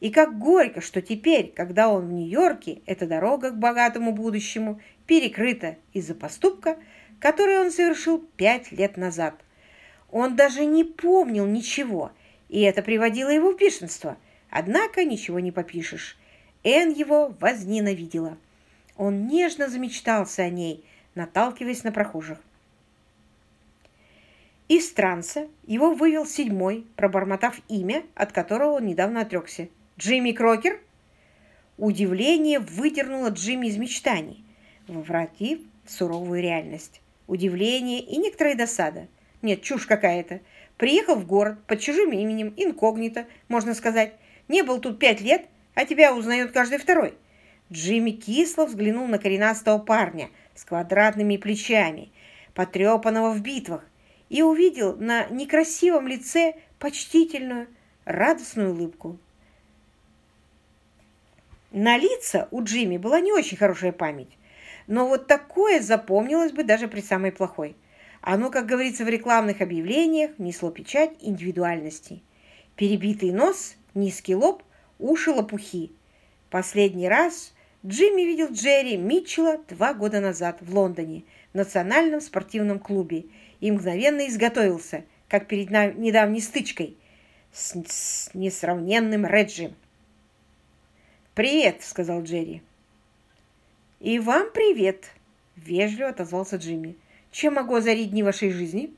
И как горько, что теперь, когда он в Нью-Йорке, эта дорога к богатому будущему перекрыта из-за поступка, который он совершил пять лет назад. Он даже не помнил ничего и это приводило его в бешенство. Однако ничего не попишешь. Энн его возненавидела. Он нежно замечтался о ней, наталкиваясь на прохожих. Из транса его вывел седьмой, пробормотав имя, от которого он недавно отрекся. «Джимми Крокер?» Удивление выдернуло Джимми из мечтаний, вратив в суровую реальность. Удивление и некоторая досада. Нет, чушь какая-то. Приехал в город под чужим именем, инкогнито, можно сказать. Не был тут пять лет, а тебя узнает каждый второй. Джимми кисло взглянул на коренастого парня с квадратными плечами, потрепанного в битвах, и увидел на некрасивом лице почтительную, радостную улыбку. На лица у Джимми была не очень хорошая память, но вот такое запомнилось бы даже при самой плохой. Оно, как говорится в рекламных объявлениях, несло печать индивидуальности. Перебитый нос, низкий лоб, уши лопухи. Последний раз Джимми видел Джерри Митчелла два года назад в Лондоне в национальном спортивном клубе и мгновенно изготовился, как перед недавней стычкой с, с несравненным Реджи. «Привет», — сказал Джерри. «И вам привет», — вежливо отозвался Джимми. «Чем могу озарить дни вашей жизни?»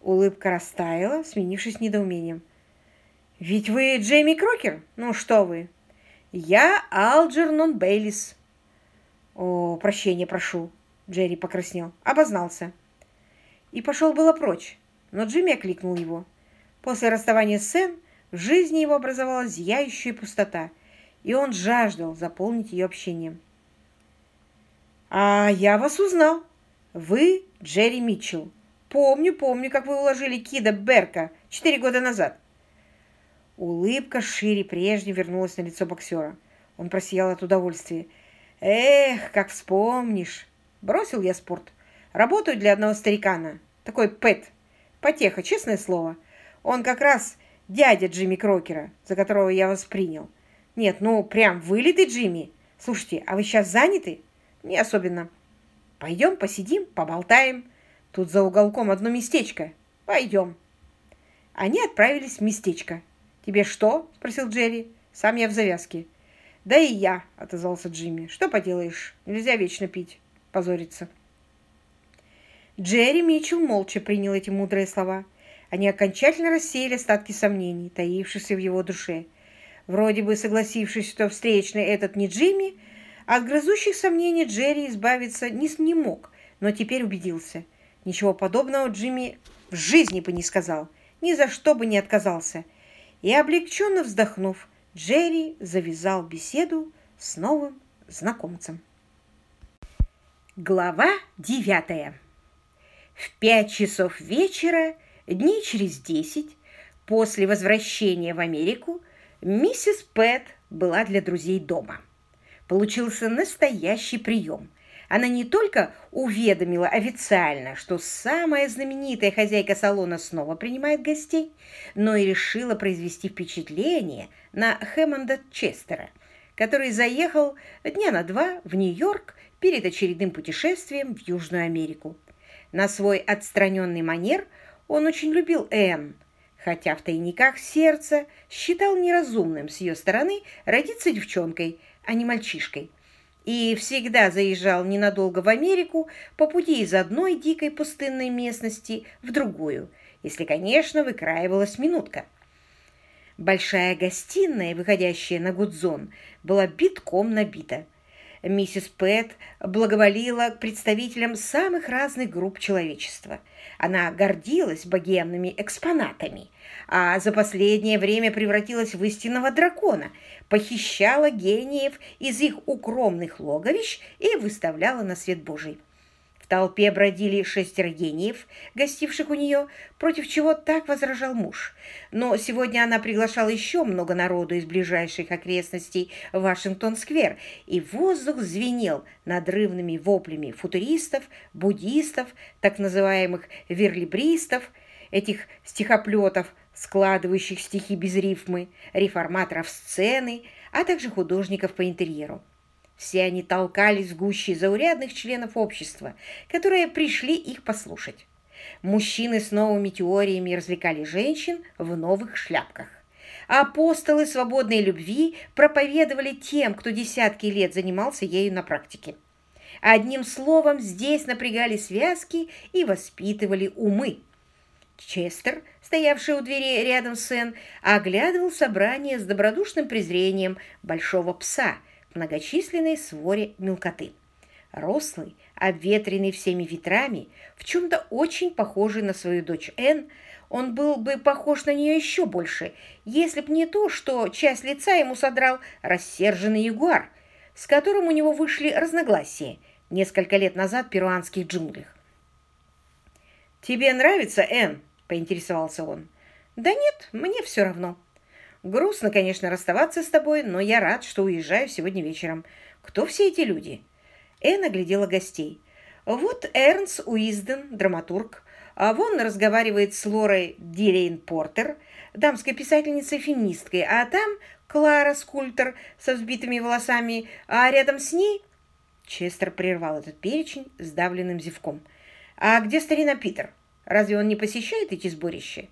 Улыбка растаяла, сменившись недоумением. «Ведь вы Джейми Крокер? Ну что вы?» «Я Алджернон Бейлис». «О, прощения прошу», — Джерри покраснел. Обознался. И пошел было прочь, но Джимми окликнул его. После расставания с Сен в жизни его образовалась зияющая пустота — и он жаждал заполнить ее общением. «А я вас узнал. Вы Джерри Митчелл. Помню, помню, как вы уложили Кида Берка четыре года назад». Улыбка шире прежде вернулась на лицо боксера. Он просиял от удовольствия. «Эх, как вспомнишь! Бросил я спорт. Работаю для одного старикана. Такой Пэт. Потеха, честное слово. Он как раз дядя Джимми Крокера, за которого я вас принял. Нет, ну прям вылитый Джимми. Слушайте, а вы сейчас заняты? Не особенно. Пойдем посидим, поболтаем. Тут за уголком одно местечко. Пойдем. Они отправились в местечко. «Тебе что?» – спросил Джерри. «Сам я в завязке». «Да и я», – отозвался Джимми. «Что поделаешь? Нельзя вечно пить, позориться». Джерри Митчелл молча принял эти мудрые слова. Они окончательно рассеяли остатки сомнений, таившихся в его душе – Вроде бы согласившись, что встречный этот не Джимми, от грызущих сомнений Джерри избавиться не, не мог, но теперь убедился. Ничего подобного Джимми в жизни бы не сказал, ни за что бы не отказался. И, облегченно вздохнув, Джерри завязал беседу с новым знакомцем. Глава девятая. В пять часов вечера, дней через десять, после возвращения в Америку, Миссис Пэт была для друзей дома. Получился настоящий прием. Она не только уведомила официально, что самая знаменитая хозяйка салона снова принимает гостей, но и решила произвести впечатление на Хэммонда Честера, который заехал дня на два в Нью-Йорк перед очередным путешествием в Южную Америку. На свой отстраненный манер он очень любил Энн, хотя в тайниках сердца считал неразумным с ее стороны родиться девчонкой, а не мальчишкой. И всегда заезжал ненадолго в Америку по пути из одной дикой пустынной местности в другую, если, конечно, выкраивалась минутка. Большая гостиная, выходящая на Гудзон, была битком набита. Миссис Пэт благоволила к представителям самых разных групп человечества – она гордилась богемными экспонатами, а за последнее время превратилась в истинного дракона, похищала гениев из их укромных логовищ и выставляла на свет Божий толпе бродили шестеро гениев, гостивших у нее, против чего так возражал муж. Но сегодня она приглашала еще много народу из ближайших окрестностей Вашингтон-сквер, и воздух звенел надрывными воплями футуристов, буддистов, так называемых верлибристов, этих стихоплетов, складывающих стихи без рифмы, реформаторов сцены, а также художников по интерьеру. Все они толкались в гуще заурядных членов общества, которые пришли их послушать. Мужчины с новыми теориями развлекали женщин в новых шляпках. Апостолы свободной любви проповедовали тем, кто десятки лет занимался ею на практике. Одним словом, здесь напрягали связки и воспитывали умы. Честер, стоявший у двери рядом с Энн, оглядывал собрание с добродушным презрением большого пса к многочисленной своре мелкоты. Рослый, обветренный всеми ветрами, в чем-то очень похожий на свою дочь Энн, он был бы похож на нее еще больше, если б не то, что часть лица ему содрал рассерженный ягуар, с которым у него вышли разногласия несколько лет назад в перуанских джунглях. «Тебе нравится, Энн?» – поинтересовался он. «Да нет, мне все равно. Грустно, конечно, расставаться с тобой, но я рад, что уезжаю сегодня вечером. Кто все эти люди?» Энн оглядела гостей. Вот Эрнс Уизден, драматург, а вон разговаривает с Лорой Дилейн Портер, дамской писательницей-феминисткой, а там Клара Скульптор со взбитыми волосами, а рядом с ней... Честер прервал этот перечень сдавленным зевком. «А где старина Питер? Разве он не посещает эти сборища?»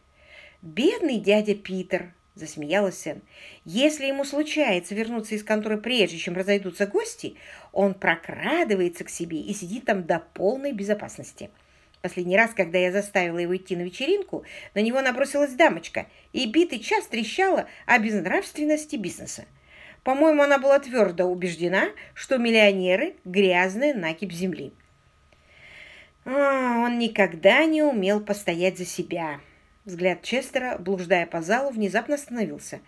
«Бедный дядя Питер!» засмеялась Сэн. Если ему случается вернуться из конторы прежде, чем разойдутся гости, он прокрадывается к себе и сидит там до полной безопасности. Последний раз, когда я заставила его идти на вечеринку, на него набросилась дамочка и битый час трещала о безнравственности бизнеса. По-моему, она была твердо убеждена, что миллионеры – грязная накипь земли. А, он никогда не умел постоять за себя. Взгляд Честера, блуждая по залу, внезапно остановился.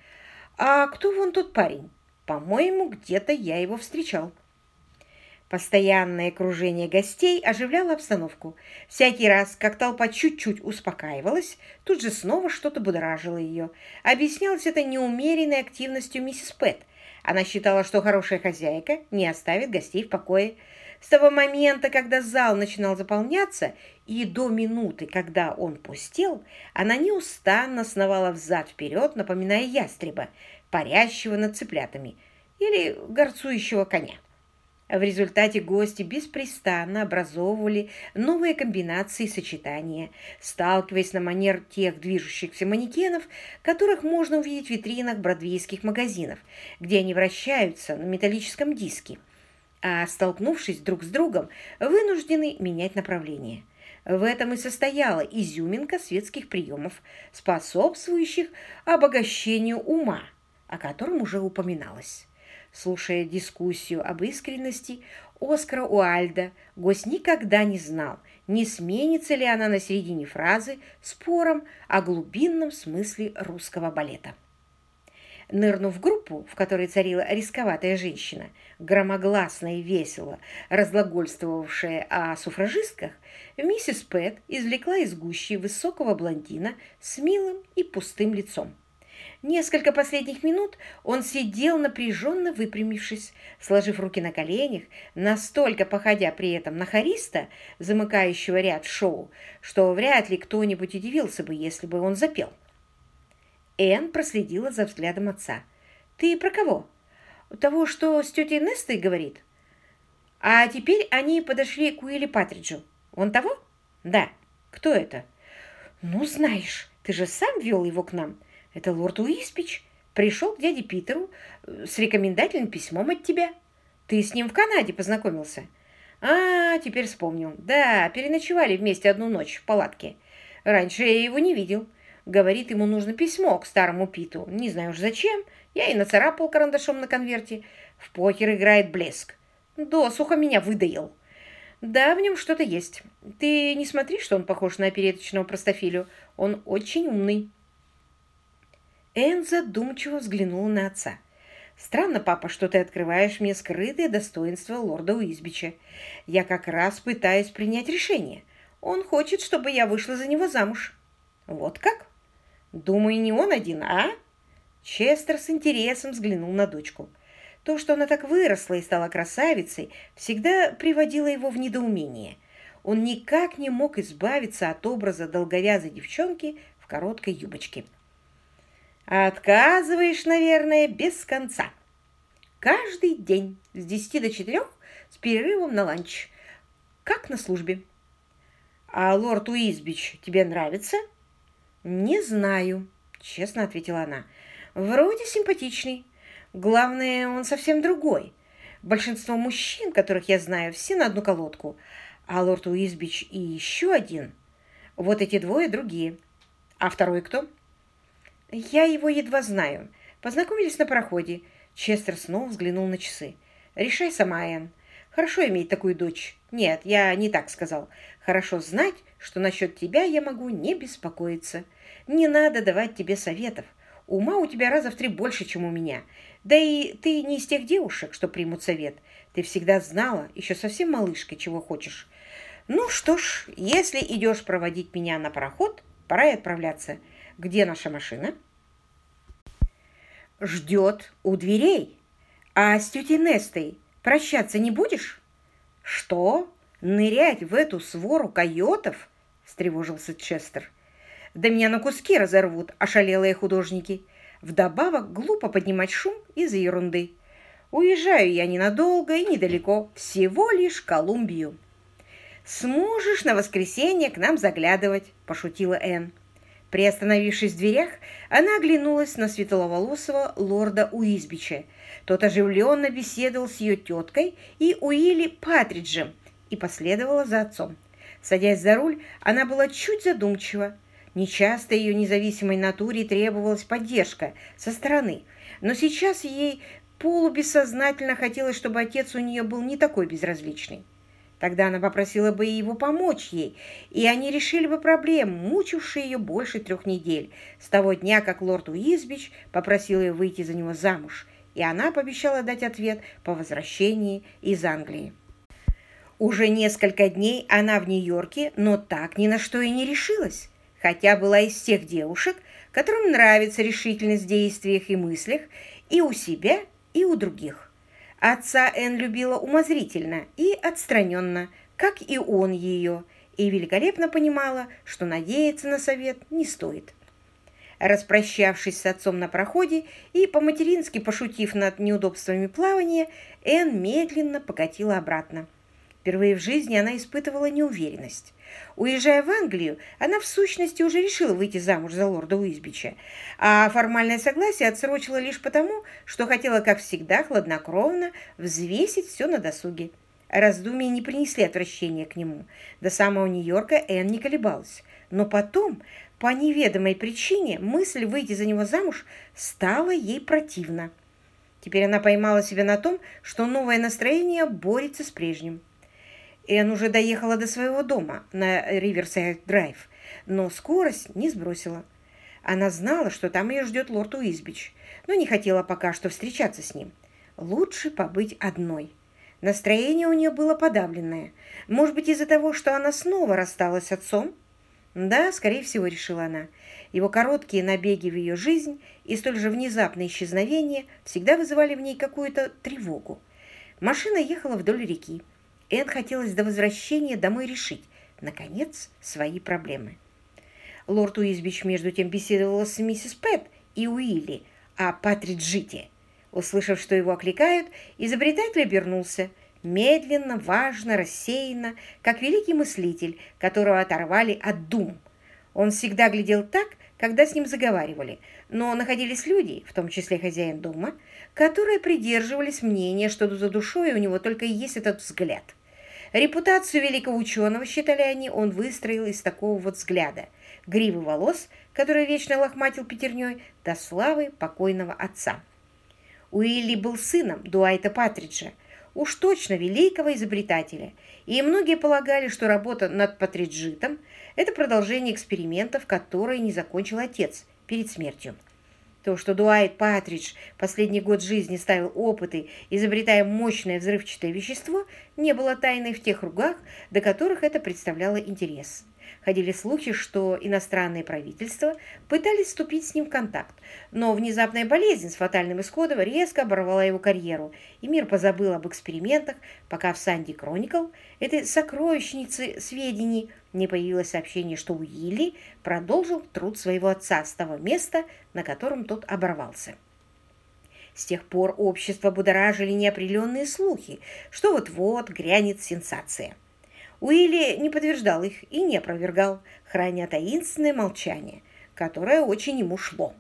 «А кто вон тот парень? По-моему, где-то я его встречал». Постоянное окружение гостей оживляло обстановку. Всякий раз, как толпа чуть-чуть успокаивалась, тут же снова что-то будоражило ее. Объяснялось это неумеренной активностью миссис Пэт. Она считала, что хорошая хозяйка не оставит гостей в покое. С того момента, когда зал начинал заполняться, и до минуты, когда он пустел, она неустанно сновала взад-вперед, напоминая ястреба, парящего над цыплятами, или горцующего коня. В результате гости беспрестанно образовывали новые комбинации и сочетания, сталкиваясь на манер тех движущихся манекенов, которых можно увидеть в витринах бродвейских магазинов, где они вращаются на металлическом диске, а, столкнувшись друг с другом, вынуждены менять направление. В этом и состояла изюминка светских приемов, способствующих обогащению ума, о котором уже упоминалось. Слушая дискуссию об искренности Оскара Уальда, гость никогда не знал, не сменится ли она на середине фразы спором о глубинном смысле русского балета. Нырнув в группу, в которой царила рисковатая женщина, громогласно и весело разглагольствовавшая о суфражистках, миссис Пэт извлекла из гущи высокого блондина с милым и пустым лицом. Несколько последних минут он сидел напряженно выпрямившись, сложив руки на коленях, настолько походя при этом на хориста, замыкающего ряд шоу, что вряд ли кто-нибудь удивился бы, если бы он запел. Энн проследила за взглядом отца. «Ты про кого? Того, что с тетей Нестой говорит?» «А теперь они подошли к Уилли Патриджу. Он того?» «Да. Кто это?» «Ну, знаешь, ты же сам вел его к нам. Это лорд Уиспич. Пришел к дяде Питеру э, с рекомендательным письмом от тебя. Ты с ним в Канаде познакомился?» «А, теперь вспомнил. Да, переночевали вместе одну ночь в палатке. Раньше я его не видел». Говорит, ему нужно письмо к старому Питу. Не знаю уж зачем. Я и нацарапал карандашом на конверте. В покер играет блеск. Досуха меня выдаил. Да, в нем что-то есть. Ты не смотри, что он похож на опереточного простофилю. Он очень умный. Энн задумчиво взглянула на отца. «Странно, папа, что ты открываешь мне скрытые достоинства лорда Уизбича. Я как раз пытаюсь принять решение. Он хочет, чтобы я вышла за него замуж». «Вот как?» Думаю, не он один, а? Честер с интересом взглянул на дочку. То, что она так выросла и стала красавицей, всегда приводило его в недоумение. Он никак не мог избавиться от образа долговязой девчонки в короткой юбочке. «Отказываешь, наверное, без конца. Каждый день с 10 до 4 с перерывом на ланч, как на службе. «А лорд Уизбич тебе нравится?» «Не знаю», — честно ответила она. «Вроде симпатичный. Главное, он совсем другой. Большинство мужчин, которых я знаю, все на одну колодку. А лорд Уизбич и еще один. Вот эти двое другие. А второй кто?» «Я его едва знаю. Познакомились на пароходе». Честер снова взглянул на часы. «Решай сама, Энн. Хорошо иметь такую дочь. Нет, я не так сказал. Хорошо знать, что насчет тебя я могу не беспокоиться. Не надо давать тебе советов. Ума у тебя раза в три больше, чем у меня. Да и ты не из тех девушек, что примут совет. Ты всегда знала, еще совсем малышкой, чего хочешь. Ну что ж, если идешь проводить меня на пароход, пора и отправляться. Где наша машина? Ждет у дверей. А с тетей Нестой Прощаться не будешь? Что? Нырять в эту свору койотов? Встревожился Честер. Да меня на куски разорвут, ошалелые художники. Вдобавок глупо поднимать шум из-за ерунды. Уезжаю я ненадолго и недалеко, всего лишь Колумбию. «Сможешь на воскресенье к нам заглядывать», – пошутила Энн. Приостановившись в дверях, она оглянулась на светловолосого лорда Уизбича. Тот оживленно беседовал с ее теткой и Уилли Патриджем и последовала за отцом. Садясь за руль, она была чуть задумчива. Нечасто ее независимой натуре требовалась поддержка со стороны, но сейчас ей полубессознательно хотелось, чтобы отец у нее был не такой безразличный. Тогда она попросила бы его помочь ей, и они решили бы проблему, мучившую ее больше трех недель, с того дня, как лорд Уизбич попросил ее выйти за него замуж, и она пообещала дать ответ по возвращении из Англии. Уже несколько дней она в Нью-Йорке, но так ни на что и не решилась, хотя была из тех девушек, которым нравится решительность в действиях и мыслях и у себя, и у других. Отца Энн любила умозрительно и отстраненно, как и он ее, и великолепно понимала, что надеяться на совет не стоит. Распрощавшись с отцом на проходе и по-матерински пошутив над неудобствами плавания, Энн медленно покатила обратно. Впервые в жизни она испытывала неуверенность. Уезжая в Англию, она в сущности уже решила выйти замуж за лорда Уизбича, а формальное согласие отсрочила лишь потому, что хотела, как всегда, хладнокровно взвесить все на досуге. Раздумья не принесли отвращения к нему. До самого Нью-Йорка Энн не колебалась. Но потом, по неведомой причине, мысль выйти за него замуж стала ей противна. Теперь она поймала себя на том, что новое настроение борется с прежним. Энн уже доехала до своего дома на Риверсайд-драйв, но скорость не сбросила. Она знала, что там ее ждет лорд Уизбич, но не хотела пока что встречаться с ним. Лучше побыть одной. Настроение у нее было подавленное. Может быть, из-за того, что она снова рассталась с отцом? Да, скорее всего, решила она. Его короткие набеги в ее жизнь и столь же внезапное исчезновение всегда вызывали в ней какую-то тревогу. Машина ехала вдоль реки. Энн хотелось до возвращения домой решить, наконец, свои проблемы. Лорд Уизбич между тем беседовал с миссис Пэт и Уилли о Патриджите. Услышав, что его окликают, изобретатель обернулся, медленно, важно, рассеянно, как великий мыслитель, которого оторвали от дум. Он всегда глядел так, когда с ним заговаривали, но находились люди, в том числе хозяин дома, которые придерживались мнения, что за душой у него только и есть этот взгляд – Репутацию великого ученого, считали они, он выстроил из такого вот взгляда. Гривы волос, которые вечно лохматил пятерней, до славы покойного отца. Уилли был сыном Дуайта Патриджа, уж точно великого изобретателя, и многие полагали, что работа над Патриджитом – это продолжение экспериментов, которые не закончил отец перед смертью. То, что Дуайт Патридж последний год жизни ставил опыты, изобретая мощное взрывчатое вещество, не было тайной в тех кругах, до которых это представляло интерес. Ходили слухи, что иностранные правительства пытались вступить с ним в контакт, но внезапная болезнь с фатальным исходом резко оборвала его карьеру, и мир позабыл об экспериментах, пока в Санди Кроникл, этой сокровищнице сведений, не появилось сообщение, что Уилли продолжил труд своего отца с того места, на котором тот оборвался. С тех пор общество будоражили неопределенные слухи, что вот-вот грянет сенсация. Уилли не подтверждал их и не опровергал, храня таинственное молчание, которое очень ему шло.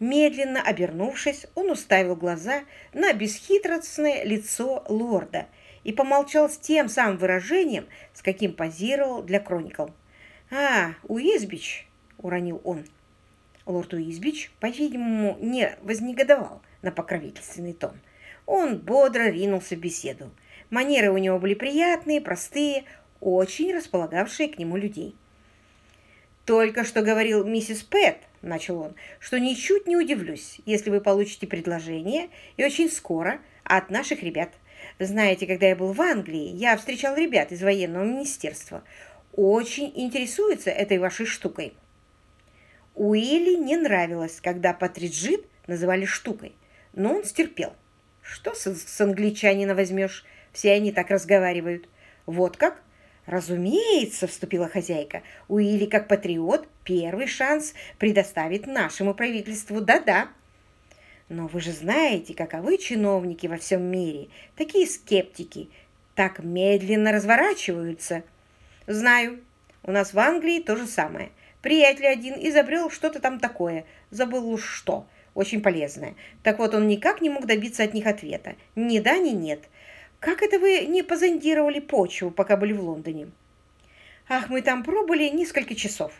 Медленно обернувшись, он уставил глаза на бесхитростное лицо лорда и помолчал с тем самым выражением, с каким позировал для Кроникл. «А, Уизбич!» — уронил он. Лорд Уизбич, по-видимому, не вознегодовал на покровительственный тон. Он бодро ринулся в беседу. Манеры у него были приятные, простые, очень располагавшие к нему людей. «Только что говорил миссис Пэт», — начал он, — «что ничуть не удивлюсь, если вы получите предложение, и очень скоро, от наших ребят. Знаете, когда я был в Англии, я встречал ребят из военного министерства. Очень интересуются этой вашей штукой». Уилли не нравилось, когда Патриджит называли штукой, но он стерпел. Что с, с англичанина возьмешь? Все они так разговаривают. Вот как? Разумеется, вступила хозяйка. Уилли, как патриот, первый шанс предоставит нашему правительству. Да-да. Но вы же знаете, каковы чиновники во всем мире. Такие скептики. Так медленно разворачиваются. Знаю. У нас в Англии то же самое. Приятель один изобрел что-то там такое. Забыл уж что очень полезное. Так вот, он никак не мог добиться от них ответа. Ни да, ни нет. Как это вы не позондировали почву, пока были в Лондоне? Ах, мы там пробыли несколько часов.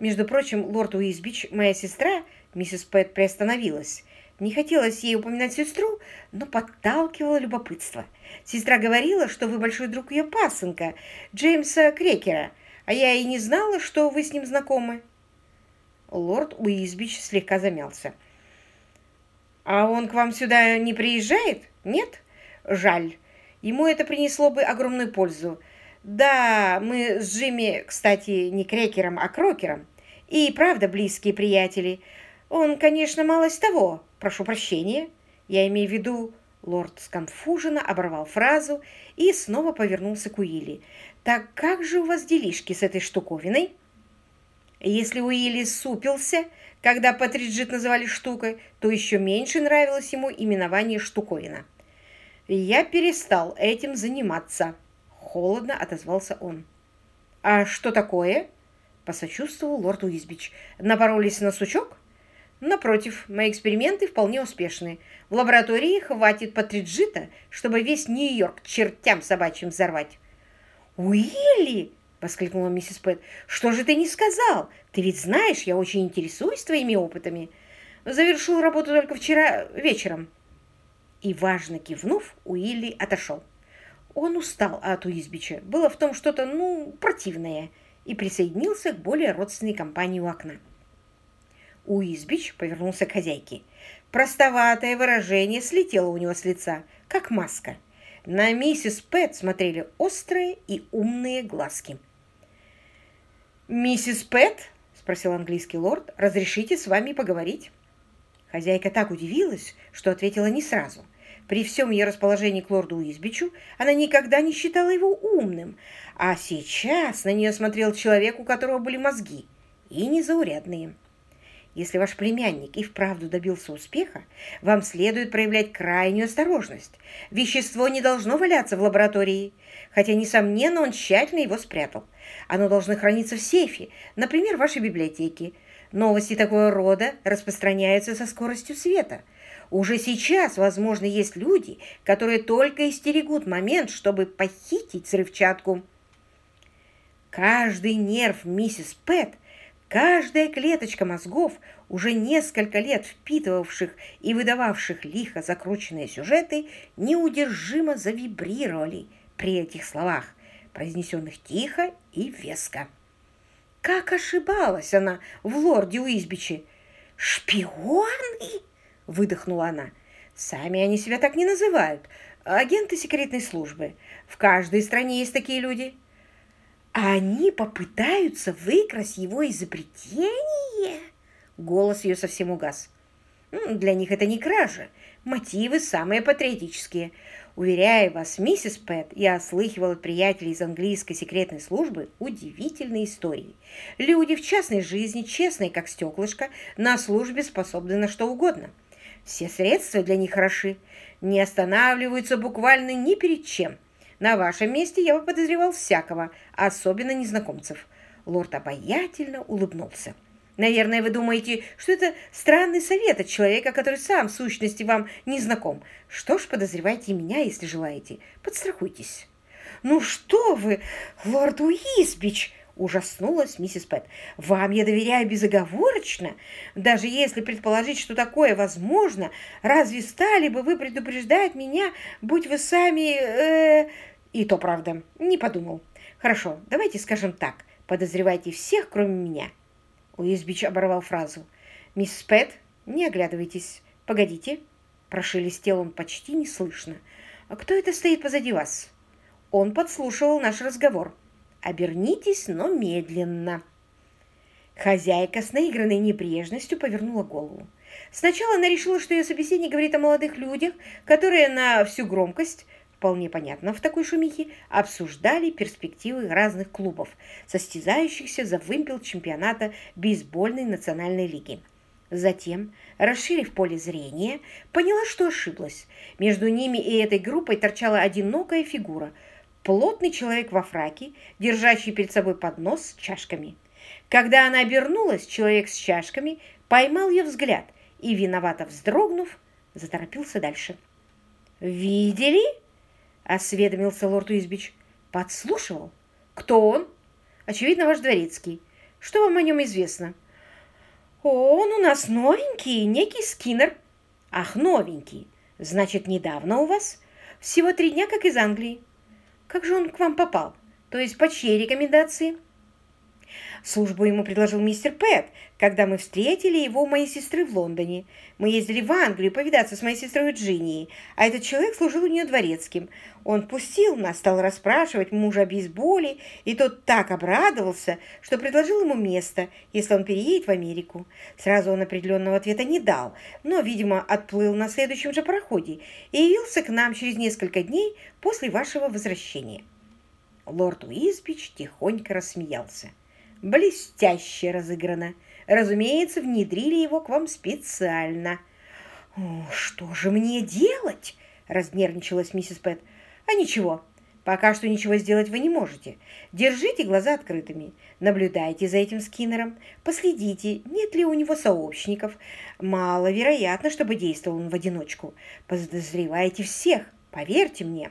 Между прочим, лорд Уизбич, моя сестра, миссис Пэт приостановилась. Не хотелось ей упоминать сестру, но подталкивало любопытство. Сестра говорила, что вы большой друг ее пасынка, Джеймса Крекера, а я и не знала, что вы с ним знакомы. Лорд Уизбич слегка замялся. «А он к вам сюда не приезжает? Нет? Жаль. Ему это принесло бы огромную пользу. Да, мы с Джимми, кстати, не крекером, а крокером. И правда близкие приятели. Он, конечно, малость того. Прошу прощения. Я имею в виду...» Лорд сконфуженно оборвал фразу и снова повернулся к Уилли. «Так как же у вас делишки с этой штуковиной?» Если Уилли супился, когда Патриджит называли штукой, то еще меньше нравилось ему именование штуковина. «Я перестал этим заниматься», — холодно отозвался он. «А что такое?» — посочувствовал лорд Уизбич. «Напоролись на сучок?» «Напротив, мои эксперименты вполне успешны. В лаборатории хватит Патриджита, чтобы весь Нью-Йорк чертям собачьим взорвать». «Уилли!» воскликнула миссис Пэт. «Что же ты не сказал? Ты ведь знаешь, я очень интересуюсь твоими опытами. Завершил работу только вчера вечером». И, важно кивнув, Уилли отошел. Он устал от Уизбича. Было в том что-то, ну, противное. И присоединился к более родственной компании у окна. Уизбич повернулся к хозяйке. Простоватое выражение слетело у него с лица, как маска. На миссис Пэт смотрели острые и умные глазки. «Миссис Пэт?» – спросил английский лорд. «Разрешите с вами поговорить?» Хозяйка так удивилась, что ответила не сразу. При всем ее расположении к лорду Уизбичу она никогда не считала его умным, а сейчас на нее смотрел человек, у которого были мозги, и незаурядные. Если ваш племянник и вправду добился успеха, вам следует проявлять крайнюю осторожность. Вещество не должно валяться в лаборатории, хотя, несомненно, он тщательно его спрятал. Оно должно храниться в сейфе, например, в вашей библиотеке. Новости такого рода распространяются со скоростью света. Уже сейчас, возможно, есть люди, которые только истерегут момент, чтобы похитить взрывчатку. Каждый нерв миссис Пэт – Каждая клеточка мозгов, уже несколько лет впитывавших и выдававших лихо закрученные сюжеты, неудержимо завибрировали при этих словах, произнесенных тихо и веско. Как ошибалась она в лорде Уизбиче! «Шпионы!» — выдохнула она. «Сами они себя так не называют. Агенты секретной службы. В каждой стране есть такие люди а они попытаются выкрасть его изобретение? Голос ее совсем угас. Для них это не кража. Мотивы самые патриотические. Уверяю вас, миссис Пэт, я слыхивал от приятелей из английской секретной службы удивительные истории. Люди в частной жизни, честные как стеклышко, на службе способны на что угодно. Все средства для них хороши, не останавливаются буквально ни перед чем. На вашем месте я бы подозревал всякого, особенно незнакомцев». Лорд обаятельно улыбнулся. Наверное, вы думаете, что это странный совет от человека, который сам в сущности вам не знаком. Что ж, подозревайте меня, если желаете. Подстрахуйтесь. Ну что вы, лорд Уизбич, ужаснулась миссис Пэт. Вам я доверяю безоговорочно. Даже если предположить, что такое возможно, разве стали бы вы предупреждать меня, будь вы сами... Э... И то правда, не подумал. Хорошо, давайте скажем так. Подозревайте всех, кроме меня. Уизбич оборвал фразу. «Мисс Пэт, не оглядывайтесь. Погодите». Прошелестел он почти неслышно. «А кто это стоит позади вас?» Он подслушивал наш разговор. «Обернитесь, но медленно». Хозяйка с наигранной небрежностью повернула голову. Сначала она решила, что ее собеседник говорит о молодых людях, которые на всю громкость вполне понятно в такой шумихе, обсуждали перспективы разных клубов, состязающихся за вымпел чемпионата бейсбольной национальной лиги. Затем, расширив поле зрения, поняла, что ошиблась. Между ними и этой группой торчала одинокая фигура – плотный человек во фраке, держащий перед собой поднос с чашками. Когда она обернулась, человек с чашками поймал ее взгляд и, виновато вздрогнув, заторопился дальше. «Видели?» — осведомился лорд Уизбич. «Подслушивал? Кто он?» «Очевидно, ваш дворецкий. Что вам о нем известно?» «Он у нас новенький, некий Скиннер». «Ах, новенький. Значит, недавно у вас? Всего три дня, как из Англии. Как же он к вам попал? То есть по чьей рекомендации?» Службу ему предложил мистер Пэт, когда мы встретили его у моей сестры в Лондоне. Мы ездили в Англию повидаться с моей сестрой Джиннией, а этот человек служил у нее дворецким. Он пустил нас, стал расспрашивать мужа о бейсболе, и тот так обрадовался, что предложил ему место, если он переедет в Америку. Сразу он определенного ответа не дал, но, видимо, отплыл на следующем же пароходе и явился к нам через несколько дней после вашего возвращения. Лорд Уизбич тихонько рассмеялся. Блестяще разыграно. Разумеется, внедрили его к вам специально. «Что же мне делать?» – разнервничалась миссис Пэт. «А ничего, пока что ничего сделать вы не можете. Держите глаза открытыми, наблюдайте за этим Скиннером, последите, нет ли у него сообщников. Маловероятно, чтобы действовал он в одиночку. Подозревайте всех, поверьте мне».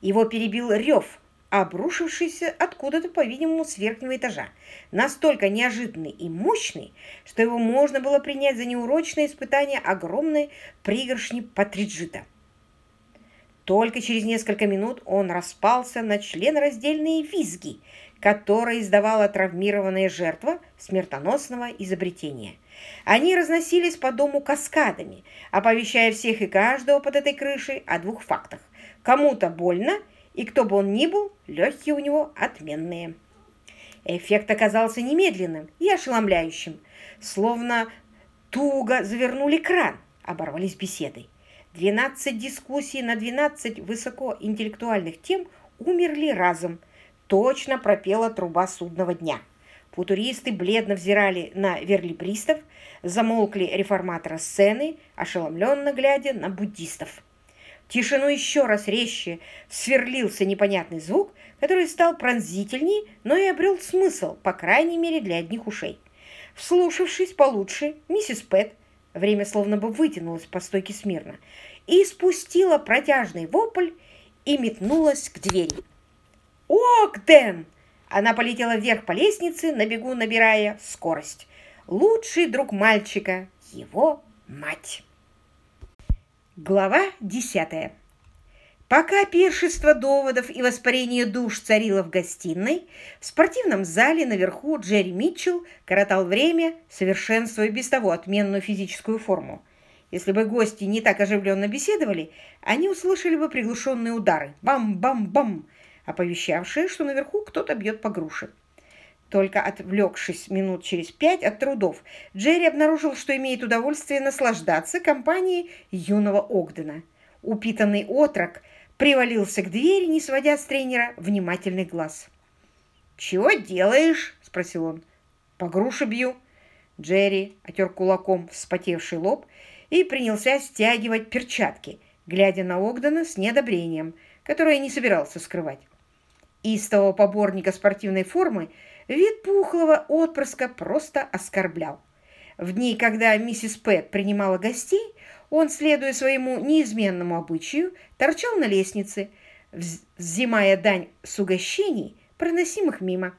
Его перебил рев, обрушившийся откуда-то, по-видимому, с верхнего этажа, настолько неожиданный и мощный, что его можно было принять за неурочное испытание огромной пригоршни патриджита. Только через несколько минут он распался на членораздельные визги, которые издавала травмированная жертва смертоносного изобретения. Они разносились по дому каскадами, оповещая всех и каждого под этой крышей о двух фактах. Кому-то больно – и кто бы он ни был, легкие у него отменные. Эффект оказался немедленным и ошеломляющим, словно туго завернули кран, оборвались беседой. Двенадцать дискуссий на двенадцать высокоинтеллектуальных тем умерли разом. Точно пропела труба судного дня. Футуристы бледно взирали на верлибристов, замолкли реформатора сцены, ошеломленно глядя на буддистов тишину еще раз резче сверлился непонятный звук, который стал пронзительней, но и обрел смысл, по крайней мере, для одних ушей. Вслушавшись получше, миссис Пэт, время словно бы вытянулось по стойке смирно, и спустила протяжный вопль и метнулась к двери. «Огден!» Она полетела вверх по лестнице, на бегу набирая скорость. Лучший друг мальчика – его мать. Глава десятая. Пока пиршество доводов и воспарение душ царило в гостиной, в спортивном зале наверху Джерри Митчелл коротал время, совершенствуя без того отменную физическую форму. Если бы гости не так оживленно беседовали, они услышали бы приглушенные удары «бам-бам-бам», оповещавшие, что наверху кто-то бьет по груше. Только отвлекшись минут через пять от трудов, Джерри обнаружил, что имеет удовольствие наслаждаться компанией юного Огдена. Упитанный отрок привалился к двери, не сводя с тренера внимательный глаз. «Чего делаешь?» – спросил он. «По груше бью». Джерри отер кулаком вспотевший лоб и принялся стягивать перчатки, глядя на Огдена с неодобрением, которое не собирался скрывать. Истого поборника спортивной формы вид пухлого отпрыска просто оскорблял. В дни, когда миссис Пэт принимала гостей, он, следуя своему неизменному обычаю, торчал на лестнице, взимая дань с угощений, проносимых мимо.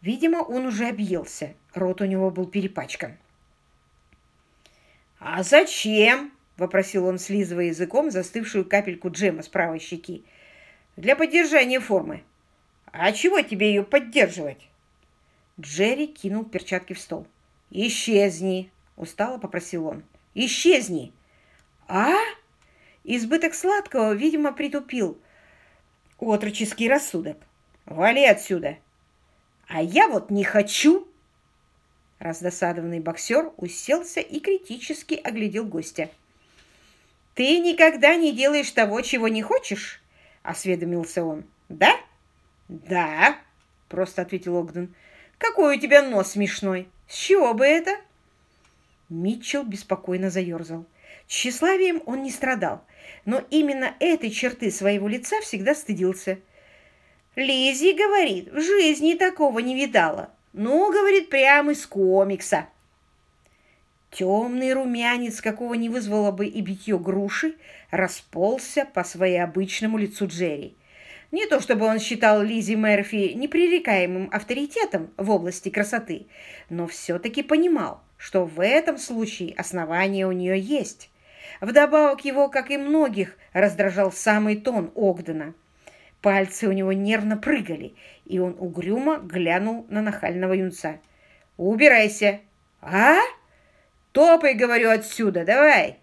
Видимо, он уже объелся, рот у него был перепачкан. «А зачем?» — вопросил он, слизывая языком застывшую капельку джема с правой щеки. «Для поддержания формы». «А чего тебе ее поддерживать?» Джерри кинул перчатки в стол. «Исчезни!» — устало попросил он. «Исчезни!» «А?» Избыток сладкого, видимо, притупил отроческий рассудок. «Вали отсюда!» «А я вот не хочу!» Раздосадованный боксер уселся и критически оглядел гостя. «Ты никогда не делаешь того, чего не хочешь?» — осведомился он. «Да?» «Да», — просто ответил Огден. «Какой у тебя нос смешной! С чего бы это?» Митчелл беспокойно заерзал. Тщеславием он не страдал, но именно этой черты своего лица всегда стыдился. Лизи говорит, в жизни такого не видала. Ну, говорит, прямо из комикса. Темный румянец, какого не вызвало бы и битье груши, расползся по своеобычному лицу Джерри. Не то чтобы он считал Лизи Мерфи непререкаемым авторитетом в области красоты, но все-таки понимал, что в этом случае основание у нее есть. Вдобавок его, как и многих, раздражал самый тон Огдена. Пальцы у него нервно прыгали, и он угрюмо глянул на нахального юнца. «Убирайся!» «А? Топай, говорю, отсюда, давай!»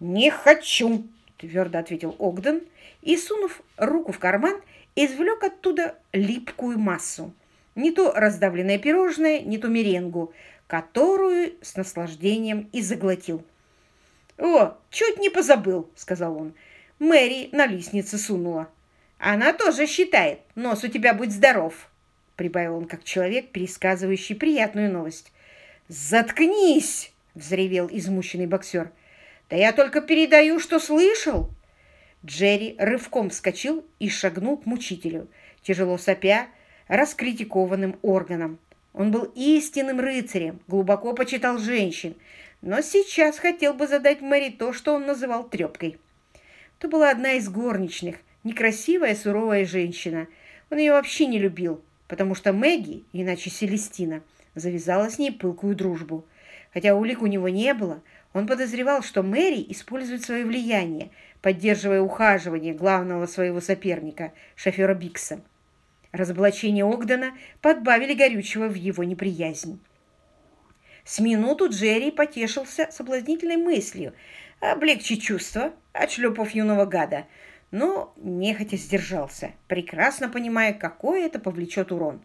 «Не хочу!» — твердо ответил Огден и, сунув руку в карман, извлек оттуда липкую массу. Не то раздавленное пирожное, не то меренгу, которую с наслаждением и заглотил. «О, чуть не позабыл», — сказал он. Мэри на лестнице сунула. «Она тоже считает. Нос у тебя будь здоров», — прибавил он как человек, пересказывающий приятную новость. «Заткнись!» — взревел измученный боксер. «Да я только передаю, что слышал!» Джерри рывком вскочил и шагнул к мучителю, тяжело сопя, раскритикованным органом. Он был истинным рыцарем, глубоко почитал женщин, но сейчас хотел бы задать Мэри то, что он называл трепкой. То была одна из горничных, некрасивая суровая женщина. Он ее вообще не любил, потому что Мэгги, иначе Селестина, завязала с ней пылкую дружбу. Хотя улик у него не было, он подозревал, что Мэри использует свое влияние, поддерживая ухаживание главного своего соперника, шофера Бикса. Разоблачение Огдена подбавили горючего в его неприязнь. С минуту Джерри потешился соблазнительной мыслью облегчить чувства, отшлепав юного гада, но нехотя сдержался, прекрасно понимая, какой это повлечет урон.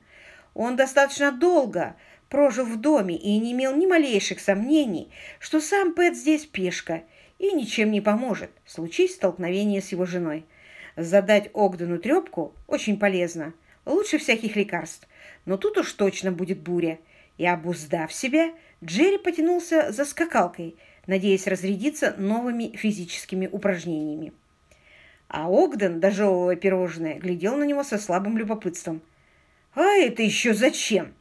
Он достаточно долго прожил в доме и не имел ни малейших сомнений, что сам Пэт здесь пешка и ничем не поможет, случись столкновение с его женой. Задать Огдену трепку очень полезно, лучше всяких лекарств, но тут уж точно будет буря. И, обуздав себя, Джерри потянулся за скакалкой, надеясь разрядиться новыми физическими упражнениями. А Огден, дожевывая пирожное, глядел на него со слабым любопытством. «А это еще зачем?»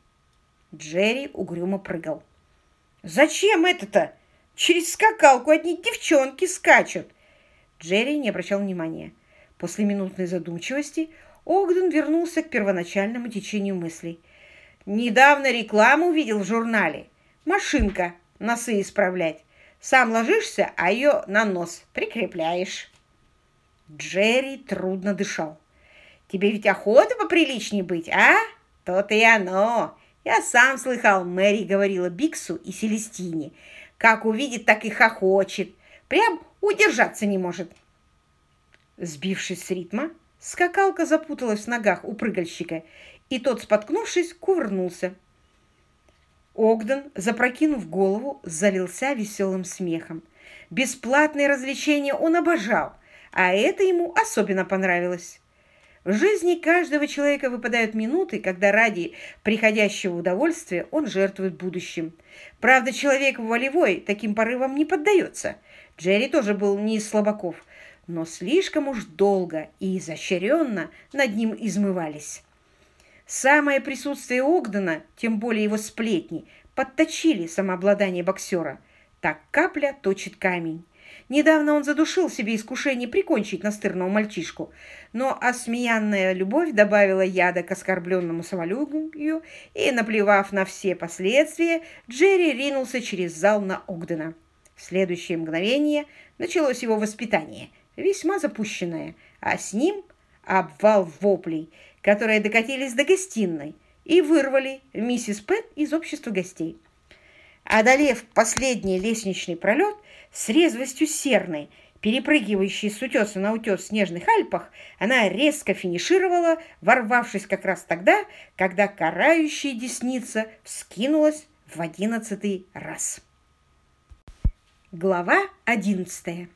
Джерри угрюмо прыгал. «Зачем это-то? Через скакалку одни девчонки скачут!» Джерри не обращал внимания. После минутной задумчивости Огден вернулся к первоначальному течению мыслей. «Недавно рекламу увидел в журнале. Машинка, носы исправлять. Сам ложишься, а ее на нос прикрепляешь». Джерри трудно дышал. «Тебе ведь охота поприличнее быть, а? То-то и оно. Я сам слыхал, Мэри говорила Биксу и Селестине. Как увидит, так и хохочет. Прям удержаться не может. Сбившись с ритма, скакалка запуталась в ногах у прыгальщика, и тот, споткнувшись, кувырнулся. Огден, запрокинув голову, залился веселым смехом. Бесплатные развлечения он обожал, а это ему особенно понравилось. В жизни каждого человека выпадают минуты, когда ради приходящего удовольствия он жертвует будущим. Правда, человек волевой таким порывам не поддается. Джерри тоже был не из слабаков, но слишком уж долго и изощренно над ним измывались. Самое присутствие Огдена, тем более его сплетни, подточили самообладание боксера. Так капля точит камень. Недавно он задушил себе искушение прикончить настырного мальчишку, но осмеянная любовь добавила яда к оскорбленному самолюбию, и, наплевав на все последствия, Джерри ринулся через зал на Огдена. В следующее мгновение началось его воспитание, весьма запущенное, а с ним обвал воплей, которые докатились до гостиной и вырвали миссис Пэт из общества гостей. Одолев последний лестничный пролет с резвостью серной, перепрыгивающей с утеса на утес в снежных Альпах, она резко финишировала, ворвавшись как раз тогда, когда карающая десница вскинулась в одиннадцатый раз. Глава одиннадцатая.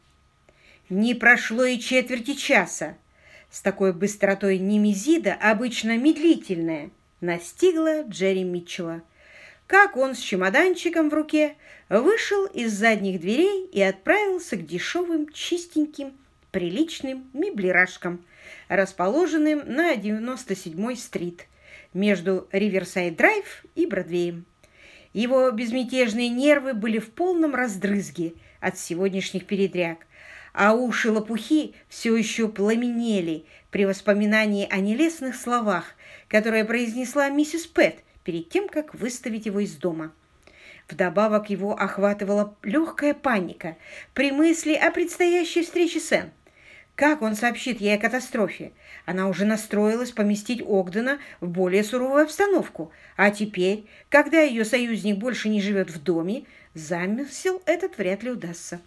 Не прошло и четверти часа. С такой быстротой немезида, обычно медлительная, настигла Джерри Митчелла как он с чемоданчиком в руке вышел из задних дверей и отправился к дешевым, чистеньким, приличным меблирашкам, расположенным на 97-й стрит между Риверсайд-драйв и Бродвеем. Его безмятежные нервы были в полном раздрызге от сегодняшних передряг, а уши лопухи все еще пламенели при воспоминании о нелестных словах, которые произнесла миссис Пэт перед тем, как выставить его из дома. Вдобавок его охватывала легкая паника при мысли о предстоящей встрече с Энн. Как он сообщит ей о катастрофе? Она уже настроилась поместить Огдена в более суровую обстановку, а теперь, когда ее союзник больше не живет в доме, замысел этот вряд ли удастся.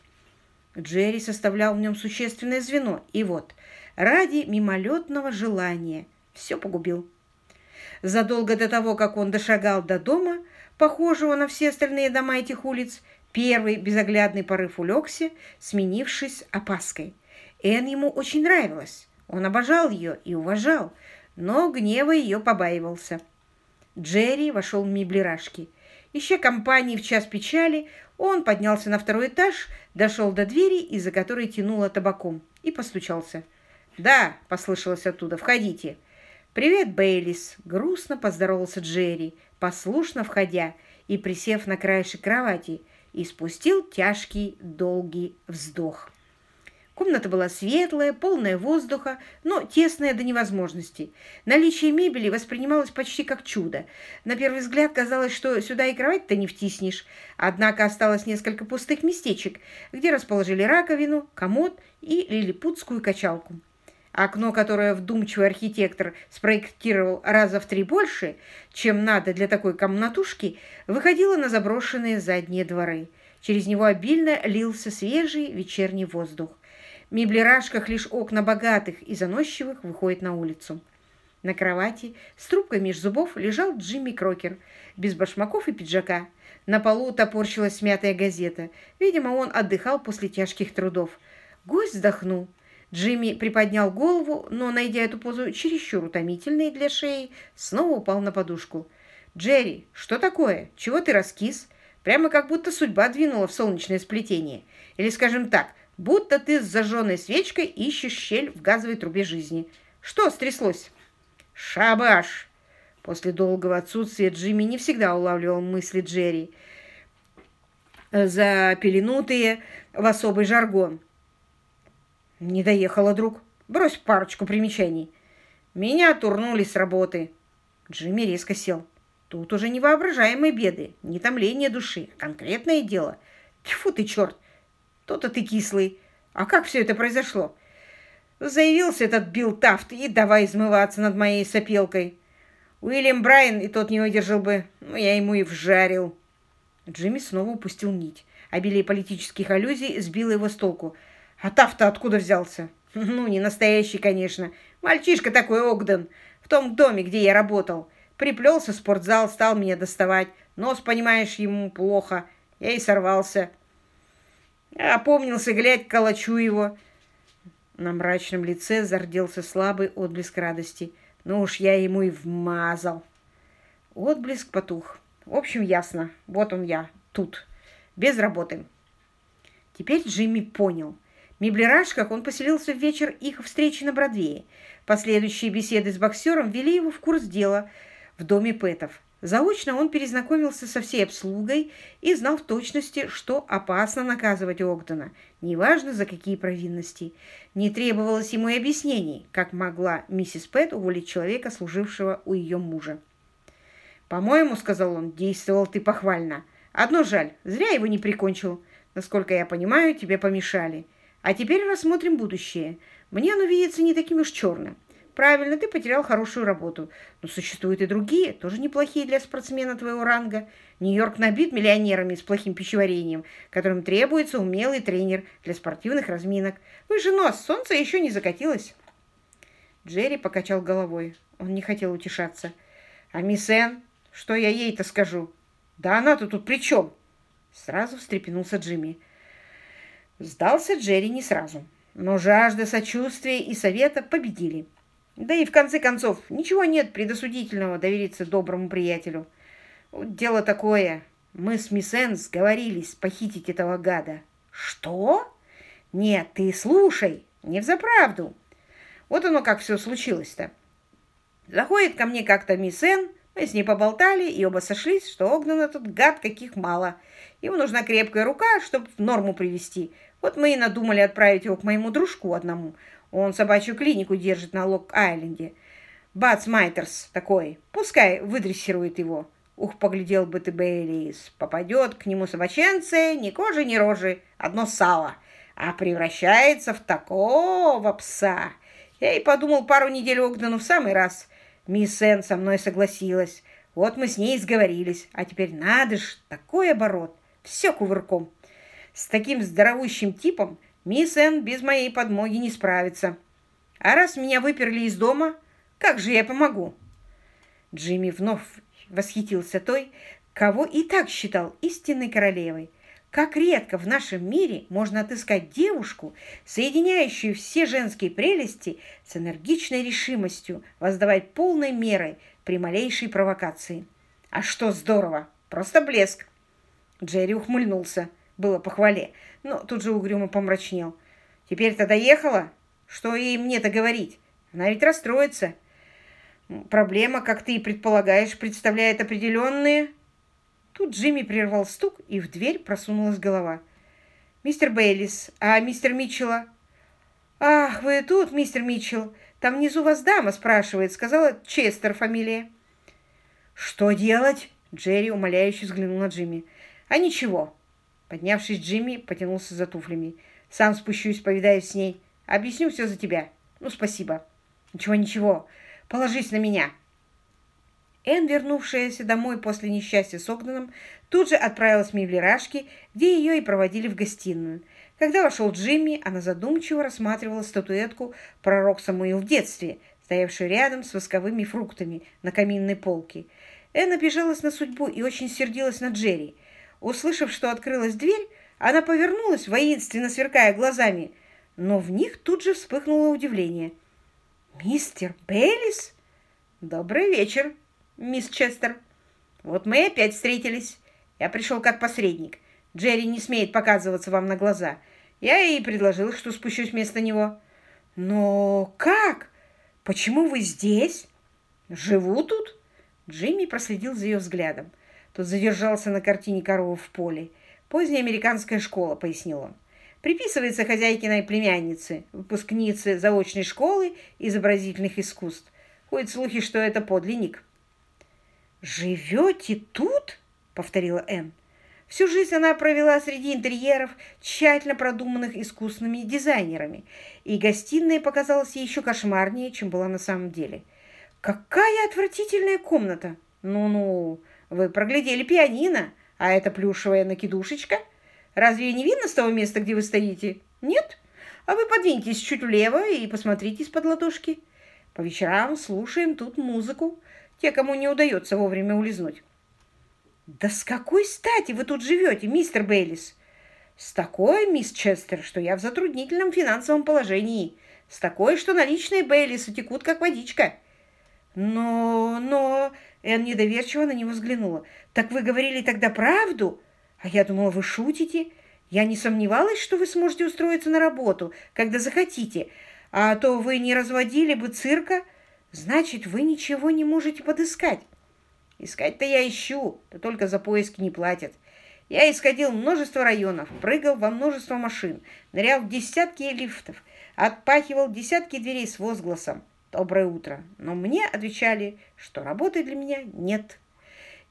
Джерри составлял в нем существенное звено, и вот, ради мимолетного желания, все погубил. Задолго до того, как он дошагал до дома, похожего на все остальные дома этих улиц, первый безоглядный порыв улегся, сменившись опаской. Эн ему очень нравилась. Он обожал ее и уважал, но гнева ее побаивался. Джерри вошел в меблирашки. Ища компании в час печали, он поднялся на второй этаж, дошел до двери, из-за которой тянуло табаком, и постучался. «Да», — послышалось оттуда, — «входите». «Привет, Бейлис!» — грустно поздоровался Джерри, послушно входя и присев на краешек кровати, и спустил тяжкий, долгий вздох. Комната была светлая, полная воздуха, но тесная до невозможности. Наличие мебели воспринималось почти как чудо. На первый взгляд казалось, что сюда и кровать-то не втиснешь. Однако осталось несколько пустых местечек, где расположили раковину, комод и лилипутскую качалку. Окно, которое вдумчивый архитектор спроектировал раза в три больше, чем надо для такой комнатушки, выходило на заброшенные задние дворы. Через него обильно лился свежий вечерний воздух. В меблерашках лишь окна богатых и заносчивых выходят на улицу. На кровати с трубкой меж зубов лежал Джимми Крокер, без башмаков и пиджака. На полу топорщилась смятая газета. Видимо, он отдыхал после тяжких трудов. Гость вздохнул. Джимми приподнял голову, но, найдя эту позу чересчур утомительной для шеи, снова упал на подушку. «Джерри, что такое? Чего ты раскис? Прямо как будто судьба двинула в солнечное сплетение. Или, скажем так, будто ты с зажженной свечкой ищешь щель в газовой трубе жизни. Что стряслось?» «Шабаш!» После долгого отсутствия Джимми не всегда улавливал мысли Джерри, запеленутые в особый жаргон. Не доехала, друг. Брось парочку примечаний. Меня турнули с работы. Джимми резко сел. Тут уже невоображаемые беды, не томление души, конкретное дело. Тьфу ты, черт! То-то ты кислый. А как все это произошло? Заявился этот Билл Тафт и давай измываться над моей сопелкой. Уильям Брайан и тот не выдержал бы, но я ему и вжарил. Джимми снова упустил нить. Обилие политических аллюзий сбило его с толку. А Тафта откуда взялся? Ну, не настоящий, конечно. Мальчишка такой Огден. В том доме, где я работал. Приплелся в спортзал, стал меня доставать. Нос, понимаешь, ему плохо. Я и сорвался. Опомнился, глядь, калачу его. На мрачном лице зарделся слабый отблеск радости. Ну уж я ему и вмазал. Отблеск потух. В общем, ясно. Вот он я, тут. Без работы. Теперь Джимми понял – меблерашках он поселился в вечер их встречи на Бродвее. Последующие беседы с боксером ввели его в курс дела в доме Пэтов. Заочно он перезнакомился со всей обслугой и знал в точности, что опасно наказывать Огдена, неважно за какие провинности. Не требовалось ему и объяснений, как могла миссис Пэт уволить человека, служившего у ее мужа. «По-моему, — сказал он, — действовал ты похвально. Одно жаль, зря его не прикончил. Насколько я понимаю, тебе помешали. А теперь рассмотрим будущее. Мне оно видится не таким уж черным. Правильно, ты потерял хорошую работу. Но существуют и другие, тоже неплохие для спортсмена твоего ранга. Нью-Йорк набит миллионерами с плохим пищеварением, которым требуется умелый тренер для спортивных разминок. Выше нос, солнце еще не закатилось. Джерри покачал головой. Он не хотел утешаться. А мисс Энн, что я ей-то скажу? Да она-то тут при чем? Сразу встрепенулся Джимми. Сдался Джерри не сразу. Но жажда сочувствия и совета победили. Да и в конце концов, ничего нет предосудительного довериться доброму приятелю. Вот дело такое. Мы с мисс Энн сговорились похитить этого гада. Что? Нет, ты слушай, не взаправду. Вот оно как все случилось-то. Заходит ко мне как-то мисс Энн, мы с ней поболтали, и оба сошлись, что Огнан этот гад каких мало. Ему нужна крепкая рука, чтобы в норму привести. Вот мы и надумали отправить его к моему дружку одному. Он собачью клинику держит на Лок-Айленде. Бац Майтерс такой. Пускай выдрессирует его. Ух, поглядел бы ты, Бейлис. Попадет к нему собаченце, ни кожи, ни рожи, одно сало. А превращается в такого пса. Я и подумал пару недель Огдену в самый раз. Мисс Энн со мной согласилась. Вот мы с ней сговорились. А теперь надо ж, такой оборот. Все кувырком. С таким здоровущим типом Мисс Энн без моей подмоги не справится. А раз меня выперли из дома, как же я помогу?» Джимми вновь восхитился той, кого и так считал истинной королевой. Как редко в нашем мире можно отыскать девушку, соединяющую все женские прелести с энергичной решимостью воздавать полной мерой при малейшей провокации. А что здорово! Просто блеск! Джерри ухмыльнулся было похвале, но тут же угрюмо помрачнел. Теперь-то доехала? Что ей мне-то говорить? Она ведь расстроится. Проблема, как ты и предполагаешь, представляет определенные... Тут Джимми прервал стук, и в дверь просунулась голова. «Мистер Бейлис, а мистер Митчелла?» «Ах, вы тут, мистер Митчелл? Там внизу вас дама спрашивает», — сказала Честер фамилия. «Что делать?» — Джерри умоляюще взглянул на Джимми. «А ничего, Поднявшись, Джимми потянулся за туфлями. «Сам спущусь, повидаюсь с ней. Объясню все за тебя. Ну, спасибо». «Ничего, ничего. Положись на меня». Энн, вернувшаяся домой после несчастья с Огденом, тут же отправилась в меблерашки, где ее и проводили в гостиную. Когда вошел Джимми, она задумчиво рассматривала статуэтку «Пророк Самуил в детстве», стоявшую рядом с восковыми фруктами на каминной полке. Энн обижалась на судьбу и очень сердилась на Джерри – Услышав, что открылась дверь, она повернулась, воинственно сверкая глазами, но в них тут же вспыхнуло удивление. «Мистер Бейлис? Добрый вечер, мисс Честер. Вот мы опять встретились. Я пришел как посредник. Джерри не смеет показываться вам на глаза. Я ей предложил, что спущусь вместо него». «Но как? Почему вы здесь?» «Живу тут?» Джимми проследил за ее взглядом. Тут задержался на картине «Корова в поле». «Поздняя американская школа», — пояснил он. «Приписывается хозяйкиной племяннице, выпускнице заочной школы изобразительных искусств. Ходят слухи, что это подлинник». «Живете тут?» — повторила Энн. Всю жизнь она провела среди интерьеров, тщательно продуманных искусственными дизайнерами, и гостиная показалась ей еще кошмарнее, чем была на самом деле. «Какая отвратительная комната! Ну-ну, вы проглядели пианино, а это плюшевая накидушечка. Разве не видно с того места, где вы стоите? Нет? А вы подвиньтесь чуть влево и посмотрите из-под ладошки. По вечерам слушаем тут музыку. Те, кому не удается вовремя улизнуть. Да с какой стати вы тут живете, мистер Бейлис? С такой, мисс Честер, что я в затруднительном финансовом положении. С такой, что наличные Бейлисы текут, как водичка. Но, но... Энн недоверчиво на него взглянула. «Так вы говорили тогда правду? А я думала, вы шутите. Я не сомневалась, что вы сможете устроиться на работу, когда захотите, а то вы не разводили бы цирка. Значит, вы ничего не можете подыскать. Искать-то я ищу, да только за поиски не платят. Я исходил множество районов, прыгал во множество машин, нырял в десятки лифтов, отпахивал десятки дверей с возгласом «Доброе утро!». Но мне отвечали, что работы для меня нет.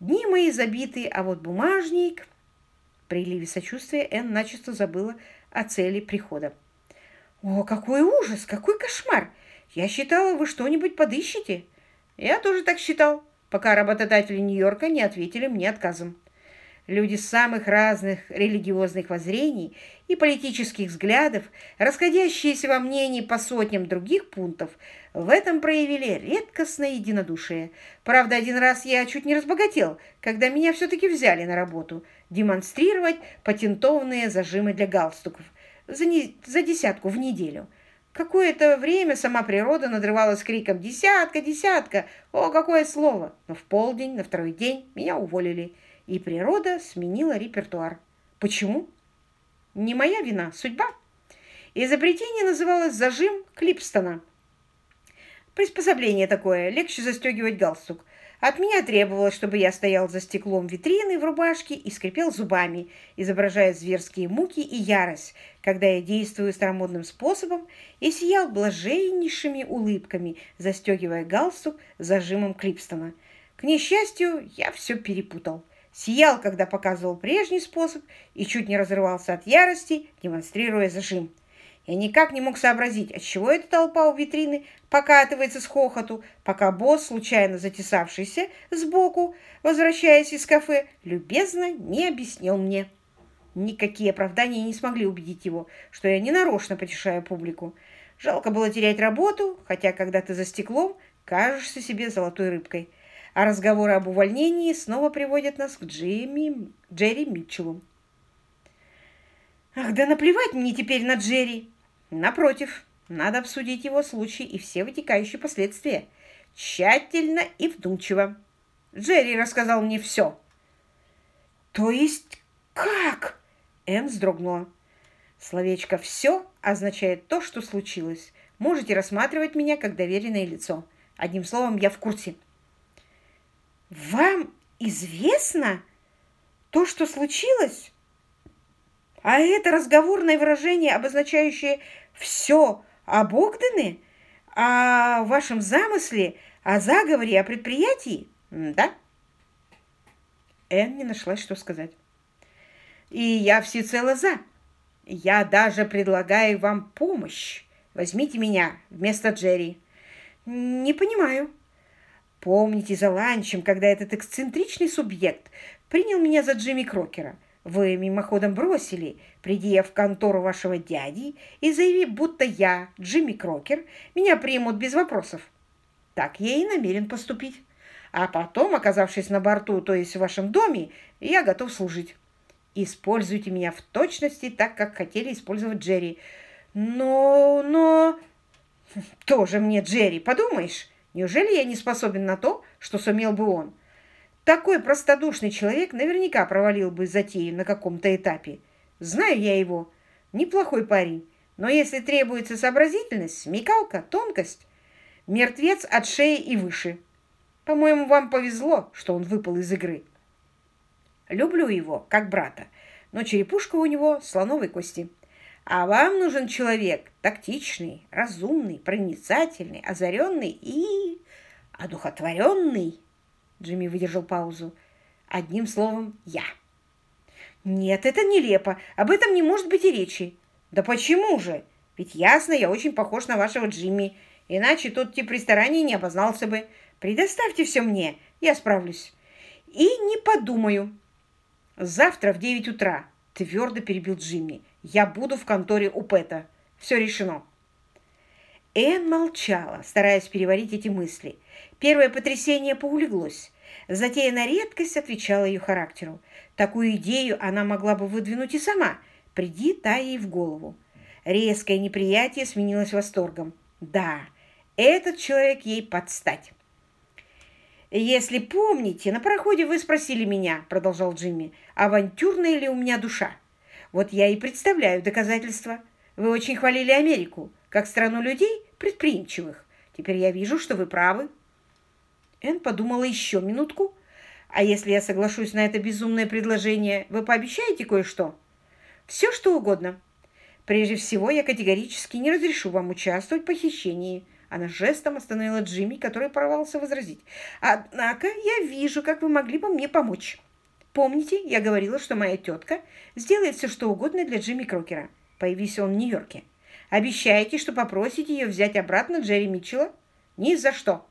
Дни мои забиты, а вот бумажник... При ливе сочувствия Энн начисто забыла о цели прихода. «О, какой ужас! Какой кошмар! Я считала, вы что-нибудь подыщете?» «Я тоже так считал, пока работодатели Нью-Йорка не ответили мне отказом. Люди самых разных религиозных воззрений и политических взглядов, расходящиеся во мнении по сотням других пунктов, в этом проявили редкостное единодушие. Правда, один раз я чуть не разбогател, когда меня все-таки взяли на работу демонстрировать патентованные зажимы для галстуков за, не, за десятку в неделю. Какое-то время сама природа надрывалась криком «Десятка! Десятка!» О, какое слово! Но в полдень, на второй день меня уволили – и природа сменила репертуар. Почему? Не моя вина, судьба. Изобретение называлось «зажим Клипстона». Приспособление такое, легче застегивать галстук. От меня требовалось, чтобы я стоял за стеклом витрины в рубашке и скрипел зубами, изображая зверские муки и ярость, когда я действую старомодным способом и сиял блаженнейшими улыбками, застегивая галстук зажимом Клипстона. К несчастью, я все перепутал сиял, когда показывал прежний способ, и чуть не разрывался от ярости, демонстрируя зажим. Я никак не мог сообразить, отчего эта толпа у витрины покатывается с хохоту, пока босс, случайно затесавшийся сбоку, возвращаясь из кафе, любезно не объяснил мне. Никакие оправдания не смогли убедить его, что я ненарочно потешаю публику. Жалко было терять работу, хотя когда ты за стеклом, кажешься себе золотой рыбкой а разговоры об увольнении снова приводят нас к Джимми, Джерри Митчеллу. Ах, да наплевать мне теперь на Джерри. Напротив, надо обсудить его случай и все вытекающие последствия. Тщательно и вдумчиво. Джерри рассказал мне все. То есть как? Энн вздрогнула. Словечко «все» означает то, что случилось. Можете рассматривать меня как доверенное лицо. Одним словом, я в курсе. Вам известно то, что случилось? А это разговорное выражение, обозначающее все об Огдене, о вашем замысле, о заговоре, о предприятии? Да? Энн не нашлась, что сказать. И я всецело за. Я даже предлагаю вам помощь. Возьмите меня вместо Джерри. Не понимаю. Помните за ланчем, когда этот эксцентричный субъект принял меня за Джимми Крокера? Вы мимоходом бросили, придя в контору вашего дяди и заявив, будто я, Джимми Крокер, меня примут без вопросов. Так я и намерен поступить. А потом, оказавшись на борту, то есть в вашем доме, я готов служить. Используйте меня в точности так, как хотели использовать Джерри. Но, но... Тоже мне Джерри, подумаешь? Неужели я не способен на то, что сумел бы он? Такой простодушный человек наверняка провалил бы затею на каком-то этапе. Знаю я его. Неплохой парень. Но если требуется сообразительность, смекалка, тонкость, мертвец от шеи и выше. По-моему, вам повезло, что он выпал из игры. Люблю его, как брата, но черепушка у него слоновой кости. А вам нужен человек тактичный, разумный, проницательный, озаренный и одухотворенный. Джимми выдержал паузу. Одним словом, я. Нет, это нелепо. Об этом не может быть и речи. Да почему же? Ведь ясно, я очень похож на вашего Джимми. Иначе тот тип ресторане не обознался бы. Предоставьте все мне, я справлюсь. И не подумаю. Завтра в девять утра, твердо перебил Джимми. Я буду в конторе у Пэта. Все решено». Эн молчала, стараясь переварить эти мысли. Первое потрясение поулеглось. Затея на редкость отвечала ее характеру. Такую идею она могла бы выдвинуть и сама, приди та ей в голову. Резкое неприятие сменилось восторгом. Да, этот человек ей подстать. «Если помните, на пароходе вы спросили меня, — продолжал Джимми, — авантюрная ли у меня душа. Вот я и представляю доказательства. Вы очень хвалили Америку, как страну людей предприимчивых. Теперь я вижу, что вы правы. Энн подумала еще минутку. А если я соглашусь на это безумное предложение, вы пообещаете кое-что? Все, что угодно. Прежде всего, я категорически не разрешу вам участвовать в похищении. Она жестом остановила Джимми, который порвался возразить. Однако я вижу, как вы могли бы мне помочь. Помните, я говорила, что моя тетка сделает все, что угодно для Джимми Крокера. Появись он в Нью-Йорке. Обещаете, что попросите ее взять обратно Джерри Митчелла? Ни за что.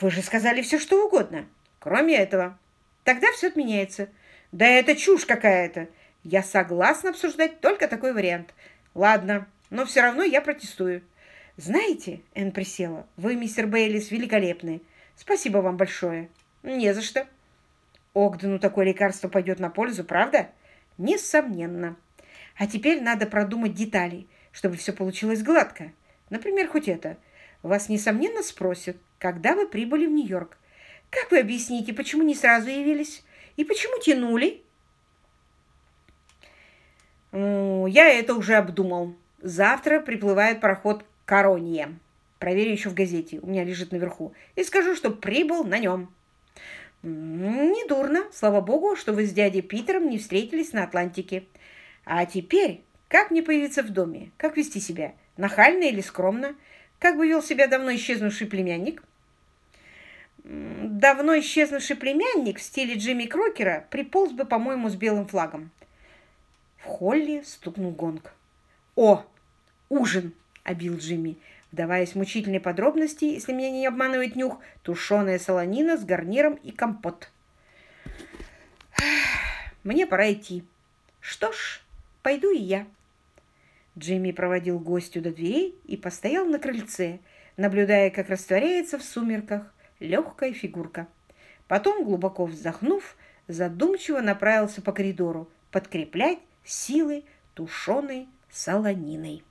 Вы же сказали все, что угодно. Кроме этого. Тогда все отменяется. Да это чушь какая-то. Я согласна обсуждать только такой вариант. Ладно, но все равно я протестую. Знаете, Энн присела, вы, мистер Бейлис, великолепны. Спасибо вам большое. Не за что. Огдену такое лекарство пойдет на пользу, правда? Несомненно. А теперь надо продумать детали, чтобы все получилось гладко. Например, хоть это. Вас, несомненно, спросят, когда вы прибыли в Нью-Йорк. Как вы объясните, почему не сразу явились? И почему тянули? Я это уже обдумал. Завтра приплывает пароход «Коронье». Проверю еще в газете, у меня лежит наверху. И скажу, что прибыл на нем. Недурно, слава богу, что вы с дядей Питером не встретились на Атлантике. А теперь, как мне появиться в доме? Как вести себя? Нахально или скромно? Как бы вел себя давно исчезнувший племянник? Давно исчезнувший племянник в стиле Джимми Крокера приполз бы, по-моему, с белым флагом. В холле стукнул гонг. «О, ужин!» – обил Джимми, вдаваясь в мучительные подробности, если меня не обманывает нюх, тушеная солонина с гарниром и компот. «Мне пора идти. Что ж, пойду и я». Джимми проводил гостю до дверей и постоял на крыльце, наблюдая, как растворяется в сумерках легкая фигурка. Потом, глубоко вздохнув, задумчиво направился по коридору подкреплять силы тушеной солониной.